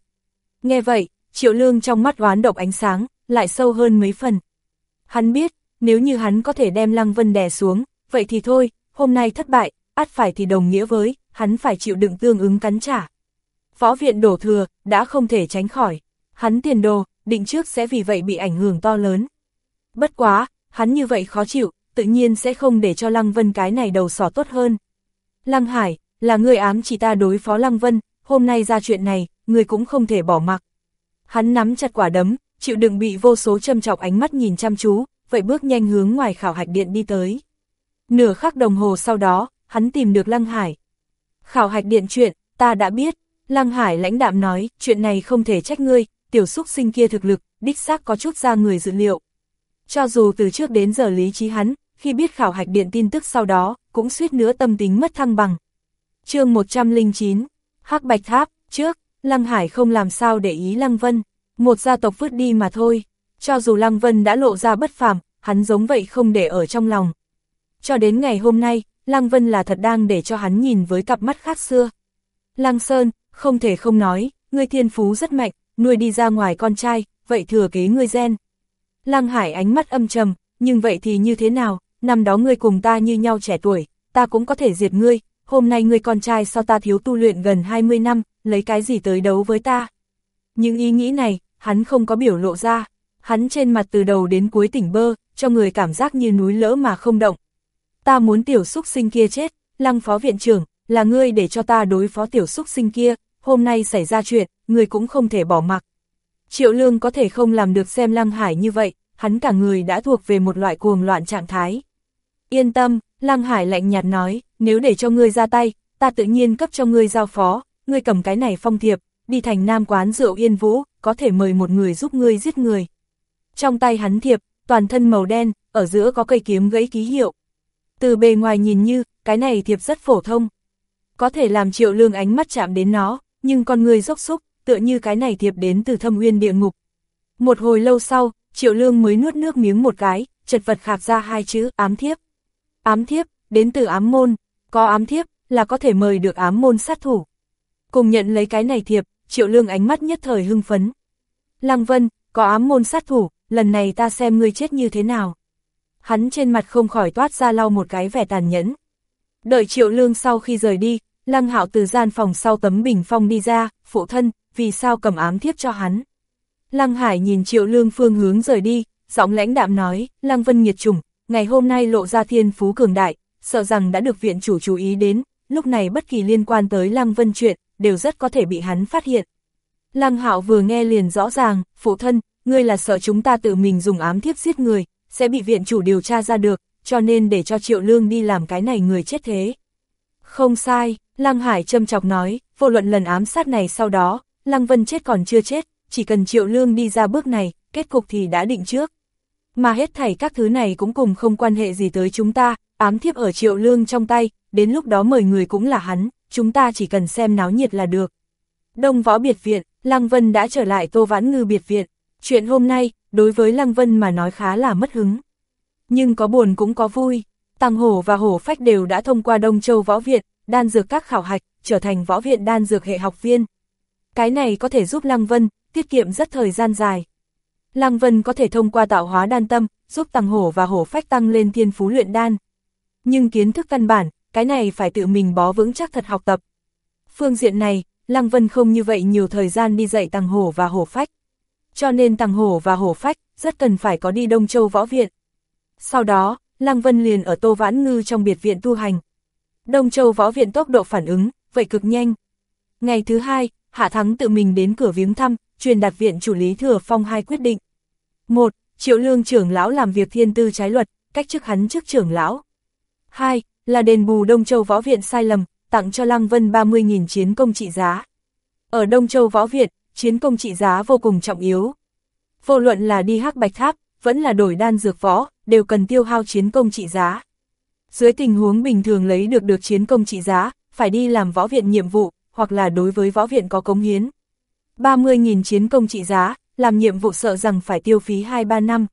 Nghe vậy, Triệu Lương trong mắt oán độc ánh sáng, lại sâu hơn mấy phần. Hắn biết, nếu như hắn có thể đem Lăng Vân đè xuống, vậy thì thôi, hôm nay thất bại, ắt phải thì đồng nghĩa với, hắn phải chịu đựng tương ứng cắn trả. Phó viện đổ thừa, đã không thể tránh khỏi. Hắn tiền đồ, định trước sẽ vì vậy bị ảnh hưởng to lớn. Bất quá, hắn như vậy khó chịu, tự nhiên sẽ không để cho Lăng Vân cái này đầu sỏ tốt hơn. Lăng Hải, là người ám chỉ ta đối phó Lăng Vân, hôm nay ra chuyện này, người cũng không thể bỏ mặc. Hắn nắm chặt quả đấm, chịu đựng bị vô số châm chọc ánh mắt nhìn chăm chú, vậy bước nhanh hướng ngoài khảo hạch điện đi tới. Nửa khắc đồng hồ sau đó, hắn tìm được Lăng Hải. Khảo hạch điện chuyện, ta đã biết, Lăng Hải lãnh đạm nói, chuyện này không thể trách ngươi, tiểu xúc sinh kia thực lực, đích xác có chút ra người dự liệu. Cho dù từ trước đến giờ lý trí hắn, khi biết khảo hạch điện tin tức sau đó, cũng suýt nữa tâm tính mất thăng bằng. chương 109, Hắc Bạch Tháp, trước, Lăng Hải không làm sao để ý Lăng Vân, một gia tộc vứt đi mà thôi. Cho dù Lăng Vân đã lộ ra bất phàm, hắn giống vậy không để ở trong lòng. Cho đến ngày hôm nay, Lăng Vân là thật đang để cho hắn nhìn với cặp mắt khác xưa. Lăng Sơn, không thể không nói, ngươi thiên phú rất mạnh, nuôi đi ra ngoài con trai, vậy thừa kế ngươi gen. Lăng Hải ánh mắt âm trầm, nhưng vậy thì như thế nào, năm đó ngươi cùng ta như nhau trẻ tuổi, ta cũng có thể diệt ngươi, hôm nay ngươi con trai so ta thiếu tu luyện gần 20 năm, lấy cái gì tới đấu với ta. Những ý nghĩ này, hắn không có biểu lộ ra, hắn trên mặt từ đầu đến cuối tỉnh bơ, cho người cảm giác như núi lỡ mà không động. Ta muốn tiểu xúc sinh kia chết, lăng phó viện trưởng, là ngươi để cho ta đối phó tiểu xúc sinh kia, hôm nay xảy ra chuyện, người cũng không thể bỏ mặc. Triệu lương có thể không làm được xem lăng hải như vậy, hắn cả người đã thuộc về một loại cuồng loạn trạng thái. Yên tâm, lăng hải lạnh nhạt nói, nếu để cho ngươi ra tay, ta tự nhiên cấp cho ngươi giao phó, ngươi cầm cái này phong thiệp, đi thành nam quán rượu yên vũ, có thể mời một người giúp ngươi giết người. Trong tay hắn thiệp, toàn thân màu đen, ở giữa có cây kiếm gãy ký hiệu. Từ bề ngoài nhìn như, cái này thiệp rất phổ thông. Có thể làm triệu lương ánh mắt chạm đến nó, nhưng con người dốc xúc, tựa như cái này thiệp đến từ thâm uyên địa ngục. Một hồi lâu sau, triệu lương mới nuốt nước miếng một cái, chật vật khạc ra hai chữ ám thiếp. Ám thiếp, đến từ ám môn, có ám thiếp, là có thể mời được ám môn sát thủ. Cùng nhận lấy cái này thiệp, triệu lương ánh mắt nhất thời hưng phấn. Lăng Vân, có ám môn sát thủ, lần này ta xem ngươi chết như thế nào. hắn trên mặt không khỏi toát ra lau một cái vẻ tàn nhẫn. Đợi triệu lương sau khi rời đi, lăng hạo từ gian phòng sau tấm bình phong đi ra, phụ thân, vì sao cầm ám thiếp cho hắn. Lăng Hải nhìn triệu lương phương hướng rời đi, giọng lãnh đạm nói, Lăng Vân nghiệt chủng, ngày hôm nay lộ ra thiên phú cường đại, sợ rằng đã được viện chủ chú ý đến, lúc này bất kỳ liên quan tới Lăng Vân chuyện, đều rất có thể bị hắn phát hiện. Lăng Hạo vừa nghe liền rõ ràng, phụ thân, ngươi là sợ chúng ta tự mình dùng ám thiếp giết người, sẽ bị viện chủ điều tra ra được, cho nên để cho Triệu Lương đi làm cái này người chết thế. Không sai, Lăng Hải châm chọc nói, vô luận lần ám sát này sau đó, Lăng Vân chết còn chưa chết, chỉ cần Triệu Lương đi ra bước này, kết cục thì đã định trước. Mà hết thảy các thứ này cũng cùng không quan hệ gì tới chúng ta, ám thiếp ở Triệu Lương trong tay, đến lúc đó mời người cũng là hắn, chúng ta chỉ cần xem náo nhiệt là được. Đông Võ Biệt Viện, Lăng Vân đã trở lại Tô Vãn Ngư Biệt Viện, chuyện hôm nay, đối với Lăng Vân mà nói khá là mất hứng. Nhưng có buồn cũng có vui, Tăng Hổ và Hổ Phách đều đã thông qua Đông Châu Võ Viện, đan dược các khảo hạch, trở thành Võ Viện đan dược hệ học viên. Cái này có thể giúp Lăng Vân, tiết kiệm rất thời gian dài. Lăng Vân có thể thông qua tạo hóa đan tâm, giúp Tăng Hổ và Hổ Phách tăng lên thiên phú luyện đan. Nhưng kiến thức căn bản, cái này phải tự mình bó vững chắc thật học tập. Phương diện này, Lăng Vân không như vậy nhiều thời gian đi dạy Tăng Hổ và Hổ Phách. Cho nên Tăng Hổ và Hổ Phách rất cần phải có đi Đông Châu Võ Viện. Sau đó, Lăng Vân liền ở Tô Vãn Ngư trong biệt viện tu hành. Đông Châu Võ Viện tốc độ phản ứng, vậy cực nhanh. Ngày thứ hai, Hạ Thắng tự mình đến cửa viếng thăm, truyền đạt viện chủ lý thừa phong hai quyết định. một Triệu lương trưởng lão làm việc thiên tư trái luật, cách chức hắn trước trưởng lão. 2. Là đền bù Đông Châu Võ Viện sai lầm, tặng cho Lăng Vân 30.000 chiến công trị giá. Ở Đông Châu Võ Viện, chiến công trị giá vô cùng trọng yếu. Vô luận là đi hắc bạch tháp, vẫn là đổi đan dược võ, đều cần tiêu hao chiến công trị giá. Dưới tình huống bình thường lấy được được chiến công trị giá, phải đi làm võ viện nhiệm vụ, hoặc là đối với võ viện có cống hiến. 30.000 chiến công trị giá, làm nhiệm vụ sợ rằng phải tiêu phí 2-3 năm.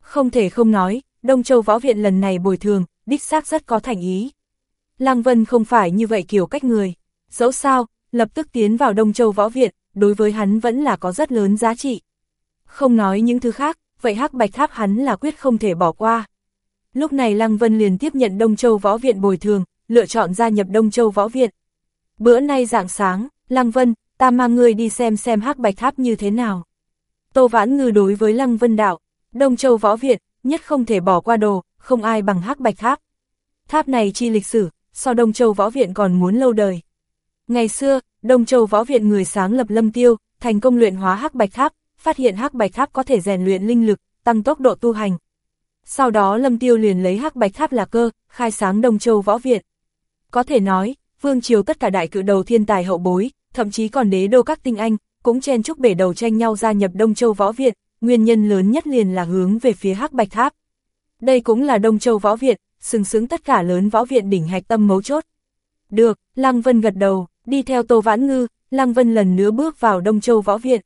Không thể không nói, Đông Châu Võ Viện lần này bồi thường, đích xác rất có thành ý. Lăng Vân không phải như vậy kiểu cách người. Dẫu sao, lập tức tiến vào Đông Châu Võ Viện, đối với hắn vẫn là có rất lớn giá trị. Không nói những thứ khác, vậy hắc bạch tháp hắn là quyết không thể bỏ qua. Lúc này Lăng Vân liền tiếp nhận Đông Châu Võ Viện bồi thường, lựa chọn gia nhập Đông Châu Võ Viện. Bữa nay dạng sáng, Lăng Vân, ta mang ngươi đi xem xem hắc bạch tháp như thế nào. Tô Vãn Ngư đối với Lăng Vân Đạo, Đông Châu Võ Viện, nhất không thể bỏ qua đồ, không ai bằng hắc bạch tháp. Tháp này chi lịch sử, so Đông Châu Võ Viện còn muốn lâu đời. Ngày xưa, Đông Châu Võ Viện người sáng lập lâm tiêu, thành công luyện hóa hắc bạch tháp, phát hiện hắc bạch tháp có thể rèn luyện linh lực, tăng tốc độ tu hành. Sau đó lâm tiêu liền lấy hắc bạch tháp là cơ, khai sáng Đông Châu Võ Viện. Có thể nói, vương triều tất cả đại cự đầu thiên tài hậu bối, thậm chí còn đế đô các tinh anh, cũng chen chúc bể đầu tranh nhau gia nhập Đông Châu Võ Viện, nguyên nhân lớn nhất liền là hướng về phía hắc bạch tháp. Đây cũng là Đông Châu Võ Viện, sừng sướng tất cả lớn võ viện đỉnh hạch tâm mấu chốt. Được, Lăng Vân gật đầu, đi theo Tô Vãn Ngư, Lăng Vân lần nữa bước vào Đông Châu Võ Viện.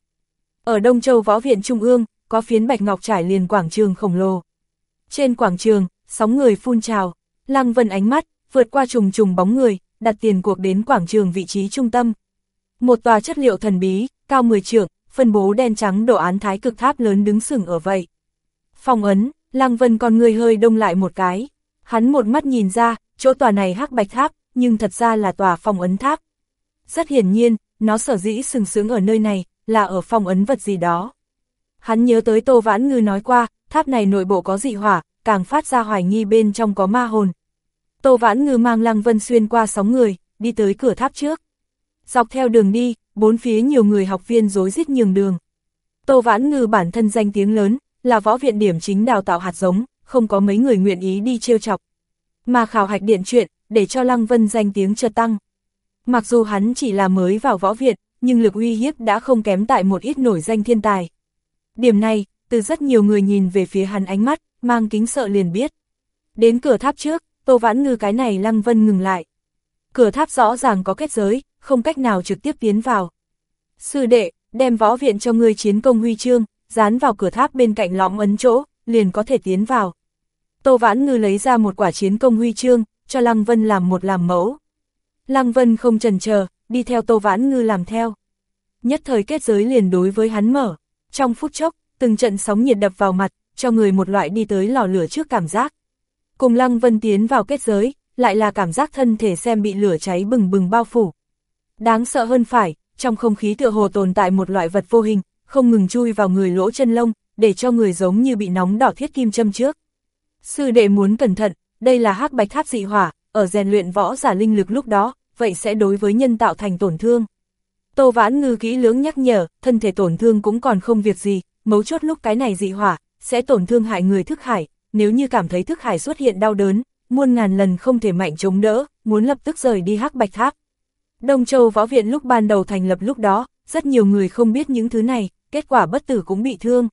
Ở Đông Châu Võ Viện Trung ương, có phiến bạch ngọc trải liền quảng trường khổng lồ. Trên quảng trường, sóng người phun trào, Lăng Vân ánh mắt, vượt qua trùng trùng bóng người, đặt tiền cuộc đến quảng trường vị trí trung tâm. Một tòa chất liệu thần bí, cao 10 trượng, phân bố đen trắng đồ án thái cực tháp lớn đứng sừng ở vậy. Phong ấn, Lăng Vân con người hơi đông lại một cái. Hắn một mắt nhìn ra, chỗ tòa này hắc bạch tháp, nhưng thật ra là tòa phong ấn tháp. Rất hiển nhiên, nó sở dĩ sừng sướng ở nơi này, là ở phong ấn vật gì đó. Hắn nhớ tới Tô Vãn Ngư nói qua, tháp này nội bộ có dị hỏa, càng phát ra hoài nghi bên trong có ma hồn. Tô Vãn Ngư mang Lăng Vân xuyên qua sóng người, đi tới cửa tháp trước. Dọc theo đường đi, bốn phía nhiều người học viên dối rít nhường đường. Tô Vãn Ngư bản thân danh tiếng lớn, là võ viện điểm chính đào tạo hạt giống, không có mấy người nguyện ý đi trêu chọc. Mà khảo hạch điện chuyện, để cho Lăng Vân danh tiếng chợt tăng. Mặc dù hắn chỉ là mới vào võ viện, nhưng lực uy hiếp đã không kém tại một ít nổi danh thiên tài. Điểm này, từ rất nhiều người nhìn về phía hắn ánh mắt, mang kính sợ liền biết. Đến cửa tháp trước, Tô Vãn Ngư cái này Lăng Vân ngừng lại. Cửa tháp rõ ràng có kết giới, không cách nào trực tiếp tiến vào. Sư đệ, đem võ viện cho ngươi chiến công huy chương, dán vào cửa tháp bên cạnh lõm ấn chỗ, liền có thể tiến vào. Tô Vãn Ngư lấy ra một quả chiến công huy chương, cho Lăng Vân làm một làm mẫu. Lăng Vân không chần chờ, đi theo Tô Vãn Ngư làm theo. Nhất thời kết giới liền đối với hắn mở. Trong phút chốc, từng trận sóng nhiệt đập vào mặt, cho người một loại đi tới lò lửa trước cảm giác. Cùng Lăng Vân tiến vào kết giới, lại là cảm giác thân thể xem bị lửa cháy bừng bừng bao phủ. Đáng sợ hơn phải, trong không khí tựa hồ tồn tại một loại vật vô hình, không ngừng chui vào người lỗ chân lông, để cho người giống như bị nóng đỏ thiết kim châm trước. Sư đệ muốn cẩn thận, đây là hắc bạch tháp dị hỏa, ở rèn luyện võ giả linh lực lúc đó, vậy sẽ đối với nhân tạo thành tổn thương. Tô Vãn Ngư kỹ lưỡng nhắc nhở, thân thể tổn thương cũng còn không việc gì, mấu chốt lúc cái này dị hỏa, sẽ tổn thương hại người thức hải, nếu như cảm thấy thức hải xuất hiện đau đớn, muôn ngàn lần không thể mạnh chống đỡ, muốn lập tức rời đi hắc bạch tháp. Đông Châu Võ Viện lúc ban đầu thành lập lúc đó, rất nhiều người không biết những thứ này, kết quả bất tử cũng bị thương.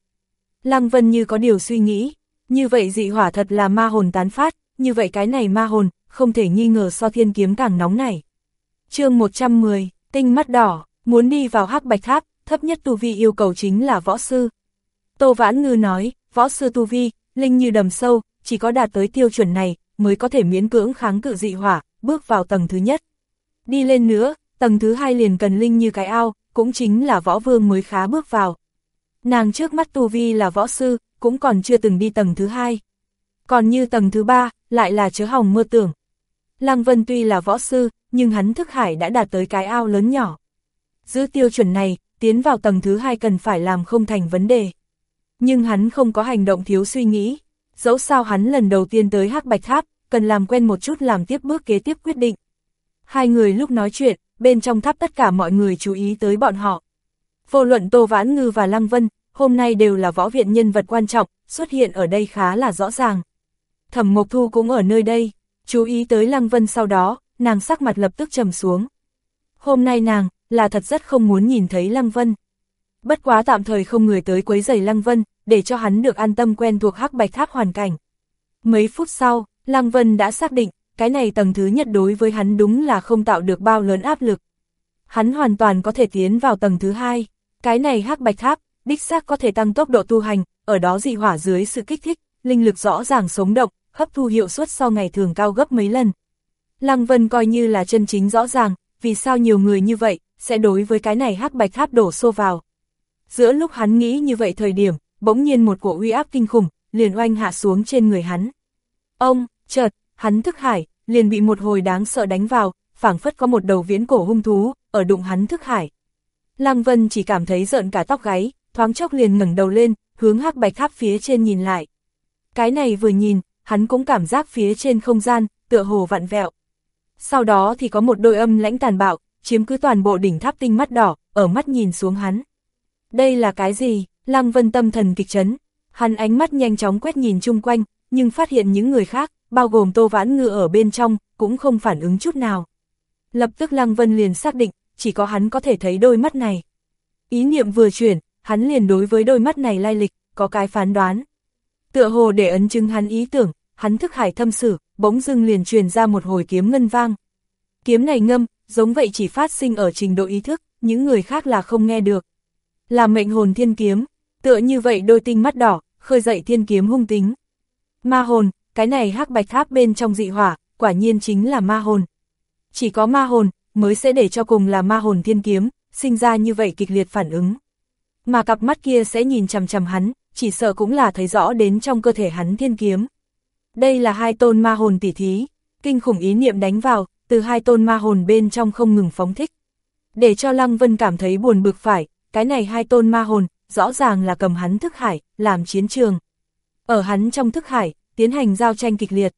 Lăng Vân như có điều suy nghĩ, như vậy dị hỏa thật là ma hồn tán phát, như vậy cái này ma hồn, không thể nghi ngờ so thiên kiếm càng nóng này. chương 110, tinh mắt đỏ, muốn đi vào hắc bạch tháp, thấp nhất tu vi yêu cầu chính là võ sư. Tô Vãn Ngư nói, võ sư tu vi, linh như đầm sâu, chỉ có đạt tới tiêu chuẩn này, mới có thể miễn cưỡng kháng cự dị hỏa, bước vào tầng thứ nhất. Đi lên nữa, tầng thứ hai liền cần linh như cái ao, cũng chính là võ vương mới khá bước vào. Nàng trước mắt tu vi là võ sư, cũng còn chưa từng đi tầng thứ hai. Còn như tầng thứ ba, lại là chớ hỏng mơ tưởng. Lăng Vân tuy là võ sư, nhưng hắn thức hải đã đạt tới cái ao lớn nhỏ. Giữ tiêu chuẩn này, tiến vào tầng thứ hai cần phải làm không thành vấn đề. Nhưng hắn không có hành động thiếu suy nghĩ. Dẫu sao hắn lần đầu tiên tới hắc bạch tháp, cần làm quen một chút làm tiếp bước kế tiếp quyết định. Hai người lúc nói chuyện, bên trong tháp tất cả mọi người chú ý tới bọn họ. Vô luận Tô Vãn Ngư và Lăng Vân, hôm nay đều là võ viện nhân vật quan trọng, xuất hiện ở đây khá là rõ ràng. Thẩm Mộc Thu cũng ở nơi đây, chú ý tới Lăng Vân sau đó, nàng sắc mặt lập tức trầm xuống. Hôm nay nàng, là thật rất không muốn nhìn thấy Lăng Vân. Bất quá tạm thời không người tới quấy giày Lăng Vân, để cho hắn được an tâm quen thuộc hắc bạch tháp hoàn cảnh. Mấy phút sau, Lăng Vân đã xác định, cái này tầng thứ nhất đối với hắn đúng là không tạo được bao lớn áp lực. Hắn hoàn toàn có thể tiến vào tầng thứ hai. Cái này hắc bạch tháp, đích xác có thể tăng tốc độ tu hành, ở đó dị hỏa dưới sự kích thích, linh lực rõ ràng sống động, hấp thu hiệu suất sau ngày thường cao gấp mấy lần. Lăng Vân coi như là chân chính rõ ràng, vì sao nhiều người như vậy, sẽ đối với cái này hắc bạch tháp đổ xô vào. Giữa lúc hắn nghĩ như vậy thời điểm, bỗng nhiên một cổ uy áp kinh khủng, liền oanh hạ xuống trên người hắn. Ông, chợt, hắn thức hải, liền bị một hồi đáng sợ đánh vào, phảng phất có một đầu viễn cổ hung thú, ở đụng hắn thức hải. Lăng Vân chỉ cảm thấy giận cả tóc gáy, thoáng chốc liền ngẩng đầu lên, hướng hắc bạch tháp phía trên nhìn lại. Cái này vừa nhìn, hắn cũng cảm giác phía trên không gian, tựa hồ vặn vẹo. Sau đó thì có một đôi âm lãnh tàn bạo, chiếm cứ toàn bộ đỉnh tháp tinh mắt đỏ, ở mắt nhìn xuống hắn. Đây là cái gì? Lăng Vân tâm thần kịch chấn. Hắn ánh mắt nhanh chóng quét nhìn chung quanh, nhưng phát hiện những người khác, bao gồm Tô Vãn Ngư ở bên trong, cũng không phản ứng chút nào. Lập tức Lăng Vân liền xác định, chỉ có hắn có thể thấy đôi mắt này. Ý niệm vừa chuyển, hắn liền đối với đôi mắt này lai lịch, có cái phán đoán. Tựa hồ để ấn chứng hắn ý tưởng, hắn thức hải thâm sử, bỗng dưng liền truyền ra một hồi kiếm ngân vang. Kiếm này ngâm, giống vậy chỉ phát sinh ở trình độ ý thức, những người khác là không nghe được. Là mệnh hồn thiên kiếm, tựa như vậy đôi tinh mắt đỏ, khơi dậy thiên kiếm hung tính. Ma hồn, cái này hắc bạch tháp bên trong dị hỏa, quả nhiên chính là ma hồn. Chỉ có ma hồn, mới sẽ để cho cùng là ma hồn thiên kiếm, sinh ra như vậy kịch liệt phản ứng. Mà cặp mắt kia sẽ nhìn chằm chằm hắn, chỉ sợ cũng là thấy rõ đến trong cơ thể hắn thiên kiếm. Đây là hai tôn ma hồn tỉ thí, kinh khủng ý niệm đánh vào, từ hai tôn ma hồn bên trong không ngừng phóng thích. Để cho Lăng Vân cảm thấy buồn bực phải, cái này hai tôn ma hồn, rõ ràng là cầm hắn thức hải, làm chiến trường. Ở hắn trong thức hải, tiến hành giao tranh kịch liệt.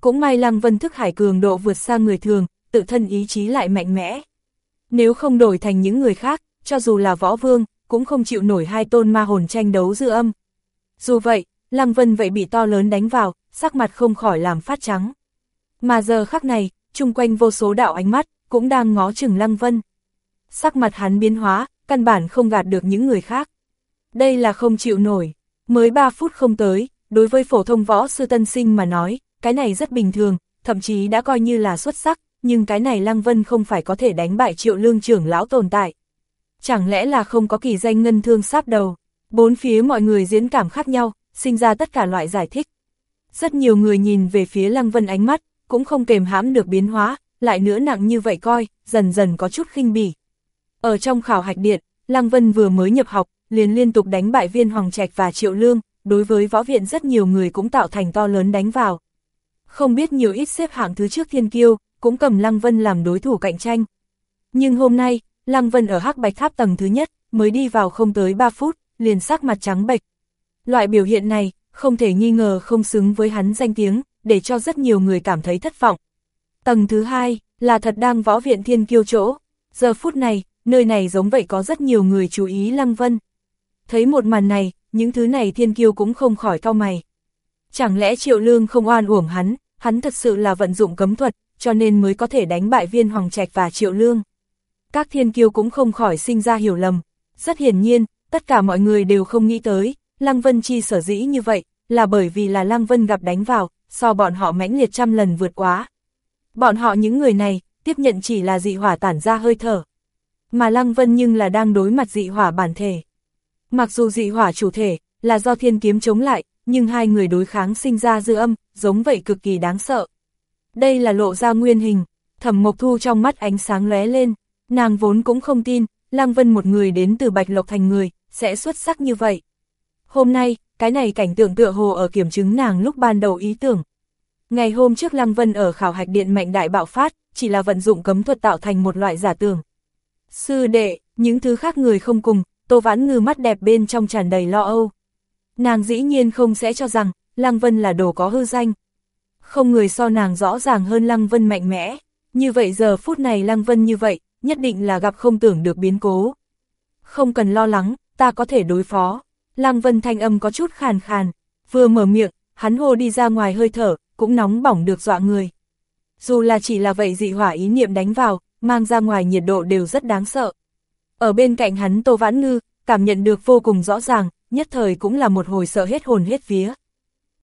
Cũng may Lăng Vân thức hải cường độ vượt xa người thường, tự thân ý chí lại mạnh mẽ. Nếu không đổi thành những người khác, cho dù là võ vương, cũng không chịu nổi hai tôn ma hồn tranh đấu dư âm. Dù vậy, Lăng Vân vậy bị to lớn đánh vào, sắc mặt không khỏi làm phát trắng. Mà giờ khắc này, chung quanh vô số đạo ánh mắt, cũng đang ngó chừng Lăng Vân. Sắc mặt hắn biến hóa, căn bản không gạt được những người khác. Đây là không chịu nổi, mới 3 phút không tới, đối với phổ thông võ sư tân sinh mà nói, cái này rất bình thường, thậm chí đã coi như là xuất sắc, nhưng cái này Lăng Vân không phải có thể đánh bại triệu lương trưởng lão tồn tại. Chẳng lẽ là không có kỳ danh ngân thương sáp đầu, bốn phía mọi người diễn cảm khác nhau, sinh ra tất cả loại giải thích. Rất nhiều người nhìn về phía Lăng Vân ánh mắt, cũng không kềm hãm được biến hóa, lại nữa nặng như vậy coi, dần dần có chút khinh bỉ. Ở trong khảo hạch điện, Lăng Vân vừa mới nhập học, liền liên tục đánh bại viên Hoàng Trạch và Triệu Lương, đối với võ viện rất nhiều người cũng tạo thành to lớn đánh vào. Không biết nhiều ít xếp hạng thứ trước thiên kiêu, cũng cầm Lăng Vân làm đối thủ cạnh tranh. Nhưng hôm nay, Lăng Vân ở hắc bạch tháp tầng thứ nhất, mới đi vào không tới 3 phút, liền sắc mặt trắng bệch. Loại biểu hiện này, không thể nghi ngờ không xứng với hắn danh tiếng, để cho rất nhiều người cảm thấy thất vọng. Tầng thứ hai, là thật đang võ viện thiên kiêu chỗ. Giờ phút này, nơi này giống vậy có rất nhiều người chú ý Lăng Vân. Thấy một màn này, những thứ này thiên kiêu cũng không khỏi cau mày. Chẳng lẽ triệu lương không oan uổng hắn, hắn thật sự là vận dụng cấm thuật, cho nên mới có thể đánh bại viên hoàng trạch và triệu lương. Các thiên kiêu cũng không khỏi sinh ra hiểu lầm. Rất hiển nhiên, tất cả mọi người đều không nghĩ tới, Lăng Vân Chi sở dĩ như vậy, là bởi vì là Lăng Vân gặp đánh vào, so bọn họ mãnh liệt trăm lần vượt quá. Bọn họ những người này, tiếp nhận chỉ là dị hỏa tản ra hơi thở. Mà Lăng Vân nhưng là đang đối mặt dị hỏa bản thể. Mặc dù dị hỏa chủ thể, là do thiên kiếm chống lại, nhưng hai người đối kháng sinh ra dư âm, giống vậy cực kỳ đáng sợ. Đây là lộ ra nguyên hình, thẩm mộc thu trong mắt ánh sáng lóe lên, nàng vốn cũng không tin, Lăng Vân một người đến từ Bạch Lộc Thành người, sẽ xuất sắc như vậy. Hôm nay, cái này cảnh tượng tựa hồ ở kiểm chứng nàng lúc ban đầu ý tưởng. Ngày hôm trước Lăng Vân ở khảo hạch điện mạnh đại bạo phát, chỉ là vận dụng cấm thuật tạo thành một loại giả tưởng. Sư đệ, những thứ khác người không cùng, Tô Vãn Ngư mắt đẹp bên trong tràn đầy lo âu. Nàng dĩ nhiên không sẽ cho rằng, Lăng Vân là đồ có hư danh. Không người so nàng rõ ràng hơn Lăng Vân mạnh mẽ. Như vậy giờ phút này Lăng Vân như vậy, nhất định là gặp không tưởng được biến cố. Không cần lo lắng, ta có thể đối phó. Lăng Vân thanh âm có chút khàn khàn, vừa mở miệng, hắn hô đi ra ngoài hơi thở, cũng nóng bỏng được dọa người. Dù là chỉ là vậy dị hỏa ý niệm đánh vào, mang ra ngoài nhiệt độ đều rất đáng sợ. Ở bên cạnh hắn Tô Vãn Ngư, cảm nhận được vô cùng rõ ràng, nhất thời cũng là một hồi sợ hết hồn hết vía.